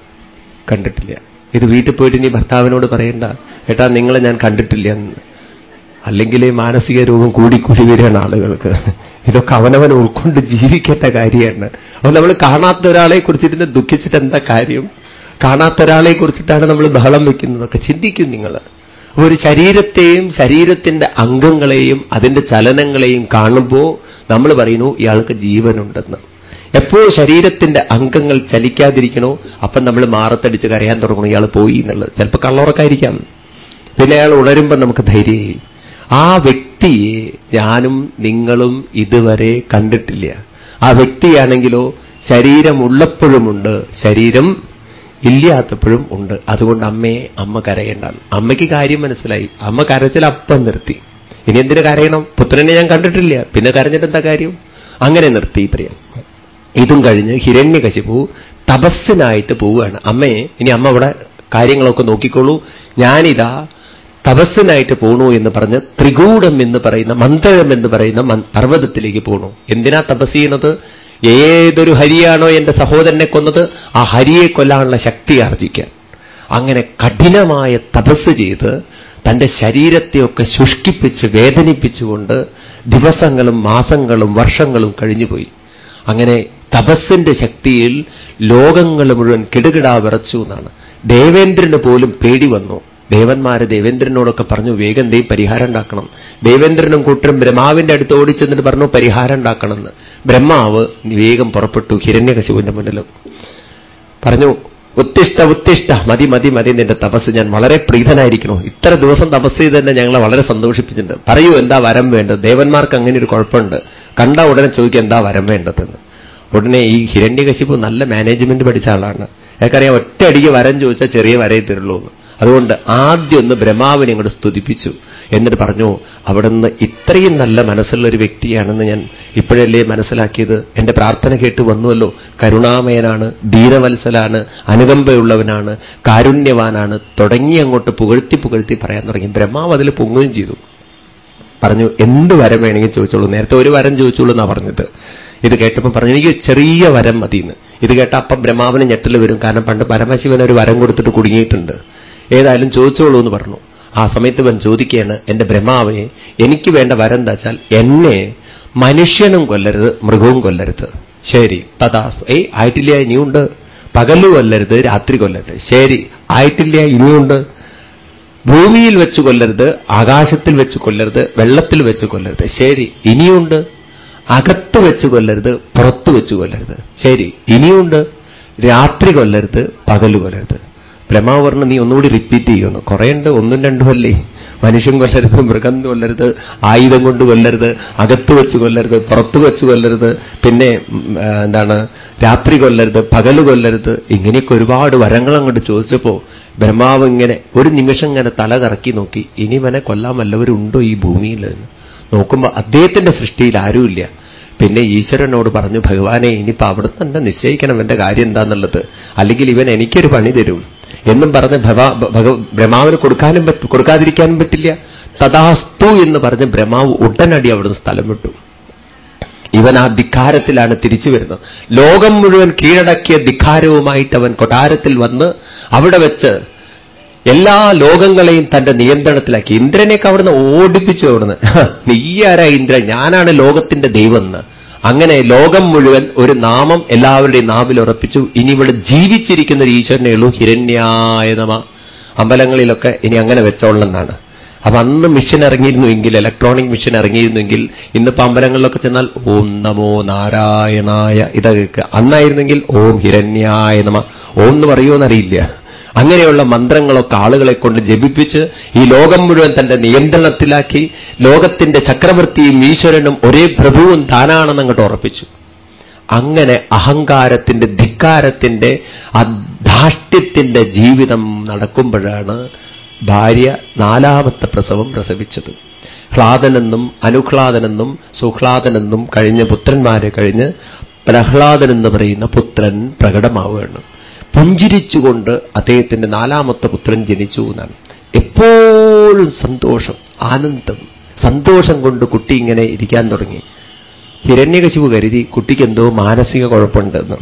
കണ്ടിട്ടില്ല. ഇത് വീട്ടിൽ പോയിട്ട് ഇനി ഭർത്താവിനോട് പറയണ്ട. ഏട്ടാ നിങ്ങളെ ഞാൻ കണ്ടിട്ടില്ല എന്ന്. അല്ലെങ്കിൽ മാനസിക രോഗം കൂടിക്കൂടി വരികയാണ് ആളുകൾക്ക്. ഇതൊക്കെ അവനവൻ ഉൾക്കൊണ്ട് ജീവിക്കേണ്ട കാര്യമാണ്. അപ്പൊ നമ്മൾ കാണാത്ത ഒരാളെ കുറിച്ചിട്ട് ദുഃഖിച്ചിട്ട് എന്താ കാര്യം? കാണാത്ത ഒരാളെ കുറിച്ചിട്ടാണ് നമ്മൾ ബഹളം വെക്കുന്നതൊക്കെ ചിന്തിക്കും നിങ്ങൾ. ഒരു ശരീരത്തെയും ശരീരത്തിന്റെ അംഗങ്ങളെയും അതിന്റെ ചലനങ്ങളെയും കാണുമ്പോൾ നമ്മൾ പറയുന്നു ഇയാൾക്ക് ജീവനുണ്ടെന്ന്. എപ്പോ ശരീരത്തിന്റെ അംഗങ്ങൾ ചലിക്കാതിരിക്കണോ? അപ്പം നമ്മൾ മാറത്തടിച്ച് കരയാൻ തുടങ്ങണം ഇയാൾ പോയി എന്നുള്ളത്. ചിലപ്പോൾ കള്ളോറക്കായിരിക്കാം പിന്നെ അയാൾ ഉണരുമ്പോൾ നമുക്ക് ധൈര്യമായി. ആ വ്യക്തിയെ ഞാനും നിങ്ങളും ഇതുവരെ കണ്ടിട്ടില്ല. ആ വ്യക്തിയാണെങ്കിലോ ശരീരമുള്ളപ്പോഴുമുണ്ട് ശരീരം ഇല്ലാത്തപ്പോഴും ഉണ്ട്. അതുകൊണ്ട് അമ്മയെ അമ്മ കരയേണ്ടാണ് അമ്മയ്ക്ക് കാര്യം മനസ്സിലായി. അമ്മ കരച്ചിൽ അപ്പം നിർത്തി. ഇനി എന്തിനു കരയണം? പുത്രനെ ഞാൻ കണ്ടിട്ടില്ല. പിന്നെ കരഞ്ഞിട്ട് എന്താ കാര്യം? അങ്ങനെ നിർത്തി പറയാം ഇതും കഴിഞ്ഞ് ഹിരണ്യകശിപു തപസ്സിനായിട്ട് പോവുകയാണ്. അമ്മയെ ഇനി അമ്മ അവിടെ കാര്യങ്ങളൊക്കെ നോക്കിക്കോളൂ. ഞാനിതാ തപസ്സിനായിട്ട് പോണു എന്ന് പറഞ്ഞ് ത്രികൂടം എന്ന് പറയുന്ന മന്ത്രം എന്ന് പറയുന്ന പർവതത്തിലേക്ക് പോണു. എന്തിനാ തപസ് ചെയ്യുന്നത്? ഏതൊരു ഹരിയാണോ എന്റെ സഹോദരനെ കൊന്നത് ആ ഹരിയെ കൊല്ലാനുള്ള ശക്തി ആർജിക്കാൻ. അങ്ങനെ കഠിനമായ തപസ് ചെയ്ത് തന്റെ ശരീരത്തെയൊക്കെ ശുഷ്കിപ്പിച്ച് വേദനിപ്പിച്ചുകൊണ്ട് ദിവസങ്ങളും മാസങ്ങളും വർഷങ്ങളും കഴിഞ്ഞുപോയി. അങ്ങനെ തപസ്സിന്റെ ശക്തിയിൽ ലോകങ്ങൾ മുഴുവൻ കിടുകിടാ വിറച്ചു എന്നാണ്. ദേവേന്ദ്രന് പോലും പേടി വന്നു. ദേവന്മാര് ദേവേന്ദ്രനോടൊക്കെ പറഞ്ഞു വേഗം ദൈവം പരിഹാരം ഉണ്ടാക്കണം. ദേവേന്ദ്രനും കൂട്ടരും ബ്രഹ്മാവിന്റെ അടുത്ത് ഓടിച്ചെന്നിട്ട് പറഞ്ഞു പരിഹാരം ഉണ്ടാക്കണമെന്ന്. ബ്രഹ്മാവ് വേഗം പുറപ്പെട്ടു ഹിരണ്യകശിവന്റെ മുന്നിലും പറഞ്ഞു ഉത്തിഷ്ഠ ഉത്തിഷ്ട മതി മതി മതി നിന്റെ തപസ് ഞാൻ വളരെ പ്രീതനായിരിക്കണോ ഇത്ര ദിവസം തപസ് ചെയ്ത് തന്നെ ഞങ്ങളെ വളരെ സന്തോഷിപ്പിച്ചിട്ടുണ്ട്. പറയൂ എന്താ വരം വേണ്ടത്? ദേവന്മാർക്ക് അങ്ങനെ ഒരു കുഴപ്പമുണ്ട്. കണ്ട ഉടനെ ചോദിക്കുക എന്താ വരം വേണ്ടതെന്ന്? ഉടനെ ഈ ഹിരണ്യകശിപ്പ് നല്ല മാനേജ്മെന്റ് പഠിച്ച ആളാണ്. എനിക്കറിയാം ഒറ്റയടിക്ക് വരം ചോദിച്ചാൽ ചെറിയ വരയെ തരുള്ളൂ എന്ന്. അതുകൊണ്ട് ആദ്യം ഒന്ന് ബ്രഹ്മാവിനെ ഇങ്ങോട്ട് സ്തുതിപ്പിച്ചു. എന്നിട്ട് പറഞ്ഞു അവിടെ നിന്ന് ഇത്രയും നല്ല മനസ്സുള്ള ഒരു വ്യക്തിയാണെന്ന് ഞാൻ ഇപ്പോഴല്ലേ മനസ്സിലാക്കിയത്? എന്റെ പ്രാർത്ഥന കേട്ട് വന്നുവല്ലോ. കരുണാമയനാണ് ദീനവത്സലാണ് അനുകമ്പയുള്ളവനാണ് കാരുണ്യവാനാണ്. തുടങ്ങി അങ്ങോട്ട് പുകഴ്ത്തി പുകഴ്ത്തി പറയാൻ തുടങ്ങി. ബ്രഹ്മാവ് അതിൽ പൊങ്ങുകയും ചെയ്തു. പറഞ്ഞു എന്ത് വരം വേണമെങ്കിൽ ചോദിച്ചോളൂ. നേരത്തെ ഒരു വരം ചോദിച്ചോളൂ എന്നാണ് പറഞ്ഞത്. ഇത് കേട്ടപ്പോൾ പറഞ്ഞു എനിക്ക് ചെറിയ വരം മതി എന്ന് ഇത് കേട്ട അപ്പം ബ്രഹ്മാവിന് ഞെട്ടൽ വരും. കാരണം പണ്ട് പരമശിവൻ ഒരു വരം കൊടുത്തിട്ട് കുടുങ്ങിയിട്ടുണ്ട്. ഏതായാലും ചോദിച്ചോളൂ എന്ന് പറഞ്ഞു. ആ സമയത്ത് ഇവൻ ചോദിക്കുകയാണ് എന്റെ ബ്രഹ്മാവെ എനിക്ക് വേണ്ട വരം എന്താ വെച്ചാൽ എന്നെ മനുഷ്യനും കൊല്ലരുത് മൃഗവും കൊല്ലരുത്. ശരി തഥാസ് ഏയ് ആയിട്ടില്ല ഇനിയുണ്ട്. പകൽ കൊല്ലരുത് രാത്രി കൊല്ലരുത്. ശരി ആയിട്ടില്ല ഇനിയുണ്ട്. ഭൂമിയിൽ വെച്ച് കൊല്ലരുത് ആകാശത്തിൽ വെച്ച് കൊല്ലരുത് വെള്ളത്തിൽ വെച്ച് കൊല്ലരുത്. ശരി ഇനിയുണ്ട്. അകത്ത് വെച്ച് കൊല്ലരുത് പുറത്ത് വെച്ച് കൊല്ലരുത്. ശരി ഇനിയുണ്ട് രാത്രി കൊല്ലരുത് പകൽ കൊല്ലരുത്. പറഞ്ഞു നീ ഒന്നുകൂടി റിപ്പീറ്റ് ചെയ്യുന്നു. കുറേയുണ്ട് ഒന്നും രണ്ടും അല്ലേ? മനുഷ്യൻ കൊല്ലരുത് മൃഗം കൊല്ലരുത് ആയുധം കൊണ്ട് കൊല്ലരുത് അകത്ത് വെച്ച് കൊല്ലരുത് പുറത്ത് വെച്ച് കൊല്ലരുത്. പിന്നെ എന്താണ് രാത്രി കൊല്ലരുത് പകൽ കൊല്ലരുത്. ഇങ്ങനെയൊക്കെ ഒരുപാട് വരങ്ങൾ അങ്ങോട്ട് ചോദിച്ചപ്പോ ബ്രഹ്മാവ് ഇങ്ങനെ ഒരു നിമിഷം ഇങ്ങനെ തല കറക്കി നോക്കി. ഇനി ഇവനെ കൊല്ലാൻ വല്ലവരുണ്ടോ ഈ ഭൂമിയിൽ നോക്കുമ്പോൾ അദ്ദേഹത്തിന്റെ സൃഷ്ടിയിൽ ആരുമില്ല. പിന്നെ ഈശ്വരനോട് പറഞ്ഞു ഭഗവാനെ ഇനിയിപ്പോൾ അവിടെ തന്നെ നിശ്ചയിക്കണം എന്റെ കാര്യം എന്താണെന്നുള്ളത് അല്ലെങ്കിൽ ഇവൻ എനിക്കൊരു പണി തരും. എന്നും പറഞ്ഞ് ബ്രഹ്മാവിന് കൊടുക്കാനും കൊടുക്കാതിരിക്കാനും പറ്റില്ല. തഥാസ്തു എന്ന് പറഞ്ഞ് ബ്രഹ്മാവ് ഉടനടി അവിടുന്ന് സ്ഥലം വിട്ടു. ഇവൻ ആ ധിക്കാരത്തിലാണ് തിരിച്ചു വരുന്നത്. ലോകം മുഴുവൻ കീഴടക്കിയ ധിക്കാരവുമായിട്ട് അവൻ കൊട്ടാരത്തിൽ വന്ന് അവിടെ വെച്ച് എല്ലാ ലോകങ്ങളെയും തന്റെ നിയന്ത്രണത്തിലാക്കി. ഇന്ദ്രനെയൊക്കെ അവിടുന്ന് ഓടിപ്പിച്ചു അവിടുന്ന്. നീ ആരാ ഇന്ദ്ര ഞാനാണ് ലോകത്തിന്റെ ദൈവം എന്ന് അങ്ങനെ ലോകം മുഴുവൻ ഒരു നാമം എല്ലാവരുടെയും നാവിൽ ഉറപ്പിച്ചു. ഇനി ഇവിടെ ജീവിച്ചിരിക്കുന്ന ഒരു ഈശ്വരനെ ഉള്ളൂ ഹിരണ്യായ അമ്പലങ്ങളിലൊക്കെ ഇനി അങ്ങനെ വെച്ചോളെന്നാണ് അപ്പൊ അന്ന് മിഷൻ ഇറങ്ങിയിരുന്നുവെങ്കിൽ ഇലക്ട്രോണിക് മിഷൻ ഇറങ്ങിയിരുന്നുവെങ്കിൽ ഇന്നിപ്പോ അമ്പലങ്ങളിലൊക്കെ ചെന്നാൽ ഓം നമോ നാരായണായ ഇതൊക്കെ അന്നായിരുന്നെങ്കിൽ ഓം ഹിരണ്യായ നമ. ഓം എന്ന് പറയുമോന്നറിയില്ല അങ്ങനെയുള്ള മന്ത്രങ്ങളൊക്കെ ആളുകളെ കൊണ്ട് ജപിപ്പിച്ച് ഈ ലോകം മുഴുവൻ തന്റെ നിയന്ത്രണത്തിലാക്കി ലോകത്തിന്റെ ചക്രവർത്തിയും ഈശ്വരനും ഒരേ പ്രഭുവും താനാണെന്ന് അങ്ങോട്ട് ഉറപ്പിച്ചു. അങ്ങനെ അഹങ്കാരത്തിന്റെ ധിക്കാരത്തിന്റെ അധാഷ്ട്യത്തിന്റെ ജീവിതം നടക്കുമ്പോഴാണ് ഭാര്യ നാലാമത്തെ പ്രസവം പ്രസവിച്ചത്. ഹ്ലാദനെന്നും അനുഹ്ലാദനെന്നും സുഹ്ലാദനെന്നും കഴിഞ്ഞ പുത്രന്മാരെ കഴിഞ്ഞ് പ്രഹ്ലാദൻ എന്ന് പറയുന്ന പുത്രൻ പ്രകടമാവുകയാണ്. പുഞ്ചിരിച്ചുകൊണ്ട് അദ്ദേഹത്തിന്റെ നാലാമത്തെ പുത്രൻ ജനിച്ചു എന്നാണ്. എപ്പോഴും സന്തോഷം ആനന്ദം സന്തോഷം കൊണ്ട് കുട്ടി ഇങ്ങനെ ഇരിക്കാൻ തുടങ്ങി. ഹിരണ്യകശിവ് കരുതി കുട്ടിക്ക് എന്തോ മാനസിക കുഴപ്പമുണ്ടെന്ന്.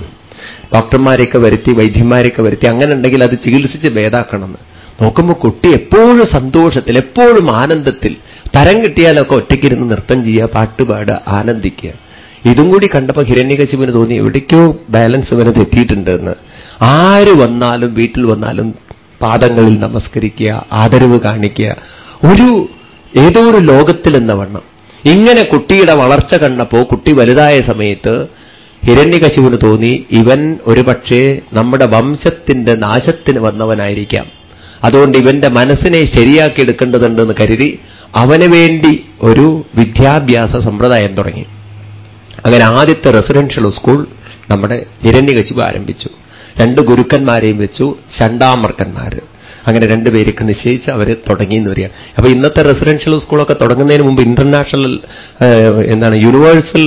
ഡോക്ടർമാരെയൊക്കെ വരുത്തി വൈദ്യന്മാരെയൊക്കെ വരുത്തി അങ്ങനെ ഉണ്ടെങ്കിൽ അത് ചികിത്സിച്ച് ഭേദാക്കണമെന്ന്. നോക്കുമ്പോൾ കുട്ടി എപ്പോഴും സന്തോഷത്തിൽ എപ്പോഴും ആനന്ദത്തിൽ തരം കിട്ടിയാലൊക്കെ ഒറ്റയ്ക്കിരുന്ന് നൃത്തം ചെയ്യുക പാട്ടുപാടുക ആനന്ദിക്കുക. ഇതും കൂടി കണ്ടപ്പോൾ ഹിരണ്യകശിപുന് തോന്നി എവിടേക്കോ ബാലൻസ് വരെ തെറ്റിയിട്ടുണ്ട് എന്ന് ആര് വന്നാലും വീട്ടിൽ വന്നാലും പാദങ്ങളിൽ നമസ്കരിക്കുക ആദരവ് കാണിക്കുക. ഒരു ഏതോ ഒരു ലോകത്തിൽ എന്ന വണ്ണം. ഇങ്ങനെ കുട്ടിയുടെ വളർച്ച കണ്ടപ്പോ കുട്ടി വലുതായ സമയത്ത് ഹിരണ്യകശിവിന് തോന്നി ഇവൻ ഒരുപക്ഷേ നമ്മുടെ വംശത്തിന്റെ നാശത്തിന് വന്നവനായിരിക്കാം. അതുകൊണ്ട് ഇവന്റെ മനസ്സിനെ ശരിയാക്കി എടുക്കേണ്ടതുണ്ടെന്ന് കരുതി അവന് വേണ്ടി ഒരു വിദ്യാഭ്യാസ സമ്പ്രദായം തുടങ്ങി. അങ്ങനെ ആദ്യത്തെ റെസിഡൻഷ്യൽ സ്കൂൾ നമ്മുടെ ഹിരണ്യകശിവ് ആരംഭിച്ചു. രണ്ട് ഗുരുക്കന്മാരെയും വെച്ചു ചണ്ടാമർക്കന്മാർ അങ്ങനെ രണ്ടുപേരൊക്കെ നിശ്ചയിച്ച് അവർ തുടങ്ങി എന്ന് വരികയാണ് അപ്പൊ ഇന്നത്തെ റെസിഡൻഷ്യൽ സ്കൂളൊക്കെ തുടങ്ങുന്നതിന് മുമ്പ് ഇന്റർനാഷണൽ എന്താണ് യൂണിവേഴ്സൽ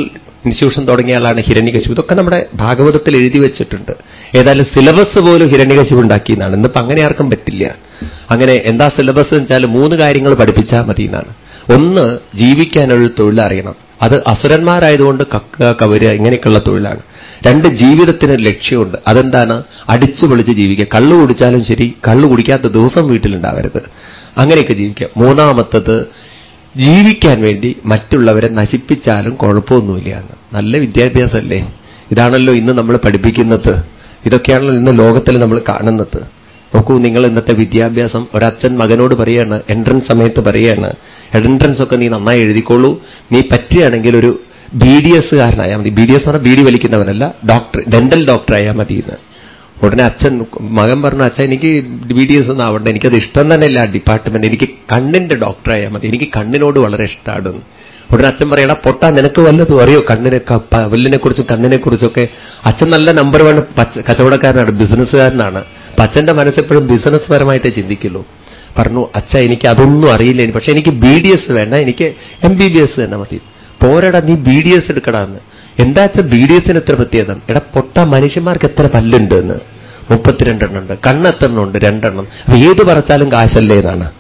ഇൻസ്റ്റിറ്റ്യൂഷൻ തുടങ്ങിയ ആളാണ് ഹിരണ്യകശിപ്. ഇതൊക്കെ നമ്മുടെ ഭാഗവതത്തിൽ എഴുതി വെച്ചിട്ടുണ്ട്. ഏതായാലും സിലബസ് പോലും ഹിരണ്യകശിപ് ഉണ്ടാക്കിയെന്നാണ് ഇന്നിപ്പോ അങ്ങനെ ആർക്കും പറ്റില്ല. അങ്ങനെ എന്താ സിലബസ് വെച്ചാൽ മൂന്ന് കാര്യങ്ങൾ പഠിപ്പിച്ചാൽ മതി എന്നാണ്. ഒന്ന് ജീവിക്കാനൊരു തൊഴിലറിയണം. അത് അസുരന്മാരായതുകൊണ്ട് കക്ക കവരുക ഇങ്ങനെയൊക്കെയുള്ള തൊഴിലാണ്. രണ്ട് ജീവിതത്തിന് ലക്ഷ്യമുണ്ട്. അതെന്താണ്? അടിച്ചു പൊളിച്ച് ജീവിക്കുക. കള്ളു കുടിച്ചാലും ശരി കള്ളു കുടിക്കാത്ത ദിവസം വീട്ടിലുണ്ടാവരുത്. അങ്ങനെയൊക്കെ ജീവിക്കുക. മൂന്നാമത്തത് ജീവിക്കാൻ വേണ്ടി മറ്റുള്ളവരെ നശിപ്പിച്ചാലും കുഴപ്പമൊന്നുമില്ല എന്ന്. നല്ല വിദ്യാഭ്യാസമല്ലേ? ഇതാണല്ലോ ഇന്ന് നമ്മൾ പഠിപ്പിക്കുന്നത്. ഇതൊക്കെയാണല്ലോ ഇന്ന് ലോകത്തിൽ നമ്മൾ കാണുന്നത്. നോക്കൂ നിങ്ങൾ ഇന്നത്തെ വിദ്യാഭ്യാസം ഒരച്ഛൻ മകനോട് പറയാണ് എൻട്രൻസ് സമയത്ത് പറയാണ് എൻട്രൻസ് ഒക്കെ നീ നന്നായി എഴുതിക്കോളൂ. നീ പറ്റുകയാണെങ്കിൽ ഒരു ബി ഡി എസ്സുകാരനായാൽ മതി. ബി ഡി എസ് എന്ന് പറഞ്ഞാൽ ബി ഡി വലിക്കുന്നവനല്ല ഡോക്ടർ ഡെന്റൽ ഡോക്ടർ ആയാൽ മതി എന്ന്. ഉടനെ അച്ഛൻ മകൻ പറഞ്ഞു അച്ഛൻ എനിക്ക് ബി ഡി എസ് ഒന്നും ആവണ്ട. എനിക്കത് ഇഷ്ടം തന്നെ ഇല്ല ഡിപ്പാർട്ട്മെന്റ് എനിക്ക് കണ്ണിന്റെ ഡോക്ടറായാൽ മതി. എനിക്ക് കണ്ണിനോട് വളരെ ഇഷ്ടമാണ് ഉടനെ അച്ഛൻ പറയണ പൊട്ടാ നിനക്ക് വല്ലതും അറിയോ? കണ്ണിനെ പല്ലിനെ കുറിച്ചും കണ്ണിനെ കുറിച്ചൊക്കെ അച്ഛൻ നല്ല നമ്പർ വൺ കച്ചവടക്കാരനാണ് ബിസിനസ്സുകാരനാണ് അപ്പൊ അച്ഛന്റെ മനസ്സെപ്പോഴും ബിസിനസ് പരമായിട്ടേ ചിന്തിക്കുള്ളൂ. പറഞ്ഞു അച്ഛ എനിക്ക് അതൊന്നും അറിയില്ല. പക്ഷെ എനിക്ക് ബി ഡി എസ് വേണ്ട. എനിക്ക് എം ബി ബി എസ് തന്നെ മതി. പോരടാ നീ ബി ഡി എസ് എടുക്കടാന്ന്. എന്താ അച്ഛൻ ബി ഡി എസിന് എത്ര പ്രത്യേകത? എടാ പൊട്ട മനുഷ്യന്മാർക്ക് എത്ര പല്ലുണ്ട് എന്ന്. മുപ്പത്തിരണ്ടെണ്ണം ഉണ്ട്. കണ്ണെത്തെണ്ണം ഉണ്ട്? രണ്ടെണ്ണം. അപ്പൊ ഏത് പറച്ചാലും കാശല്ലേ എന്നാണ്.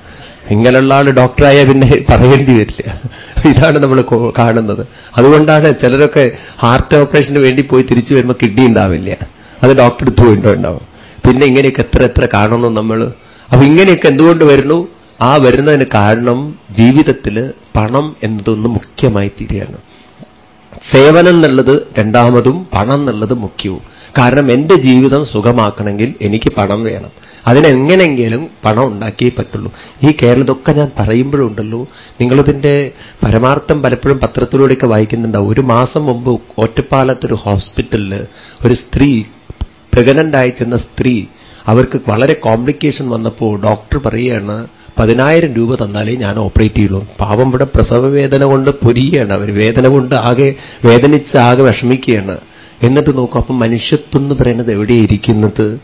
ഇങ്ങനെയുള്ള ആൾ ഡോക്ടറായ പിന്നെ പറയേണ്ടി വരില്ല. ഇതാണ് നമ്മൾ കാണുന്നത്. അതുകൊണ്ടാണ് ചിലരൊക്കെ ഹാർട്ട് ഓപ്പറേഷന് വേണ്ടി പോയി തിരിച്ചു വരുമ്പോൾ കിഡ്നി ഉണ്ടാവില്ല. അത് ഡോക്ടർ എടുത്തു പോയിട്ടുണ്ടോ ഉണ്ടാവും. പിന്നെ ഇങ്ങനെയൊക്കെ എത്ര എത്ര കാണുന്നു നമ്മൾ. അപ്പൊ ഇങ്ങനെയൊക്കെ എന്തുകൊണ്ട് വരുന്നു? ആ വരുന്നതിന് കാരണം ജീവിതത്തിൽ പണം എന്നതൊന്ന് മുഖ്യമായി തീരുകയാണ്. സേവനം എന്നുള്ളത് രണ്ടാമതും പണം എന്നുള്ളത് മുഖ്യവും. കാരണം എന്റെ ജീവിതം സുഖമാക്കണമെങ്കിൽ എനിക്ക് പണം വേണം. അതിനെങ്ങനെങ്കിലും പണം ഉണ്ടാക്കിയേ പറ്റുള്ളൂ. ഈ കേരളത്തൊക്കെ ഞാൻ പറയുമ്പോഴുണ്ടല്ലോ നിങ്ങളിതിന്റെ പരമാർത്ഥം പലപ്പോഴും പത്രത്തിലൂടെയൊക്കെ വായിക്കുന്നുണ്ടാവും. ഒരു മാസം മുമ്പ് ഒറ്റപ്പാലത്തൊരു ഹോസ്പിറ്റലിൽ ഒരു സ്ത്രീ പ്രഗ്നന്റ് ആയി ചെന്ന സ്ത്രീ അവർക്ക് വളരെ കോംപ്ലിക്കേഷൻ വന്നപ്പോൾ ഡോക്ടർ പറയുകയാണ് പതിനായിരം രൂപ തന്നാലേ ഞാൻ ഓപ്പറേറ്റ് ചെയ്യുള്ളൂ. പാവം ഇവിടെ പ്രസവ വേദന കൊണ്ട് പൊരിയാണ് അവർ. വേദന കൊണ്ട് ആകെ വേദനിച്ച് ആകെ വിഷമിക്കുകയാണ്. എന്നിട്ട് നോക്കും അപ്പം മനുഷ്യത്വം എന്ന് പറയുന്നത് എവിടെയിരിക്കുന്നത്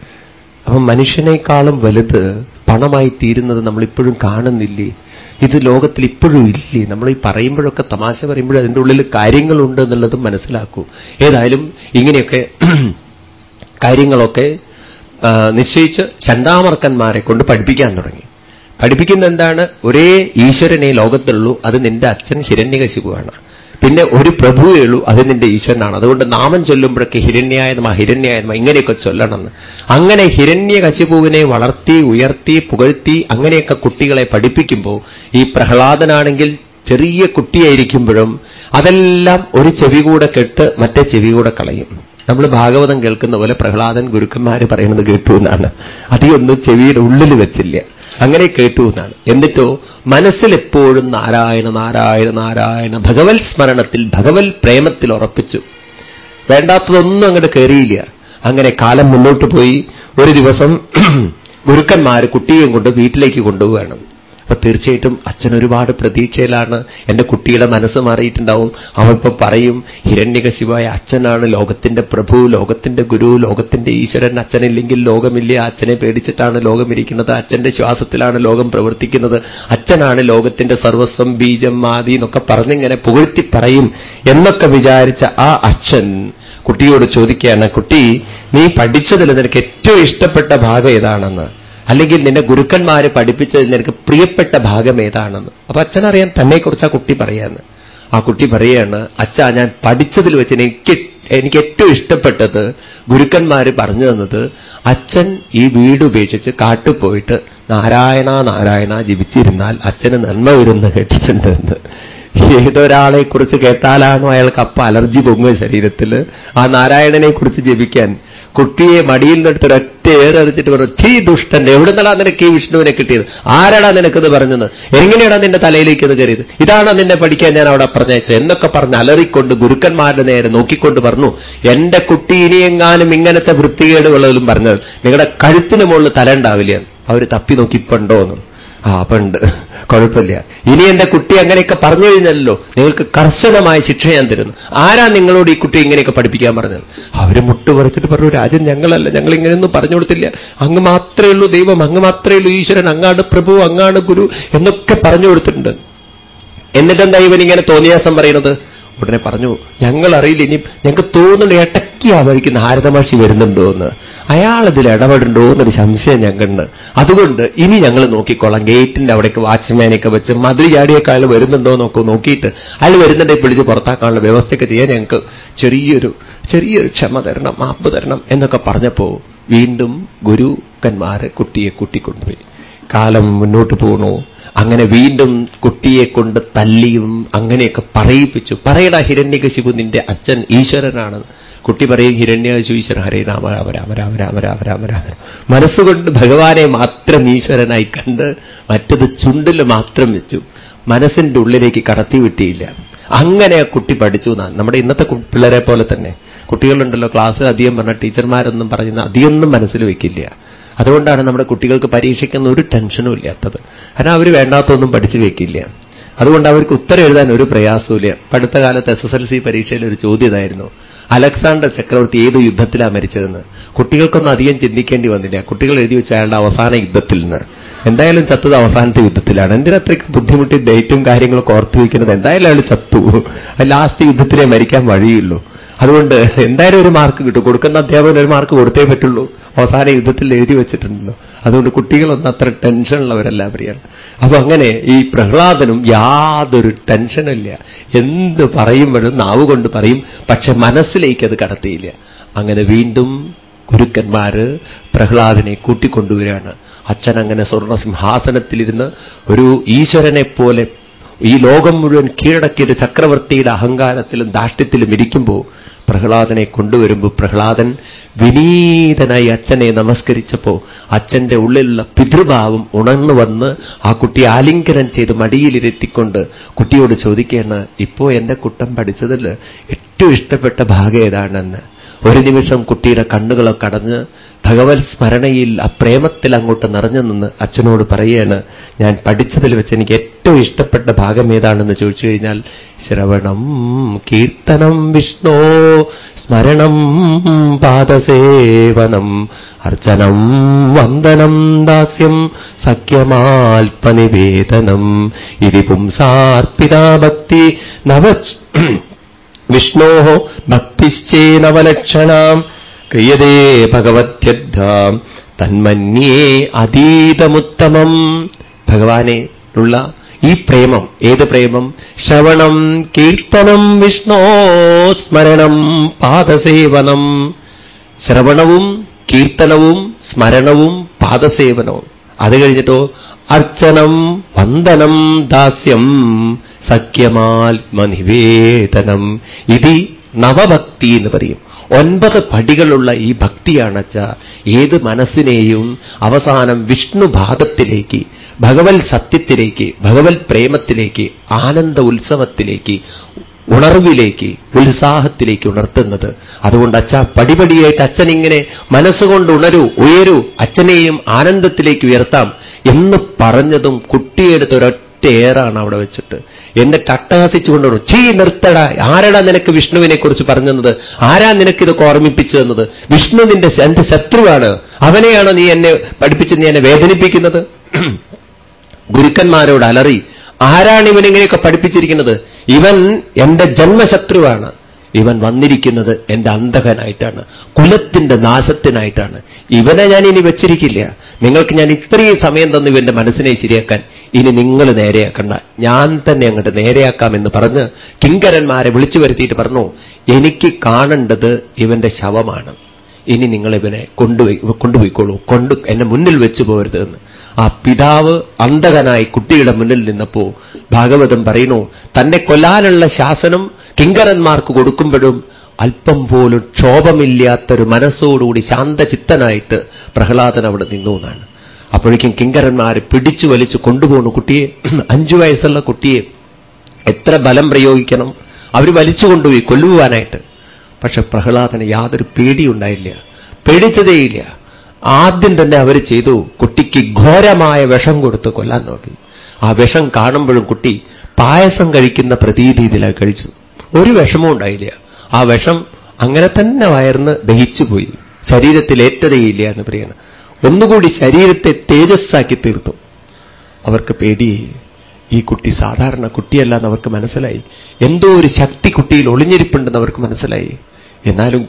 അപ്പം മനുഷ്യനേക്കാളും വലുത് പണമായി തീരുന്നത് നമ്മളിപ്പോഴും കാണുന്നില്ലേ? ഇത് ലോകത്തിൽ ഇപ്പോഴും ഇല്ലേ? നമ്മൾ ഈ പറയുമ്പോഴൊക്കെ തമാശ പറയുമ്പോഴും അതിന്റെ ഉള്ളിൽ കാര്യങ്ങളുണ്ട് എന്നുള്ളതും മനസ്സിലാക്കൂ. ഏതായാലും ഇങ്ങനെയൊക്കെ കാര്യങ്ങളൊക്കെ നിശ്ചയിച്ച് ചണ്ടാമർക്കന്മാരെ കൊണ്ട് പഠിപ്പിക്കാൻ തുടങ്ങി. പഠിപ്പിക്കുന്ന എന്താണ്? ഒരേ ഈശ്വരനെ ലോകത്തുള്ളൂ അത് നിന്റെ അച്ഛൻ ഹിരണ്യകശിപുവാണ്. പിന്നെ ഒരു പ്രഭുവേ ഉള്ളൂ അത് നിന്റെ ഈശ്വരനാണ്. അതുകൊണ്ട് നാമം ചൊല്ലുമ്പോഴൊക്കെ ഹിരണ്യായതമ ഹിരണ്യായതമ ഇങ്ങനെയൊക്കെ ചൊല്ലണമെന്ന് അങ്ങനെ ഹിരണ്യകശിപുവിനെ വളർത്തി ഉയർത്തി പുകഴ്ത്തി അങ്ങനെയൊക്കെ കുട്ടികളെ പഠിപ്പിക്കുമ്പോൾ ഈ പ്രഹ്ലാദനാണെങ്കിൽ ചെറിയ കുട്ടിയായിരിക്കുമ്പോഴും അതെല്ലാം ഒരു ചെവി കൂടെ കെട്ട് മറ്റേ ചെവി കൂടെ കളയും. നമ്മൾ ഭാഗവതം കേൾക്കുന്ന പോലെ പ്രഹ്ലാദൻ ഗുരുക്കന്മാർ പറയുന്നത് കേട്ടു എന്നാണ്. അധികമൊന്നും ചെവിയുടെ ഉള്ളിൽ വെച്ചില്ല. അങ്ങനെ കേട്ടു എന്നാണ്. എന്നിട്ടോ മനസ്സിലെപ്പോഴും നാരായണ നാരായണ നാരായണ ഭഗവത് സ്മരണത്തിൽ ഭഗവത് പ്രേമത്തിൽ ഉറപ്പിച്ചു. വേണ്ടാത്തതൊന്നും അങ്ങോട്ട് കയറിയില്ല അങ്ങനെ കാലം മുന്നോട്ട് പോയി. ഒരു ദിവസം ഗുരുക്കന്മാർ കുട്ടിയെയും കൊണ്ട് വീട്ടിലേക്ക് കൊണ്ടുപോവുകയാണ്. അപ്പൊ തീർച്ചയായിട്ടും അച്ഛൻ ഒരുപാട് പ്രതീക്ഷയിലാണ് എന്റെ കുട്ടിയുടെ മനസ്സ് മാറിയിട്ടുണ്ടാവും. അവളിപ്പോ പറയും ഹിരണ്യകശിവായ അച്ഛനാണ് ലോകത്തിന്റെ പ്രഭു ലോകത്തിന്റെ ഗുരു ലോകത്തിന്റെ ഈശ്വരൻ. അച്ഛനില്ലെങ്കിൽ ലോകമില്ല. അച്ഛനെ പേടിച്ചിട്ടാണ് ലോകമിരിക്കുന്നത്. അച്ഛന്റെ ശ്വാസത്തിലാണ് ലോകം പ്രവർത്തിക്കുന്നത്. അച്ഛനാണ് ലോകത്തിന്റെ സർവസ്വം ബീജം മാതി എന്നൊക്കെ പറഞ്ഞിങ്ങനെ പുകഴ്ത്തി പറയും എന്നൊക്കെ വിചാരിച്ച ആ അച്ഛൻ കുട്ടിയോട് ചോദിക്കുകയാണ് കുട്ടി നീ പഠിച്ചതിൽ നിനക്ക് ഏറ്റവും ഇഷ്ടപ്പെട്ട ഭാഗം ഏതാണെന്ന്? അല്ലെങ്കിൽ നിന്നെ ഗുരുക്കന്മാര് പഠിപ്പിച്ചത് നിനക്ക് പ്രിയപ്പെട്ട ഭാഗം ഏതാണെന്ന്. അപ്പൊ അച്ഛനറിയാൻ തന്നെക്കുറിച്ച് ആ കുട്ടി പറയാന്ന്. ആ കുട്ടി പറയാണ് അച്ഛ ഞാൻ പഠിച്ചതിൽ വെച്ച് എനിക്ക് എനിക്ക് ഏറ്റവും ഇഷ്ടപ്പെട്ടത് ഗുരുക്കന്മാര് പറഞ്ഞു തന്നത് അച്ഛൻ ഈ വീട് ഉപേക്ഷിച്ച് കാട്ടുപോയിട്ട് നാരായണ നാരായണ ജീവിച്ചിരുന്നാൽ അച്ഛന് നന്മ വരുന്ന കേട്ടിട്ടുണ്ട് എന്ന്. ഏതൊരാളെ കുറിച്ച് കേട്ടാലാണോ അയാൾക്ക് അപ്പ അലർജി പൊങ്ങുക ശരീരത്തിൽ ആ നാരായണനെ കുറിച്ച് ജപിക്കാൻ. കുട്ടിയെ മടിയിൽ നിന്നെടുത്ത് ഒരൊറ്റ ഏറെറിച്ചിട്ട് പറഞ്ഞു ചീ ദുഷ്ടൻ എവിടുന്നടാ നിനക്ക് ഈ വിഷ്ണുവിനെ കിട്ടിയത്? ആരാടാ നിനക്കത് പറഞ്ഞത്? എങ്ങനെയാടാ നിന്റെ തലയിലേക്ക് ഇത് കയറിയത്? ഇതാണോ നിന്നെ പഠിക്കാൻ ഞാൻ അവിടെ പറഞ്ഞയച്ചത്? എന്നൊക്കെ പറഞ്ഞ് അലറിക്കൊണ്ട് ഗുരുക്കന്മാരുടെ നേരെ നോക്കിക്കൊണ്ട് പറഞ്ഞു എന്റെ കുട്ടി ഇനിയെങ്ങാനും ഇങ്ങനത്തെ വൃത്തികേടുകളും പറഞ്ഞത് നിങ്ങളുടെ കഴുത്തിന് മുകളിൽ തല ഉണ്ടാവില്ല. അവർ തപ്പി നോക്കിപ്പുണ്ടോന്ന് ആ പണ്ട് കുഴപ്പമില്ല. ഇനി എന്റെ കുട്ടി അങ്ങനെയൊക്കെ പറഞ്ഞു കഴിഞ്ഞല്ലോ. നിങ്ങൾക്ക് കർശനമായ ശിക്ഷ ഞാൻ തരുന്നു. ആരാ നിങ്ങളോട് ഈ കുട്ടി ഇങ്ങനെയൊക്കെ പഠിപ്പിക്കാൻ പറഞ്ഞത്? അവർ മുട്ടുപറിച്ചിട്ട് പറഞ്ഞു രാജൻ ഞങ്ങളല്ല. ഞങ്ങൾ ഇങ്ങനെയൊന്നും പറഞ്ഞു കൊടുത്തില്ല. അങ്ങ് മാത്രമേ ഉള്ളൂ ദൈവം. അങ്ങ് മാത്രമേ ഉള്ളൂ ഈശ്വരൻ. അങ്ങാണ് പ്രഭു. അങ്ങാണ് ഗുരു. എന്നൊക്കെ പറഞ്ഞു കൊടുത്തിട്ടുണ്ട്. എന്നിട്ടെന്താ ഇവൻ ഇങ്ങനെ തോന്നിയാസം പറയുന്നത്? ഉടനെ പറഞ്ഞു ഞങ്ങൾ അറിയില്ല ഇനി ഞങ്ങൾക്ക് തോന്നുന്നു ഇടയ്ക്ക് ആ വഴിക്ക് നാരദമാഷി വരുന്നുണ്ടോ എന്ന്. അയാൾ ഇതിൽ ഇടപെടുന്നുണ്ടോ എന്നൊരു സംശയം ഞങ്ങളുണ്ട് അതുകൊണ്ട് ഇനി ഞങ്ങൾ നോക്കിക്കോളാം ഗേറ്റിന്റെ അവിടേക്ക് വാച്ച്മാനെയൊക്കെ വെച്ച് മതിൽ അയാൾ വരുന്നുണ്ടോ എന്നൊക്കെ നോക്കിയിട്ട് അയാൾ വരുന്നുണ്ടെങ്കിൽ പിടിച്ച് പുറത്താക്കാനുള്ള വ്യവസ്ഥയൊക്കെ ചെയ്യാൻ ഞങ്ങൾക്ക് ചെറിയൊരു ചെറിയൊരു ക്ഷമ തരണം മാപ്പ് തരണം എന്നൊക്കെ പറഞ്ഞപ്പോ വീണ്ടും ഗുരുക്കന്മാരെ കുട്ടിയെ കൂട്ടിക്കൊണ്ടുപോയി. കാലം മുന്നോട്ട് പോകണോ അങ്ങനെ വീണ്ടും കുട്ടിയെ കൊണ്ട് തല്ലിയും അങ്ങനെയൊക്കെ പറയിപ്പിച്ചു. പറയട ഹിരണ്യകശിപു നിന്റെ അച്ഛൻ ഈശ്വരനാണ്. കുട്ടി പറയും ഹിരണ്യകശു ഈശ്വര ഹരേ രാമ രാമ രാമ രാമ രാമ രാമ രാമ മനസ്സുകൊണ്ട് ഭഗവാനെ മാത്രം ഈശ്വരനായി കണ്ട് മറ്റത് ചുണ്ടിൽ മാത്രം വെച്ചു. മനസ്സിന്റെ ഉള്ളിലേക്ക് കടത്തിവിട്ടിയില്ല അങ്ങനെ കുട്ടി പഠിച്ചു എന്നാണ്. നമ്മുടെ ഇന്നത്തെ പിള്ളേരെ പോലെ തന്നെ. കുട്ടികളുണ്ടല്ലോ ക്ലാസ് അധികം പറഞ്ഞ ടീച്ചർമാരൊന്നും പറയുന്ന അധികമൊന്നും മനസ്സിൽ വെക്കില്ല. അതുകൊണ്ടാണ് നമ്മുടെ കുട്ടികൾക്ക് പരീക്ഷയ്ക്കൊന്നും ഒരു ടെൻഷനും ഇല്ലാത്തത്. കാരണം അവർ വേണ്ടാത്തൊന്നും പഠിച്ചു വെക്കില്ല അതുകൊണ്ട് അവർക്ക് ഉത്തരം എഴുതാൻ ഒരു പ്രയാസമില്ല അടുത്ത കാലത്ത് എസ് എസ് എൽ സി പരീക്ഷയിൽ ഒരു ചോദ്യമായിരുന്നു അലക്സാണ്ടർ ചക്രവർത്തി ഏത് യുദ്ധത്തിലാണ് മരിച്ചതെന്ന്. കുട്ടികൾക്കൊന്നും അധികം ചിന്തിക്കേണ്ടി വന്നില്ല. കുട്ടികൾ എഴുതി വെച്ച അയാളുടെ അവസാന യുദ്ധത്തിൽ നിന്ന്. എന്തായാലും ചത്തത് അവസാനത്തെ യുദ്ധത്തിലാണ്. എന്തിനത്രയ്ക്ക് ബുദ്ധിമുട്ടി ഡേറ്റും കാര്യങ്ങളൊക്കെ ഓർത്തു വയ്ക്കുന്നത് എന്തായാലും അയാൾ ചത്തു. ലാസ്റ്റ് യുദ്ധത്തിലേ മരിക്കാൻ വഴിയുള്ളൂ. അതുകൊണ്ട് എന്തായാലും ഒരു മാർക്ക് കിട്ടും. കൊടുക്കുന്ന അധ്യാപകൻ ഒരു മാർക്ക് കൊടുത്തേ പറ്റുള്ളൂ. അവസാന യുദ്ധത്തിൽ എഴുതി വെച്ചിട്ടുണ്ടല്ലോ. അതുകൊണ്ട് കുട്ടികളൊന്നും അത്ര ടെൻഷനുള്ളവരല്ല പ്രിയാണ് അപ്പൊ അങ്ങനെ ഈ പ്രഹ്ലാദനും യാതൊരു ടെൻഷനില്ല എന്ത് പറയുമ്പോഴും നാവ് കൊണ്ട് പറയും പക്ഷെ മനസ്സിലേക്ക് അത് കടത്തിയില്ല. അങ്ങനെ വീണ്ടും ഗുരുക്കന്മാര് പ്രഹ്ലാദനെ കൂട്ടിക്കൊണ്ടുവരികയാണ്. അച്ഛൻ അങ്ങനെ സ്വർണ സിംഹാസനത്തിലിരുന്ന് ഒരു ഈശ്വരനെ പോലെ ഈ ലോകം മുഴുവൻ കീഴടക്കിയത് ചക്രവർത്തിയുടെ അഹങ്കാരത്തിലും ദാഷ്ട്യത്തിലും ഇരിക്കുമ്പോൾ പ്രഹ്ലാദനെ കൊണ്ടുവരുമ്പോൾ പ്രഹ്ലാദൻ വിനീതനായി അച്ഛനെ നമസ്കരിച്ചപ്പോൾ അച്ഛന്റെ ഉള്ളിലുള്ള പിതൃഭാവം ഉണർന്നു വന്ന് ആ കുട്ടി ആലിംഗനം ചെയ്ത് മടിയിലിരുത്തിക്കൊണ്ട് കുട്ടിയോട് ചോദിക്കുകയാണ് ഇപ്പോ എന്റെ കുട്ടം പഠിച്ചതിൽ ഏറ്റവും ഇഷ്ടപ്പെട്ട ഭാഗം ഏതാണെന്ന്? ഒരു നിമിഷം കുട്ടിയുടെ കണ്ണുകളൊക്കെ അടഞ്ഞ് ഭഗവത് സ്മരണയിൽ ആ പ്രേമത്തിൽ അങ്ങോട്ട് നിറഞ്ഞു നിന്ന് അച്ഛനോട് പറയുകയാണ് ഞാൻ പഠിച്ചതിൽ വെച്ച് എനിക്ക് ഏറ്റവും ഇഷ്ടപ്പെട്ട ഭാഗം ഏതാണെന്ന് ചോദിച്ചു കഴിഞ്ഞാൽ ശ്രവണം കീർത്തനം വിഷ്ണോ സ്മരണം പാദസേവനം അർച്ചനം വന്ദനം ദാസ്യം സഖ്യമാൽപ്പനിവേദനം ഇതി പുംസാർപ്പിതാ ഭക്തി നവ വിഷ്ണോ ഭക്തിശ്ചേനവലക്ഷണാം ക്രിയതേ ഭഗവത്യദ്ധാം. തന്മന്യേ അതീതമുത്തമം. ഭഗവാനെ ഉള്ള ഈ പ്രേമം ഏത് പ്രേമം? ശ്രവണം കീർത്തനം വിഷ്ണോ സ്മരണം പാദസേവനം. ശ്രവണവും കീർത്തനവും സ്മരണവും പാദസേവനവും. അത് കഴിഞ്ഞിട്ടോ അർച്ചനം വന്ദനം ദാസ്യം സഖ്യമാത്മനിവേദനം. ഇതി നവഭക്തി എന്ന് പറയും. ഒൻപത് പടികളുള്ള ഈ ഭക്തിയാണച്ച ഏത് മനസ്സിനെയും അവസാനം വിഷ്ണുഭാഗത്തിലേക്ക് ഭഗവത് സത്യത്തിലേക്ക് ഭഗവത് പ്രേമത്തിലേക്ക് ആനന്ദ ഉത്സവത്തിലേക്ക് ഉണർവിലേക്ക് ഉത്സാഹത്തിലേക്ക് ഉണർത്തുന്നത്. അതുകൊണ്ട് അച്ഛ പടിപടിയായിട്ട് അച്ഛൻ ഇങ്ങനെ മനസ്സുകൊണ്ട് ഉണരൂ ഉയരൂ അച്ഛനെയും ആനന്ദത്തിലേക്ക് ഉയർത്താം. എന്ന് പറഞ്ഞതും കുട്ടിയെടുത്ത് ഒരൊറ്റ ഏറാണ് അവിടെ വെച്ചിട്ട്. എന്നിട്ട് അട്ടഹസിച്ചുകൊണ്ട് ചീ നിർത്തട. ആരടാ നിനക്ക് വിഷ്ണുവിനെ കുറിച്ച് പറഞ്ഞത്? ആരാ നിനക്ക് ഇതൊക്കെ ഓർമ്മിപ്പിച്ചു തന്നത് വിഷ്ണു നിന്റെ എന്റെ ശത്രുവാണ്. അവനെയാണോ നീ എന്നെ പഠിപ്പിച്ച് നീ എന്നെ വേദനിപ്പിക്കുന്നത്? ഗുരുക്കന്മാരോട് അലറി ആരാണ് ഇവനിങ്ങനെയൊക്കെ പഠിപ്പിച്ചിരിക്കുന്നത്? ഇവൻ എന്റെ ജന്മശത്രുവാണ്. ഇവൻ വന്നിരിക്കുന്നത് എന്റെ അന്തകനായിട്ടാണ് കുലത്തിന്റെ നാശത്തിനായിട്ടാണ്. ഇവനെ ഞാൻ ഇനി വെച്ചിരിക്കില്ല. നിങ്ങൾക്ക് ഞാൻ ഇത്രയും സമയം തന്നു ഇവന്റെ മനസ്സിനെ ശരിയാക്കാൻ. ഇനി നിങ്ങൾ നേരെയാക്കണ്ട. ഞാൻ തന്നെ അങ്ങോട്ട് നേരെയാക്കാമെന്ന് പറഞ്ഞ് കിങ്കരന്മാരെ വിളിച്ചു വരുത്തിയിട്ട് പറഞ്ഞു എനിക്ക് കാണേണ്ടത് ഇവന്റെ ശവമാണ്. ഇനി നിങ്ങൾ ഇവനെ കൊണ്ടുപോയി കൊണ്ടുപോയിക്കോളൂ. കൊണ്ട് എന്നെ മുന്നിൽ വെച്ച് പോകരുത് എന്ന്. ആ പിതാവ് അന്ധകനായി കുട്ടിയുടെ മുന്നിൽ നിന്നപ്പോ ഭാഗവതം പറയുന്നു തന്നെ കൊല്ലാനുള്ള ശാസനം കിങ്കരന്മാർക്ക് കൊടുക്കുമ്പോഴും അല്പം പോലും ക്ഷോഭമില്ലാത്തൊരു മനസ്സോടുകൂടി ശാന്തചിത്തനായിട്ട് പ്രഹ്ലാദൻ അവിടെ നിന്നു എന്നാണ്. അപ്പോഴേക്കും കിങ്കരന്മാരെ പിടിച്ചു വലിച്ചു കൊണ്ടുപോകുന്നു കുട്ടിയെ അഞ്ചു വയസ്സുള്ള കുട്ടിയെ എത്ര ബലം പ്രയോഗിക്കണം? അവർ വലിച്ചു കൊണ്ടുപോയി കൊല്ലുവാനായിട്ട്. പക്ഷെ പ്രഹ്ലാദന് യാതൊരു പേടിയുണ്ടായില്ല. പേടിച്ചതേയില്ല. ആദ്യം തന്നെ അവർ ചെയ്തു കുട്ടിക്ക് ഘോരമായ വിഷം കൊടുത്ത് കൊല്ലാൻ നോക്കി. ആ വിഷം കാണുമ്പോഴും കുട്ടി പായസം കഴിക്കുന്ന പ്രതീതിയിലാണ് കഴിച്ചു. ഒരു വിഷമവും ഉണ്ടായില്ല. ആ വിഷം അങ്ങനെ തന്നെ വയർന്ന് ദഹിച്ചുപോയി ശരീരത്തിൽ ഏറ്റതയില്ല എന്ന് പറയണം. ഒന്നുകൂടി ശരീരത്തെ തേജസ്സാക്കി തീർത്തു. അവർക്ക് പേടി. ഈ കുട്ടി സാധാരണ കുട്ടിയല്ല എന്ന് അവർക്ക് മനസ്സിലായി. എന്തോ ഒരു ശക്തി കുട്ടിയിൽ ഒളിഞ്ഞിരിപ്പുണ്ടെന്ന് അവർക്ക് മനസ്സിലായി. എന്നാലും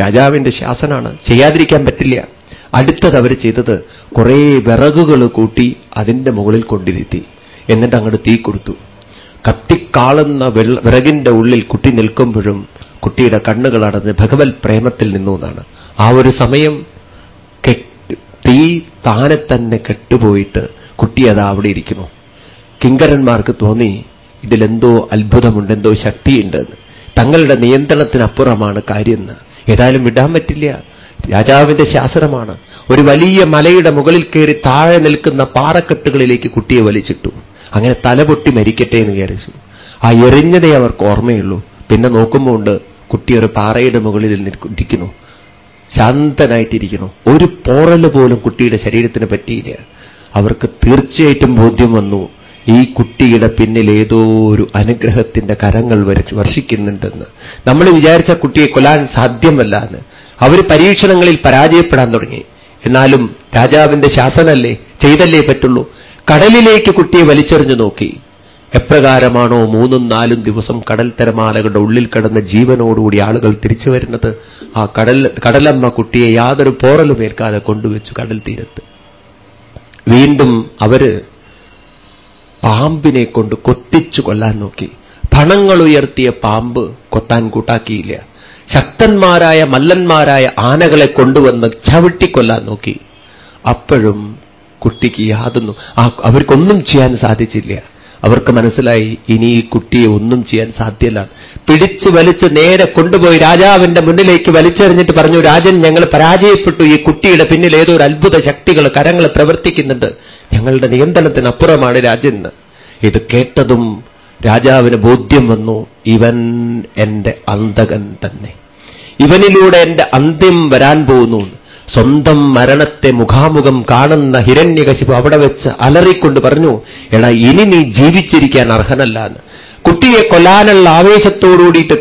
രാജാവിന്റെ ശാസനാണ്. ചെയ്യാതിരിക്കാൻ പറ്റില്ല. അടുത്തത് അവർ ചെയ്തത് കുറേ വിറകുകൾ കൂട്ടി അതിന്റെ മുകളിൽ കൊണ്ടിരുത്തി. എന്നിട്ട് അങ്ങോട്ട് തീ കൊടുത്തു. കത്തിക്കാളുന്ന വിറകിന്റെ ഉള്ളിൽ കുട്ടി നിൽക്കുമ്പോഴും കുട്ടിയുടെ കണ്ണുകൾ അടഞ്ഞ് ഭഗവത് പ്രേമത്തിൽ നിന്നു എന്നാണ്. ആ ഒരു സമയം തീ താനെ തന്നെ കെട്ടുപോയിട്ട് കുട്ടി അതാ അവിടെ ഇരിക്കുന്നു. കിങ്കരന്മാർക്ക് തോന്നി ഇതിലെന്തോ അത്ഭുതമുണ്ട് എന്തോ ശക്തിയുണ്ടെന്ന് തങ്ങളുടെ നിയന്ത്രണത്തിനപ്പുറമാണ് കാര്യം ഏതായാലും വിടാൻ പറ്റില്ല. രാജാവിന്റെ ശാസനമാണ് ഒരു വലിയ മലയുടെ മുകളിൽ കയറി താഴെ നിൽക്കുന്ന പാറക്കെട്ടുകളിലേക്ക് കുട്ടിയെ വലിച്ചിട്ടു. അങ്ങനെ തലപൊട്ടി മരിക്കട്ടെ എന്ന് വിചാരിച്ചു. ആ എറിഞ്ഞതേ അവർക്ക് ഓർമ്മയുള്ളൂ. പിന്നെ നോക്കുമ്പോൾ ഉണ്ട് കുട്ടി ഒരു പാറയുടെ മുകളിൽ ഇരിക്കുന്നു. ശാന്തനായിട്ടിരിക്കുന്നു. ഒരു പോറൽ പോലും കുട്ടിയുടെ ശരീരത്തിന് പറ്റിയില്ല. അവർക്ക് തീർച്ചയായിട്ടും ബോധ്യം വന്നു. ഈ കുട്ടിയുടെ പിന്നിൽ ഏതോ ഒരു അനുഗ്രഹത്തിന്റെ കരങ്ങൾ വർഷിക്കുന്നുണ്ടെന്ന്. നമ്മൾ വിചാരിച്ച കുട്ടിയെ കൊല്ലാൻ സാധ്യമല്ല എന്ന്. അവർ പരീക്ഷണങ്ങളിൽ പരാജയപ്പെടാൻ തുടങ്ങി. എന്നാലും രാജാവിന്റെ ശാസനല്ലേ ചെയ്തല്ലേ പറ്റുള്ളൂ. കടലിലേക്ക് കുട്ടിയെ വലിച്ചെറിഞ്ഞു നോക്കി. എപ്രകാരമാണോ മൂന്നും നാലും ദിവസം കടൽ തിരമാലകളുടെ ഉള്ളിൽ കിടന്ന ജീവനോടുകൂടി ആളുകൾ തിരിച്ചു വരുന്നത്? ആ കടൽ കടലമ്മ കുട്ടിയെ യാതൊരു പോറലും ഏൽക്കാതെ കൊണ്ടുവച്ചു കടൽ തീരത്ത്. വീണ്ടും അവർ പാമ്പിനെ കൊണ്ട് കൊത്തിച്ചു കൊല്ലാൻ നോക്കി. പണങ്ങൾ ഉയർത്തിയ പാമ്പ് കൊത്താൻ കൂട്ടാക്കിയില്ല. ശക്തന്മാരായ മല്ലന്മാരായ ആനകളെ കൊണ്ടുവന്ന് ചവിട്ടിക്കൊല്ലാൻ നോക്കി. അപ്പോഴും കുട്ടിക്ക് യാതൊന്നും അവർക്കൊന്നും ചെയ്യാൻ സാധിച്ചില്ല. അവർക്ക് മനസ്സിലായി ഇനി ഈ കുട്ടിയെ ഒന്നും ചെയ്യാൻ സാധ്യല്ല. പിടിച്ചു വലിച്ച് നേരെ കൊണ്ടുപോയി രാജാവിന്റെ മുന്നിലേക്ക് വലിച്ചെറിഞ്ഞിട്ട് പറഞ്ഞു രാജൻ ഞങ്ങൾ പരാജയപ്പെട്ടു. ഈ കുട്ടിയുടെ പിന്നിൽ ഏതോ ഒരു അത്ഭുത ശക്തികൾ കരങ്ങൾ പ്രവർത്തിക്കുന്നുണ്ട്. ഞങ്ങളുടെ നിയന്ത്രണത്തിനപ്പുറമാണ് രാജൻ. ഇത് കേട്ടതും രാജാവിന് ബോധ്യം വന്നു ഇവൻ എന്റെ അന്തകൻ തന്നെ. ഇവനിലൂടെ എന്റെ അന്ത്യം വരാൻ പോകുന്നു. സ്വന്തം മരണത്തെ മുഖാമുഖം കാണുന്ന ഹിരണ്യകശിപ്പ് അവിടെ വെച്ച് അലറിക്കൊണ്ട് പറഞ്ഞു എടാ ഇനി നീ ജീവിച്ചിരിക്കാൻ അർഹനല്ല എന്ന് കുട്ടിയെ കൊല്ലാനുള്ള ആവേശത്തോടുകൂടിയിട്ട്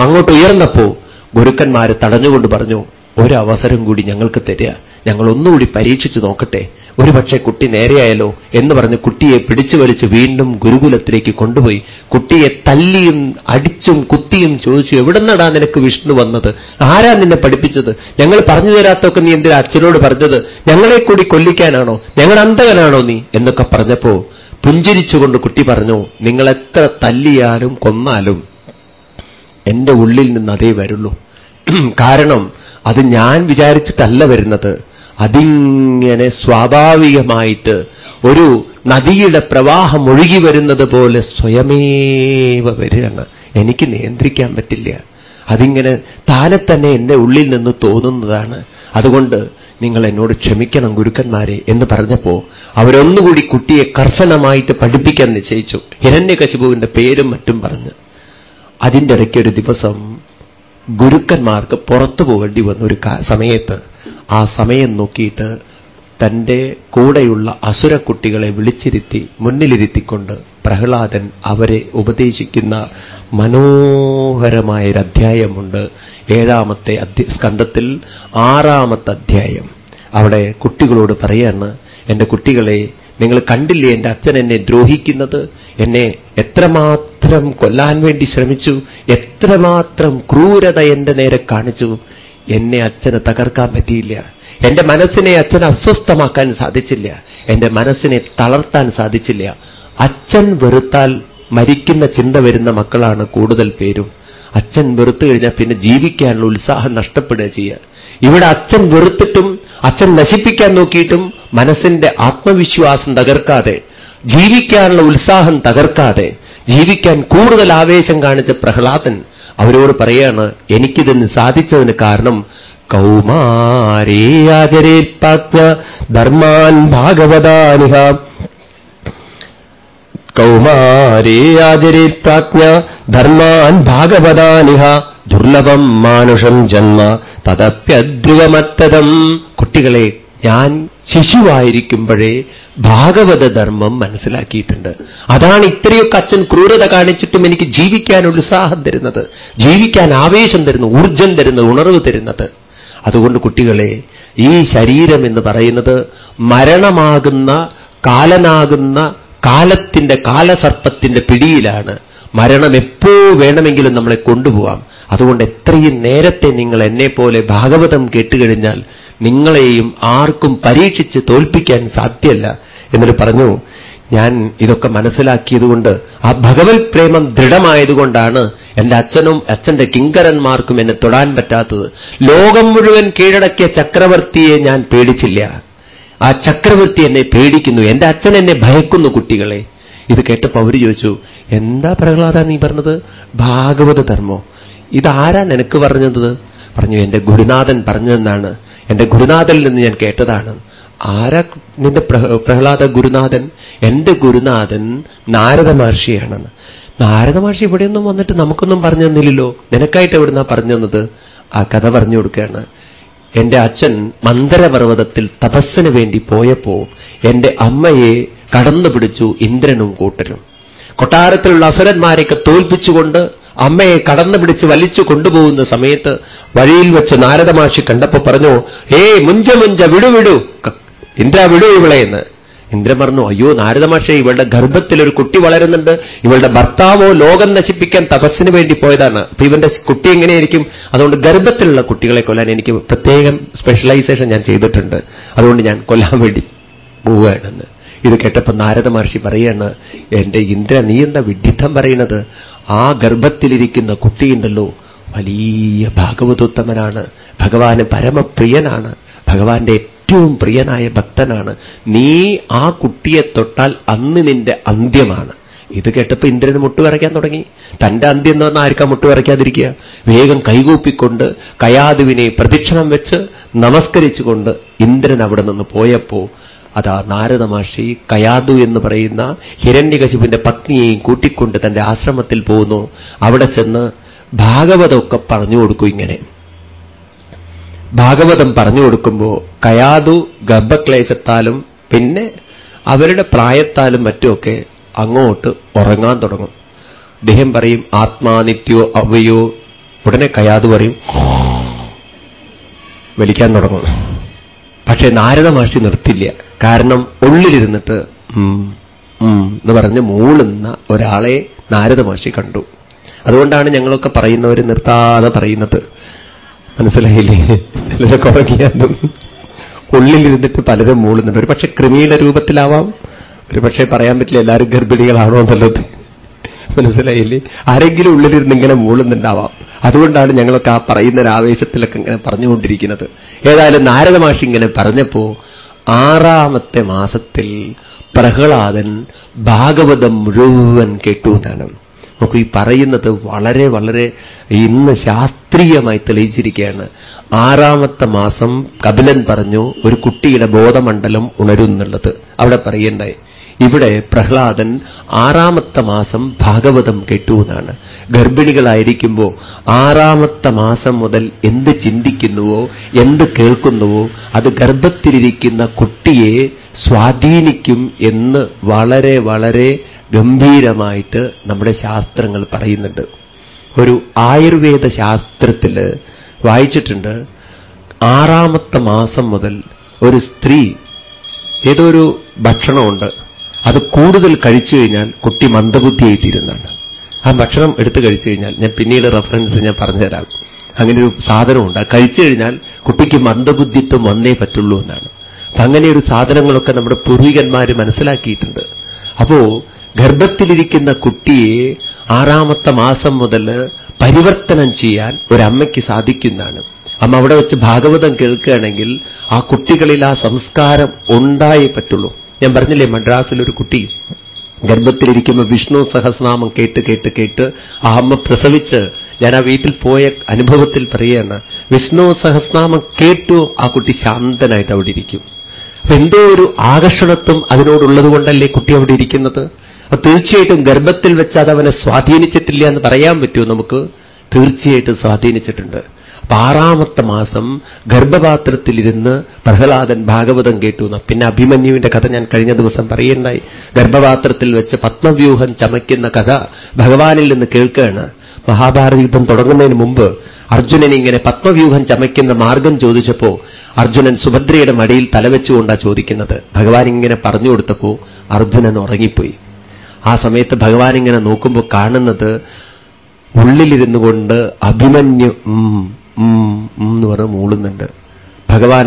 അങ്ങോട്ട് ഉയർന്നപ്പോ ഗുരുക്കന്മാര് തടഞ്ഞുകൊണ്ട് പറഞ്ഞു ഒരവസരം കൂടി ഞങ്ങൾക്ക് തരിക. ഞങ്ങൾ ഒന്നുകൂടി പരീക്ഷിച്ചു നോക്കട്ടെ. ഒരുപക്ഷെ കുട്ടി നേരെയായാലോ എന്ന് പറഞ്ഞ് കുട്ടിയെ പിടിച്ചു വലിച്ച് വീണ്ടും ഗുരുകുലത്തിലേക്ക് കൊണ്ടുപോയി. കുട്ടിയെ തല്ലിയും അടിച്ചും കുത്തിയും ചോദിച്ചു എവിടുന്നടാ നിനക്ക് വിഷ്ണു വന്നത്? ആരാ നിന്നെ പഠിപ്പിച്ചത്? ഞങ്ങൾ പറഞ്ഞു തരാത്തൊക്കെ നീ എന്തിനാ അച്ഛനോട് പറഞ്ഞത്? ഞങ്ങളെ കൂടി കൊല്ലിക്കാനാണോ? ഞങ്ങൾ അന്തകനാണോ നീ? എന്നൊക്കെ പറഞ്ഞപ്പോ പുഞ്ചിരിച്ചുകൊണ്ട് കുട്ടി പറഞ്ഞു നിങ്ങൾ എത്ര തല്ലിയാലും കൊന്നാലും എന്റെ ഉള്ളിൽ നിന്ന് അതേ വരുള്ളൂ. കാരണം അത് ഞാൻ വിചാരിച്ചിട്ടല്ല വരുന്നത്. അതിങ്ങനെ സ്വാഭാവികമായിട്ട് ഒരു നദിയുടെ പ്രവാഹം ഒഴുകി വരുന്നത് പോലെ സ്വയമേവ വരികയാണ്. എനിക്ക് നിയന്ത്രിക്കാൻ പറ്റില്ല. അതിങ്ങനെ താനെ തന്നെ എന്റെ ഉള്ളിൽ നിന്ന് തോന്നുന്നതാണ്. അതുകൊണ്ട് നിങ്ങൾ എന്നോട് ക്ഷമിക്കണം ഗുരുക്കന്മാരെ എന്ന് പറഞ്ഞപ്പോ അവരൊന്നുകൂടി കുട്ടിയെ കർശനമായിട്ട് പഠിപ്പിക്കാൻ നിശ്ചയിച്ചു. ഹിരണ്യകശിപുവിന്റെ പേരും മറ്റും പറഞ്ഞ്. അതിന്റെ ഇടയ്ക്കൊരു ദിവസം ഗുരുക്കന്മാർക്ക് പുറത്തു പോകേണ്ടി വന്ന ഒരു സമയത്ത് ആ സമയം നോക്കിയിട്ട് തന്റെ കൂടെയുള്ള അസുരക്കുട്ടികളെ വിളിച്ചിരുത്തി മുന്നിലിരുത്തിക്കൊണ്ട് പ്രഹ്ലാദൻ അവരെ ഉപദേശിക്കുന്ന മനോഹരമായൊരു അധ്യായമുണ്ട് ഏഴാമത്തെ സ്കന്ധത്തിൽ ആറാമത്തെ അധ്യായം. അവിടെ കുട്ടികളോട് പറയാണ് എന്റെ കുട്ടികളെ നിങ്ങൾ കണ്ടില്ലേ എന്റെ അച്ഛൻ എന്നെ ദ്രോഹിക്കുന്നത്? എന്നെ എത്രമാത്രം കൊല്ലാൻ വേണ്ടി ശ്രമിച്ചു എത്രമാത്രം ക്രൂരത എന്റെ നേരെ കാണിച്ചു എന്നെ അച്ഛന് തകർക്കാൻ പറ്റിയില്ല. എന്റെ മനസ്സിനെ അച്ഛൻ അസ്വസ്ഥമാക്കാൻ സാധിച്ചില്ല. എന്റെ മനസ്സിനെ തളർത്താൻ സാധിച്ചില്ല. അച്ഛൻ വെറുത്താൽ മരിക്കുന്ന ചിന്ത വരുന്ന മക്കളാണ് കൂടുതൽ പേരും. അച്ഛൻ വെറുത്തു കഴിഞ്ഞാൽ പിന്നെ ജീവിക്കാനുള്ള ഉത്സാഹം നഷ്ടപ്പെടുക ചെയ്യുക. ഇവിടെ അച്ഛൻ വെറുത്തിട്ടും അച്ഛൻ നശിപ്പിക്കാൻ നോക്കിയിട്ടും മനസ്സിന്റെ ആത്മവിശ്വാസം തകർക്കാതെ ജീവിക്കാനുള്ള ഉത്സാഹം തകർക്കാതെ ജീവിക്കാൻ കൂടുതൽ ആവേശം കാണിച്ച പ്രഹ്ലാദൻ അവരോട് പറയാണ് എനിക്കിതിന് സാധിച്ചതിന് കാരണം കൗമാരേ ആചരേൽപ്പാജ്ഞ ധർമാൻ ഭാഗവതാനിഹ. കൗമാരേ ആചരേൽപ്രാജ്ഞ ധർമാൻ ഭാഗവതാനിഹ. ദുർലഭം മാനുഷം ജന്മ തതപ്യദ്രുവമത്തതം കുട്ടികളെ ഞാൻ ശിശുവായിരിക്കുമ്പോഴേ ഭാഗവത ധർമ്മം മനസ്സിലാക്കിയിട്ടുണ്ട്. അതാണ് ഇത്രയൊക്കെ അച്ഛൻ ക്രൂരത കാണിച്ചിട്ടും എനിക്ക് ജീവിക്കാൻ ഉത്സാഹം തരുന്നത്. ജീവിക്കാൻ ആവേശം തരുന്നു ഊർജം തരുന്നത് ഉണർവ് തരുന്നത്. അതുകൊണ്ട് കുട്ടികളെ ഈ ശരീരം എന്ന് പറയുന്നത് മരണമാകുന്ന കാലനാകുന്ന കാലത്തിന്റെ കാലസർപ്പത്തിന്റെ പിടിയിലാണ്. മരണം എപ്പോ വേണമെങ്കിലും നമ്മളെ കൊണ്ടുപോവാം. അതുകൊണ്ട് എത്രയും നേരത്തെ നിങ്ങൾ എന്നെപ്പോലെ ഭാഗവതം കേട്ടുകഴിഞ്ഞാൽ നിങ്ങളെയും ആർക്കും പരീക്ഷിച്ച് തോൽപ്പിക്കാൻ സാധ്യല്ല എന്നിട്ട് പറഞ്ഞു ഞാൻ ഇതൊക്കെ മനസ്സിലാക്കിയതുകൊണ്ട് ആ ഭഗവത് പ്രേമം ദൃഢമായതുകൊണ്ടാണ് എന്റെ അച്ഛനും അച്ഛന്റെ കിങ്കരന്മാർക്കും എന്നെ തൊടാൻ പറ്റാത്തത്. ലോകം മുഴുവൻ കീഴടക്കിയ ചക്രവർത്തിയെ ഞാൻ പേടിച്ചില്ല. ആ ചക്രവർത്തി എന്നെ പേടിക്കുന്നു. എന്റെ അച്ഛൻ എന്നെ ഭയക്കുന്നു കുട്ടികളെ. ഇത് കേട്ടപ്പോൾ അവർ ചോദിച്ചു എന്താ പ്രഹ്ലാദ നീ പറഞ്ഞത്? ഭാഗവത ധർമ്മോ? ഇതാരാ നിനക്ക് പറഞ്ഞത്? പറഞ്ഞു എന്റെ ഗുരുനാഥൻ പറഞ്ഞതെന്നാണ്. എന്റെ ഗുരുനാഥനിൽ നിന്ന് ഞാൻ കേട്ടതാണ്. ആരാ നിന്റെ പ്രഹ്ലാദ ഗുരുനാഥൻ? എന്റെ ഗുരുനാഥൻ നാരദ മഹർഷിയാണെന്ന്. നാരദ മഹർഷി ഇവിടെയൊന്നും വന്നിട്ട് നമുക്കൊന്നും പറഞ്ഞു തന്നില്ലല്ലോ. നിനക്കായിട്ട് എവിടുന്നാ പറഞ്ഞു തന്നത്? ആ കഥ പറഞ്ഞു കൊടുക്കുകയാണ്. എന്റെ അച്ഛൻ മന്ദരപർവതത്തിൽ തപസ്സിന് വേണ്ടി പോയപ്പോ എന്റെ അമ്മയെ കടന്നു പിടിച്ചു ഇന്ദ്രനും കൂട്ടരും. കൊട്ടാരത്തിലുള്ള അസുരന്മാരെയൊക്കെ തോൽപ്പിച്ചുകൊണ്ട് അമ്മയെ കടന്നു പിടിച്ച് വലിച്ചു കൊണ്ടുപോകുന്ന സമയത്ത് വഴിയിൽ വെച്ച് നാരദമാഷി കണ്ടപ്പോ പറഞ്ഞു ഏ മുഞ്ച മുഞ്ച വിടു വിടു ഇന്ദ്ര വിടു ഇവളെ എന്ന്. ഇന്ദ്രൻ പറഞ്ഞു അയ്യോ നാരദമാഷെ ഇവളുടെ ഗർഭത്തിൽ ഒരു കുട്ടി വളരുന്നുണ്ട്. ഇവളുടെ ഭർത്താവോ ലോകം നശിപ്പിക്കാൻ തപസ്സിന് വേണ്ടി പോയതാണ്. അപ്പൊ ഇവന്റെ കുട്ടി എങ്ങനെയായിരിക്കും? അതുകൊണ്ട് ഗർഭത്തിലുള്ള കുട്ടികളെ കൊല്ലാൻ എനിക്ക് പ്രത്യേകം സ്പെഷ്യലൈസേഷൻ ഞാൻ ചെയ്തിട്ടുണ്ട്. അതുകൊണ്ട് ഞാൻ കൊല്ലാൻ വേണ്ടി പോവുകയാണെന്ന്. ഇത് കേട്ടപ്പോൾ നാരദ മഹർഷി പറയാണ് എന്റെ ഇന്ദ്ര നീ എന്താ വിഡിത്തം പറയുന്നത്? ആ ഗർഭത്തിലിരിക്കുന്ന കുട്ടിയുണ്ടല്ലോ. വലിയ ഭാഗവതോത്തമനാണ്. ഭഗവാന് പരമപ്രിയനാണ്. ഭഗവാന്റെ ഏറ്റവും പ്രിയനായ ഭക്തനാണ്. നീ ആ കുട്ടിയെ തൊട്ടാൽ അന്ന് നിന്റെ അന്ത്യമാണ്. ഇത് കേട്ടപ്പോ ഇന്ദ്രന് മുട്ടുവരയ്ക്കാൻ തുടങ്ങി. തന്റെ അന്ത്യം എന്ന് പറഞ്ഞാൽ ആർക്കാ മുട്ടുവരയ്ക്കാതിരിക്കുക വേഗം കൈകൂപ്പിക്കൊണ്ട് കയാതുവിനെ പ്രദക്ഷിണം വെച്ച് നമസ്കരിച്ചുകൊണ്ട് ഇന്ദ്രൻ അവിടെ നിന്ന് പോയപ്പോ അതാ നാരദ മഹർഷി കയാതു എന്ന് പറയുന്ന ഹിരണ്യകശിപുവിന്റെ പത്നിയെയും കൂട്ടിക്കൊണ്ട് തന്റെ ആശ്രമത്തിൽ പോകുന്നു അവിടെ ചെന്ന് ഭാഗവതമൊക്കെ പറഞ്ഞു കൊടുക്കും ഇങ്ങനെ. ഭാഗവതം പറഞ്ഞു കൊടുക്കുമ്പോൾ കയാതു ഗർഭക്ലേശത്താലും പിന്നെ അവരുടെ പ്രായത്താലും മറ്റുമൊക്കെ അങ്ങോട്ട് ഉറങ്ങാൻ തുടങ്ങും. അദ്ദേഹം പറയും ആത്മാനിത്യോ അവയോ ഉടനെ കയാതു പറയും വലിക്കാൻ തുടങ്ങും. പക്ഷേ നാരദ മഹർഷി നിർത്തില്ല. കാരണം ഉള്ളിലിരുന്നിട്ട് എന്ന് പറഞ്ഞ് മൂളുന്ന ഒരാളെ നാരദ മഹർഷി കണ്ടു. അതുകൊണ്ടാണ് ഞങ്ങളൊക്കെ പറയുന്നവർ നിർത്താതെ പറയുന്നത്. മനസ്സിലായില്ലേ? ചിലരൊക്കെ ഉറങ്ങിയാലും. ഉള്ളിലിരുന്നിട്ട് പലരും മൂളുന്നുണ്ട്. ഒരു പക്ഷേ കൃമിയുടെ രൂപത്തിലാവാം. ഒരു പക്ഷേ പറയാൻ പറ്റില്ല എല്ലാവരും ഗർഭിണികളാണോ എന്നുള്ളത്. മനസ്സിലായില്ലേ? ആരെങ്കിലും ഉള്ളിലിരുന്ന് ഇങ്ങനെ മൂളുന്നുണ്ടാവാം. അതുകൊണ്ടാണ് ഞങ്ങളൊക്കെ ആ പറയുന്ന ആവേശത്തിലൊക്കെ ഇങ്ങനെ പറഞ്ഞുകൊണ്ടിരിക്കുന്നത്. ഏതായാലും നാരദമാഷി ഇങ്ങനെ പറഞ്ഞപ്പോ ആറാമത്തെ മാസത്തിൽ പ്രഹ്ലാദൻ ഭാഗവതം മുഴുവൻ കേട്ടു എന്നാണ്. നോക്കൂ ഈ പറയുന്നത് വളരെ വളരെ ഇന്ന് ശാസ്ത്രീയമായി തെളിയിച്ചിരിക്കുകയാണ്. ആറാമത്തെ മാസം കപിലൻ പറഞ്ഞു ഒരു കുട്ടിയുടെ ബോധമണ്ഡലം ഉണരുന്നുള്ളത്. അവിടെ പറയണ്ടായി ഇവിടെ പ്രഹ്ലാദൻ ആറാമത്തെ മാസം ഭാഗവതം കേട്ടു എന്നാണ്. ഗർഭിണികളായിരിക്കുമ്പോൾ ആറാമത്തെ മാസം മുതൽ എന്ത് ചിന്തിക്കുന്നുവോ എന്ത് കേൾക്കുന്നുവോ അത് ഗർഭത്തിലിരിക്കുന്ന കുട്ടിയെ സ്വാധീനിക്കും എന്ന് വളരെ വളരെ ഗംഭീരമായിട്ട് നമ്മുടെ ശാസ്ത്രങ്ങൾ പറയുന്നുണ്ട്. ഒരു ആയുർവേദ ശാസ്ത്രത്തിൽ വായിച്ചിട്ടുണ്ട് ആറാമത്തെ മാസം മുതൽ ഒരു സ്ത്രീ ഏതൊരു ഭക്ഷണമുണ്ട് അത് കൂടുതൽ കഴിച്ചു കഴിഞ്ഞാൽ കുട്ടി മന്ദബുദ്ധിയായി തീരുന്നതാണ് ആ ഭക്ഷണം എടുത്തു കഴിച്ചു കഴിഞ്ഞാൽ ഞാൻ പിന്നീട് റെഫറൻസ് ഞാൻ പറഞ്ഞുതരാം. അങ്ങനെ ഒരു സാധനമുണ്ട്. കഴിച്ചു കഴിഞ്ഞാൽ കുട്ടിക്ക് മന്ദബുദ്ധിത്വം വന്നേ പറ്റുള്ളൂ എന്നാണ്. അപ്പൊ അങ്ങനെ ഒരു സാധനങ്ങളൊക്കെ നമ്മുടെ പൂർവികന്മാർ മനസ്സിലാക്കിയിട്ടുണ്ട്. അപ്പോ ഗർഭത്തിലിരിക്കുന്ന കുട്ടിയെ ആറാമത്തെ മാസം മുതൽ പരിവർത്തനം ചെയ്യാൻ ഒരമ്മയ്ക്ക് സാധിക്കുന്നതാണ്. അമ്മ അവിടെ വെച്ച് ഭാഗവതം കേൾക്കുകയാണെങ്കിൽ ആ കുട്ടികളിൽ ആ സംസ്കാരം ഉണ്ടായേ പറ്റുള്ളൂ. ഞാൻ പറഞ്ഞില്ലേ മദ്രാസിൽ ഒരു കുട്ടി ഗർഭത്തിലിരിക്കുമ്പോൾ വിഷ്ണു സഹസ്രനാമം കേട്ട് കേട്ട് കേട്ട് ആ അമ്മ പ്രസവിച്ച് ഞാൻ ആ വീട്ടിൽ പോയ അനുഭവത്തിൽ പറയുകയാണ് വിഷ്ണു സഹസ്രനാമം കേട്ടു ആ കുട്ടി ശാന്തനായിട്ട് അവിടെ ഇരിക്കും. അപ്പൊ എന്തോ ഒരു ആകർഷണത്വം അതിനോടുള്ളത് കൊണ്ടല്ലേ കുട്ടി അവിടെ ഇരിക്കുന്നത്? അപ്പൊ തീർച്ചയായിട്ടും ഗർഭത്തിൽ വെച്ച് അത് അവനെ സ്വാധീനിച്ചിട്ടില്ല എന്ന് പറയാൻ പറ്റുമോ നമുക്ക്? തീർച്ചയായിട്ടും സ്വാധീനിച്ചിട്ടുണ്ട്. ആറാമത്തെ മാസം ഗർഭപാത്രത്തിലിരുന്ന് പ്രഹ്ലാദൻ ഭാഗവതം കേട്ടു പിന്നെ അഭിമന്യുവിന്റെ കഥ ഞാൻ കഴിഞ്ഞ ദിവസം പറയുണ്ടായി ഗർഭപാത്രത്തിൽ വെച്ച് പത്മവ്യൂഹം ചമയ്ക്കുന്ന കഥ ഭഗവാനിൽ നിന്ന് കേൾക്കുകയാണ്. മഹാഭാരത യുദ്ധം തുടങ്ങുന്നതിന് മുമ്പ് അർജുനൻ ഇങ്ങനെ പത്മവ്യൂഹം ചമയ്ക്കുന്ന മാർഗം ചോദിച്ചപ്പോ അർജുനൻ സുഭദ്രയുടെ മടിയിൽ തലവെച്ചുകൊണ്ടാണ് ചോദിക്കുന്നത്. ഭഗവാൻ ഇങ്ങനെ പറഞ്ഞു കൊടുത്തപ്പോ അർജുനൻ ഉറങ്ങിപ്പോയി. ആ സമയത്ത് ഭഗവാൻ ഇങ്ങനെ നോക്കുമ്പോൾ കാണുന്നത് ഉള്ളിലിരുന്നു കൊണ്ട് അഭിമന്യു എന്ന് പറഞ്ഞ് മൂളുന്നുണ്ട് ഭഗവാൻ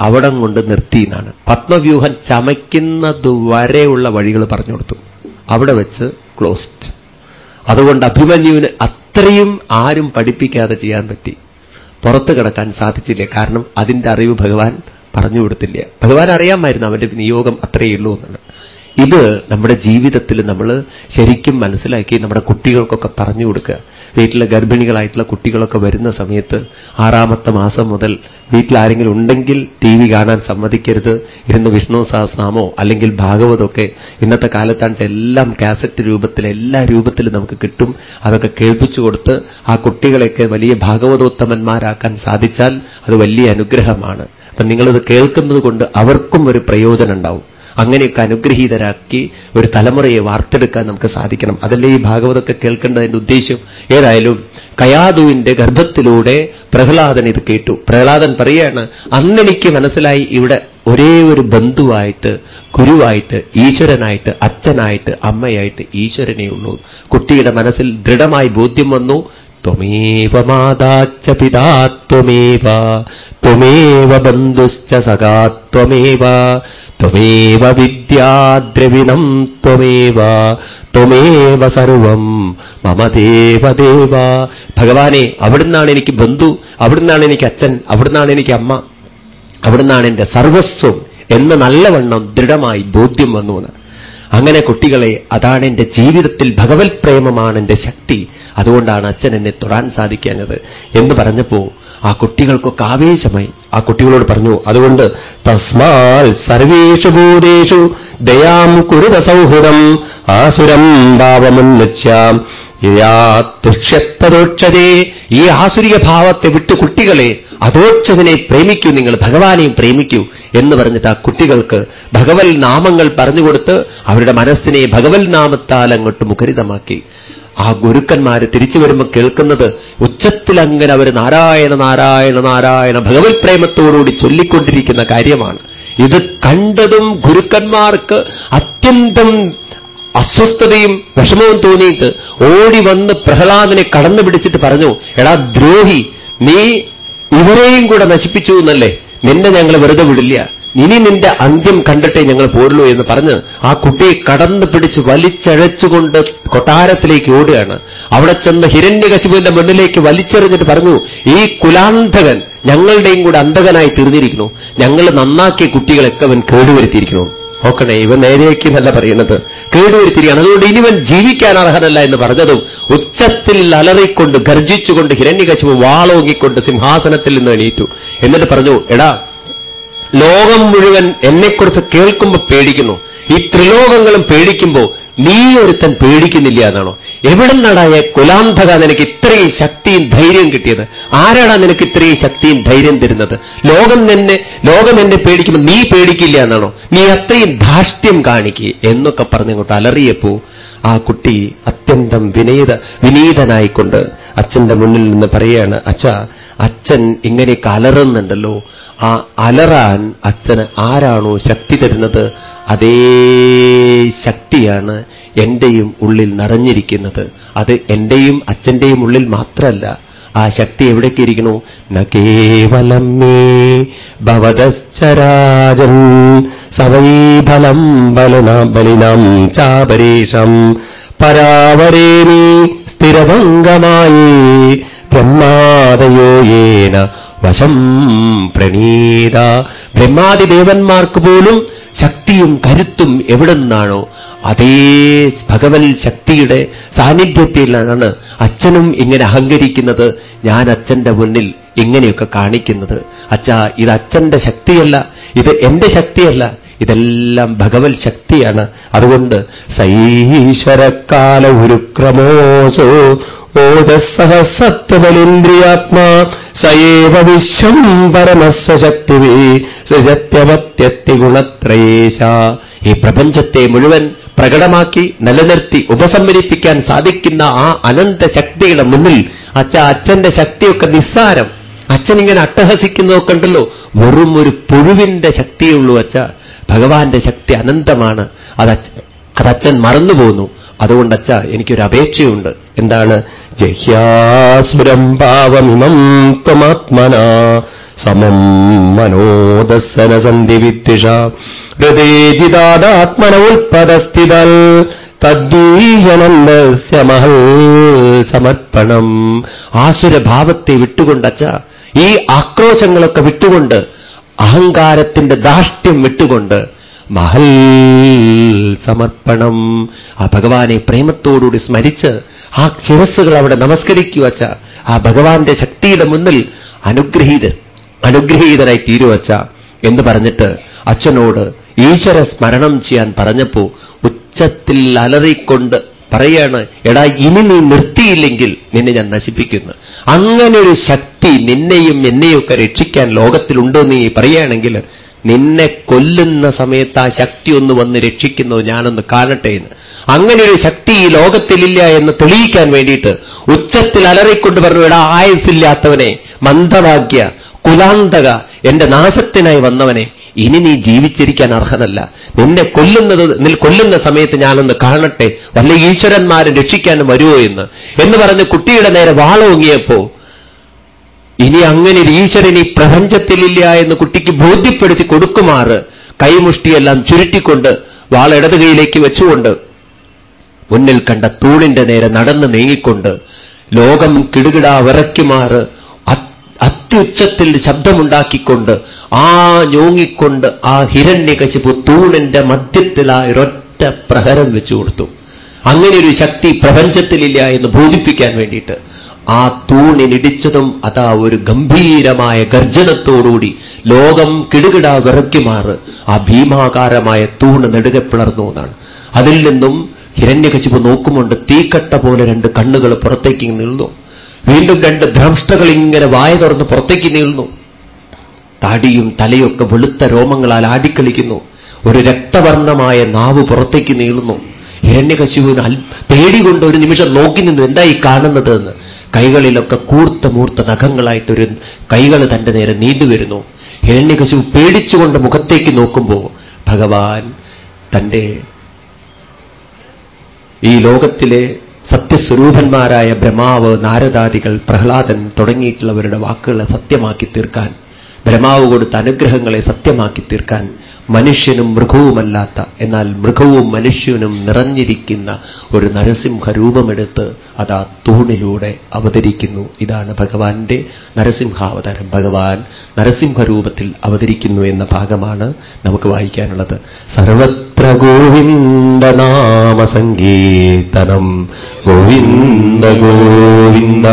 അവിടം കൊണ്ട് നിർത്തി എന്നാണ് പത്മവ്യൂഹം ചമയ്ക്കുന്നത് വരെയുള്ള വഴികൾ പറഞ്ഞു കൊടുത്തു അവിടെ വെച്ച് ക്ലോസ്ഡ് അതുകൊണ്ട് അഭിമന്യുവിന് അത്രയും ആരും പഠിപ്പിക്കാതെ ചെയ്യാൻ പറ്റി പുറത്തു കിടക്കാൻ സാധിച്ചില്ല കാരണം അതിന്റെ അറിവ് ഭഗവാൻ പറഞ്ഞു കൊടുത്തില്ല ഭഗവാൻ അറിയാമായിരുന്നു അവന്റെ നിയോഗം അത്രയേ ഉള്ളൂ എന്നാണ് ഇത് നമ്മുടെ ജീവിതത്തിൽ നമ്മൾ ശരിക്കും മനസ്സിലാക്കി നമ്മുടെ കുട്ടികൾക്കൊക്കെ പറഞ്ഞു കൊടുക്കുക. വീട്ടിലെ ഗർഭിണികളായിട്ടുള്ള കുട്ടികളൊക്കെ വരുന്ന സമയത്ത് ആറാമത്തെ മാസം മുതൽ വീട്ടിലാരെങ്കിലും ഉണ്ടെങ്കിൽ ടി വി കാണാൻ സമ്മതിക്കരുത് ഇരുന്ന് വിഷ്ണു സഹസ്രാമോ അല്ലെങ്കിൽ ഭാഗവതമൊക്കെ ഇന്നത്തെ കാലത്താണ് എല്ലാം കാസറ്റ് രൂപത്തിൽ എല്ലാ രൂപത്തിലും നമുക്ക് കിട്ടും. അതൊക്കെ കേൾപ്പിച്ചു കൊടുത്ത് ആ കുട്ടികളെയൊക്കെ വലിയ ഭാഗവതോത്തമന്മാരാക്കാൻ സാധിച്ചാൽ അത് വലിയ അനുഗ്രഹമാണ്. അപ്പം നിങ്ങളിത് കേൾക്കുന്നത് കൊണ്ട് അവർക്കും ഒരു പ്രയോജനം ഉണ്ടാവും. അങ്ങനെയൊക്കെ അനുഗ്രഹീതരാക്കി ഒരു തലമുറയെ വാർത്തെടുക്കാൻ നമുക്ക് സാധിക്കണം. അതല്ലേ ഈ ഭാഗവതൊക്കെ കേൾക്കേണ്ടതിന്റെ ഉദ്ദേശ്യം? ഏതായാലും കയാതുവിന്റെ ഗർഭത്തിലൂടെ പ്രഹ്ലാദൻ ഇത് കേട്ടു. പ്രഹ്ലാദൻ പറയാണ് അന്നെനിക്ക് മനസ്സിലായി ഇവിടെ ഒരേ ഒരു ബന്ധുവായിട്ട് ഗുരുവായിട്ട് ഈശ്വരനായിട്ട് അച്ഛനായിട്ട് അമ്മയായിട്ട് ഈശ്വരനെ ഉള്ളൂ. കുട്ടിയുടെ മനസ്സിൽ ദൃഢമായി ബോധ്യം വന്നു. ത്വമേവ മാതാച്ച പിതാ ത്വമേവ. ത്വമേവ ബന്ധുശ്ച സഖാ ത്വമേവ. ത്വമേവ വിദ്യാദ്രവിണം ത്വമേവ. ത്വമേവ സർവം മമ ദേവദേവ ഭഗവാനെ അവിടുന്നാണ് എനിക്ക് ബന്ധു അവിടുന്നാണ് എനിക്ക് അച്ഛൻ അവിടുന്നാണ് എനിക്ക് അമ്മ അവിടുന്നാണ് എന്റെ സർവസ്വം എന്ന് നല്ലവണ്ണം ദൃഢമായി ബോധ്യം വന്നു എന്ന് അങ്ങനെ കുട്ടികളെ അതാണ് എന്റെ ജീവിതത്തിൽ ഭഗവത് പ്രേമമാണ് എന്റെ ശക്തി. അതുകൊണ്ടാണ് അച്ഛൻ എന്നെ തൊടാൻ സാധിക്കാഞ്ഞത് എന്ന് പറഞ്ഞപ്പോ ആ കുട്ടികൾക്കൊക്കെ ആവേശമായി. ആ കുട്ടികളോട് പറഞ്ഞു അതുകൊണ്ട് തസ്മാൽ സർവേഷു ഭൂതേഷു ദയാം കുരുത സൗഹൃദം ആസുരം ഭാവമുന്നച്യാം തുഷ്യത്തതോക്ഷതേ ഈ ആസുരിക ഭാവത്തെ വിട്ട് കുട്ടികളെ അതോക്ഷതനെ പ്രേമിക്കൂ നിങ്ങൾ ഭഗവാനെയും പ്രേമിക്കൂ എന്ന് പറഞ്ഞിട്ട് ആ കുട്ടികൾക്ക് ഭഗവൽ നാമങ്ങൾ പറഞ്ഞുകൊടുത്ത് അവരുടെ മനസ്സിനെ ഭഗവൽ നാമത്താൽ അങ്ങോട്ട് മുഖരിതമാക്കി. ആ ഗുരുക്കന്മാര് തിരിച്ചു വരുമ്പോൾ കേൾക്കുന്നത് ഉച്ചത്തിലങ്ങനെ അവർ നാരായണ നാരായണ നാരായണ ഭഗവത് പ്രേമത്തോടുകൂടി ചൊല്ലിക്കൊണ്ടിരിക്കുന്ന കാര്യമാണ്. ഇത് കണ്ടതും ഗുരുക്കന്മാർക്ക് അത്യന്തം അസ്വസ്ഥതയും വിഷമവും തോന്നിയിട്ട് ഓടി വന്ന് പ്രഹ്ലാദനെ കടന്നു പിടിച്ചിട്ട് പറഞ്ഞു എടാ ദ്രോഹി നീ ഇവരെയും കൂടെ നശിപ്പിച്ചു എന്നല്ലേ? നിന്നെ ഞങ്ങൾ വെറുതെ വിടില്ല. ഇനി നിന്റെ അന്ത്യം കണ്ടിട്ടേ ഞങ്ങൾ പോരുള്ളൂ എന്ന് പറഞ്ഞ് ആ കുട്ടിയെ കടന്നു പിടിച്ച് വലിച്ചഴച്ചുകൊണ്ട് കൊട്ടാരത്തിലേക്ക് ഓടുകയാണ്. അവിടെ ചെന്ന് ഹിരണ്യകശിപുവിന്റെ മുന്നിലേക്ക് വലിച്ചെറിഞ്ഞിട്ട് പറഞ്ഞു ഈ കുലാന്ധകൻ ഞങ്ങളുടെയും കൂടെ അന്ധകനായി തീർന്നിരിക്കുന്നു. ഞങ്ങൾ നന്നാക്കിയ കുട്ടികളൊക്കെ അവൻ കേടുവരുത്തിയിരിക്കുന്നു. നോക്കണേ ഇവ നേരേക്ക് എന്നല്ല പറയുന്നത്. കേടുവരുത്തിരിക്കുകയാണ് അതുകൊണ്ട് ഇനിവൻ ജീവിക്കാൻ അർഹനല്ല എന്ന് പറഞ്ഞതും ഉച്ചത്തിൽ അലറിക്കൊണ്ട് ഗർജിച്ചുകൊണ്ട് ഹിരണ്യകശിപ് വാളോങ്ങിക്കൊണ്ട് സിംഹാസനത്തിൽ നിന്ന് എണീറ്റു. എന്നിട്ട് പറഞ്ഞു എടാ ലോകം മുഴുവൻ എന്നെക്കുറിച്ച് കേൾക്കുമ്പോൾ പേടിക്കുന്നു. ഈ ത്രിലോകങ്ങളും പേടിക്കുമ്പോൾ നീ ഒരുത്തൻ പേടിക്കുന്നില്ല എന്നാണോ? എവിടെ നടായ കുലാന്ധക നിനക്ക് ഇത്രയും ശക്തിയും ധൈര്യം കിട്ടിയത്? ആരാടാ നിനക്ക് ഇത്രയും ശക്തിയും ധൈര്യം തരുന്നത്? ലോകം നിന്നെ ലോകം എന്നെ പേടിക്കുമ്പോൾ നീ പേടിക്കില്ല എന്നാണോ? നീ അത്രയും ധാഷ്ട്യം കാണിക്കുക എന്നൊക്കെ പറഞ്ഞങ്ങോട്ട് അലറിയപ്പോ ആ കുട്ടി അത്യന്തം വിനീത വിനീതനായിക്കൊണ്ട് അച്ഛന്റെ മുന്നിൽ നിന്ന് പറയുകയാണ് അച്ഛ അച്ഛൻ ഇങ്ങനെയൊക്കെ അലറുന്നുണ്ടല്ലോ. ആ അലറാൻ അച്ഛന് ആരാണോ ശക്തി തരുന്നത്? അതേ ശക്തിയാണ് എന്റെയും ഉള്ളിൽ നിറഞ്ഞിരിക്കുന്നത്. അത് എന്റെയും അച്ഛന്റെയും ഉള്ളിൽ മാത്രമല്ല. ആ ശക്തി എവിടേക്ക് ഇരിക്കണു? ന കേവലം മേ ഭവതശ്ചരാജൻ സവൈഫലം ബലിനം ചാപരീഷം പരാവരേണി സ്ഥിരഭംഗമായി ബ്രഹ്മാദയോയേന വശം പ്രണീത. ബ്രഹ്മാദിദേവന്മാർക്ക് പോലും ശക്തിയും കരുത്തും എവിടെ നിന്നാണോ അതേ ഭഗവൽ ശക്തിയുടെ സാന്നിധ്യത്തിലാണ് അച്ഛനും ഇങ്ങനെ അഹങ്കരിക്കുന്നത്. ഞാൻ അച്ഛന്റെ മുന്നിൽ ഇങ്ങനെയൊക്കെ കാണിക്കുന്നത്. അച്ഛ ഇത് അച്ഛന്റെ ശക്തിയല്ല ഇത് എന്റെ ശക്തിയല്ല. ഇതെല്ലാം ഭഗവത് ശക്തിയാണ്. അതുകൊണ്ട് സൈശ്വരക്കാല ഉരുക്രമോസോ ഓജസഹസത്വബലിന്ദ്രിയാത്മാ സയേവ വിശ്വം പരമസ്വശക്തിവേ സത്യവത്യത്തി ഗുണത്രയേശ. ഈ പ്രപഞ്ചത്തെ മുഴുവൻ പ്രകടമാക്കി നിലനിർത്തി ഉപസംഹരിപ്പിക്കാൻ സാധിക്കുന്ന ആ അനന്ത ശക്തിയുടെ മുന്നിൽ അച്ഛ അച്ഛന്റെ ശക്തിയൊക്കെ നിസ്സാരം. അച്ഛൻ ഇങ്ങനെ അട്ടഹസിക്കുന്നതൊക്കെ ഉണ്ടല്ലോ. വെറും ഒരു പുഴുവിന്റെ ശക്തിയുള്ളൂ അച്ഛ. ഭഗവാന്റെ ശക്തി അനന്തമാണ്. അത് അതച്ഛൻ മറന്നുപോകുന്നു അതുകൊണ്ട് അച്ഛ എനിക്കൊരു അപേക്ഷയുണ്ട്. എന്താണ്? ജഹ്യാസ്ഫുരം പാവമിമം ത്വമാത്മന സമം മനോദസന സന്ധി വിദ്വിഷ ഹൃദയജിതാത്മന മഹൽ സമർപ്പണം. ആസുരഭാവത്തെ വിട്ടുകൊണ്ടച്ച ഈ ആക്രോശങ്ങളൊക്കെ വിട്ടുകൊണ്ട് അഹങ്കാരത്തിന്റെ ദാഷ്ട്യം വിട്ടുകൊണ്ട് മഹൽ സമർപ്പണം. ആ ഭഗവാനെ പ്രേമത്തോടുകൂടി സ്മരിച്ച് ആ ശിരസ്സുകൾ അവിടെ നമസ്കരിക്കുവച്ച ആ ഭഗവാന്റെ ശക്തിയുടെ മുന്നിൽ അനുഗ്രഹീത അനുഗ്രഹീതനായി തീരുവച്ച എന്ന് പറഞ്ഞിട്ട് അച്ഛനോട് ഈശ്വര സ്മരണം ചെയ്യാൻ പറഞ്ഞപ്പോ ഉച്ചത്തിൽ അലറിക്കൊണ്ട് പറയാണ് എടാ ഇനി നീ നിർത്തിയില്ലെങ്കിൽ നിന്നെ ഞാൻ നശിപ്പിക്കുന്നു. അങ്ങനെ ഒരു ശക്തി നിന്നെയും എന്നെയൊക്കെ രക്ഷിക്കാൻ ലോകത്തിലുണ്ടോ നീ പറയുകയാണെങ്കിൽ നിന്നെ കൊല്ലുന്ന സമയത്ത് ആ ശക്തി ഒന്ന് വന്ന് രക്ഷിക്കുന്നത് ഞാനൊന്ന് കാണട്ടെ എന്ന്. അങ്ങനെ ഒരു ശക്തി ഈ ലോകത്തിലില്ല എന്ന് തെളിയിക്കാൻ വേണ്ടിയിട്ട് ഉച്ചത്തിൽ അലറിക്കൊണ്ട് പറഞ്ഞു എടാ ആയുസില്ലാത്തവനെ മന്ദഭാഗ്യ കുലാന്തക എന്റെ നാശത്തിനായി വന്നവനെ ഇനി നീ ജീവിച്ചിരിക്കാൻ അർഹനല്ല. നിന്നെ കൊല്ലുന്നത് നിൽ കൊല്ലുന്ന സമയത്ത് ഞാനൊന്ന് കാണട്ടെ. വല്ല ഈശ്വരന്മാരെ രക്ഷിക്കാൻ വരുമോ എന്ന്. എന്ന് പറഞ്ഞ് കുട്ടിയുടെ നേരെ വാളോങ്ങിയപ്പോ ഇനി അങ്ങനെ ഈശ്വരൻ ഈ പ്രപഞ്ചത്തിലില്ല എന്ന് കുട്ടിക്ക് ബോധ്യപ്പെടുത്തി കൊടുക്കുമാറ്. കൈമുഷ്ടിയെല്ലാം ചുരുട്ടിക്കൊണ്ട് വാൾ ഇടത് കൈയിലേക്ക് വെച്ചുകൊണ്ട് മുന്നിൽ കണ്ട തൂണിന്റെ നേരെ നടന്ന് നീങ്ങിക്കൊണ്ട് ലോകം കിടുകിടാ വിറയ്ക്കുമാറ്. അത്യുച്ചത്തിൽ ശബ്ദമുണ്ടാക്കിക്കൊണ്ട് ആ ഞോങ്ങിക്കൊണ്ട് ആ ഹിരണ്യകശിപു തൂണിന്റെ മധ്യത്തിൽ ആ ഒരൊറ്റ പ്രഹരം വെച്ചു കൊടുത്തു. അങ്ങനെ ഒരു ശക്തി പ്രപഞ്ചത്തിലില്ല എന്ന് ബോധിപ്പിക്കാൻ വേണ്ടിയിട്ട് ആ തൂണിനിടിച്ചതും അതാ ഒരു ഗംഭീരമായ ഗർജനത്തോടുകൂടി ലോകം കിടുകിട വിറയ്ക്കുമാറ് ആ ഭീമാകാരമായ തൂണ് നെടുകെ പിളർന്നു എന്നാണ്. അതിൽ നിന്നും ഹിരണ്യകശിപ്പ് നോക്കുമുണ്ട് തീക്കട്ട പോലെ രണ്ട് കണ്ണുകൾ പുറത്തേക്ക് നിന്നു. വീണ്ടും രണ്ട് ദ്രംഷ്ടകൾ ഇങ്ങനെ വായ തുറന്ന് പുറത്തേക്ക് നീളുന്നു. താടിയും തലയൊക്കെ വെളുത്ത രോമങ്ങളാൽ ആടിക്കളിക്കുന്നു. ഒരു രക്തവർണമായ നാവ് പുറത്തേക്ക് നീളുന്നു. ഹിരണ്യകശിപുവിന് പേടികൊണ്ട് ഒരു നിമിഷം നോക്കി നിന്നു എന്തായി കാണുന്നത് എന്ന്. കൈകളിലൊക്കെ കൂർത്ത മൂർത്ത നഖങ്ങളായിട്ടൊരു കൈകൾ തന്റെ നേരെ നീണ്ടുവരുന്നു ഹിരണ്യകശിപു പേടിച്ചുകൊണ്ട് മുഖത്തേക്ക് നോക്കുമ്പോൾ ഭഗവാൻ തന്റെ ഈ ലോകത്തിലെ സത്യസ്വരൂപന്മാരായ ബ്രഹ്മാവ് നാരദാദികൾ പ്രഹ്ലാദൻ തുടങ്ങിയിട്ടുള്ളവരുടെ വാക്കുകളെ സത്യമാക്കി തീർക്കാൻ ബ്രഹ്മാവ് കൊടുത്ത അനുഗ്രഹങ്ങളെ സത്യമാക്കി തീർക്കാൻ മനുഷ്യനും മൃഗവുമല്ലാത്ത എന്നാൽ മൃഗവും മനുഷ്യനും നിറഞ്ഞിരിക്കുന്ന ഒരു നരസിംഹ രൂപമെടുത്ത് അതാ തൂണിലൂടെ അവതരിക്കുന്നു. ഇതാണ് ഭഗവാന്റെ നരസിംഹാവതാരം. ഭഗവാൻ നരസിംഹരൂപത്തിൽ അവതരിക്കുന്നു എന്ന ഭാഗമാണ് നമുക്ക് വായിക്കാനുള്ളത്. സർവത്ര ഗോവിന്ദനാമ സങ്കീർത്തനം ഗോവിന്ദ ഗോവിന്ദ.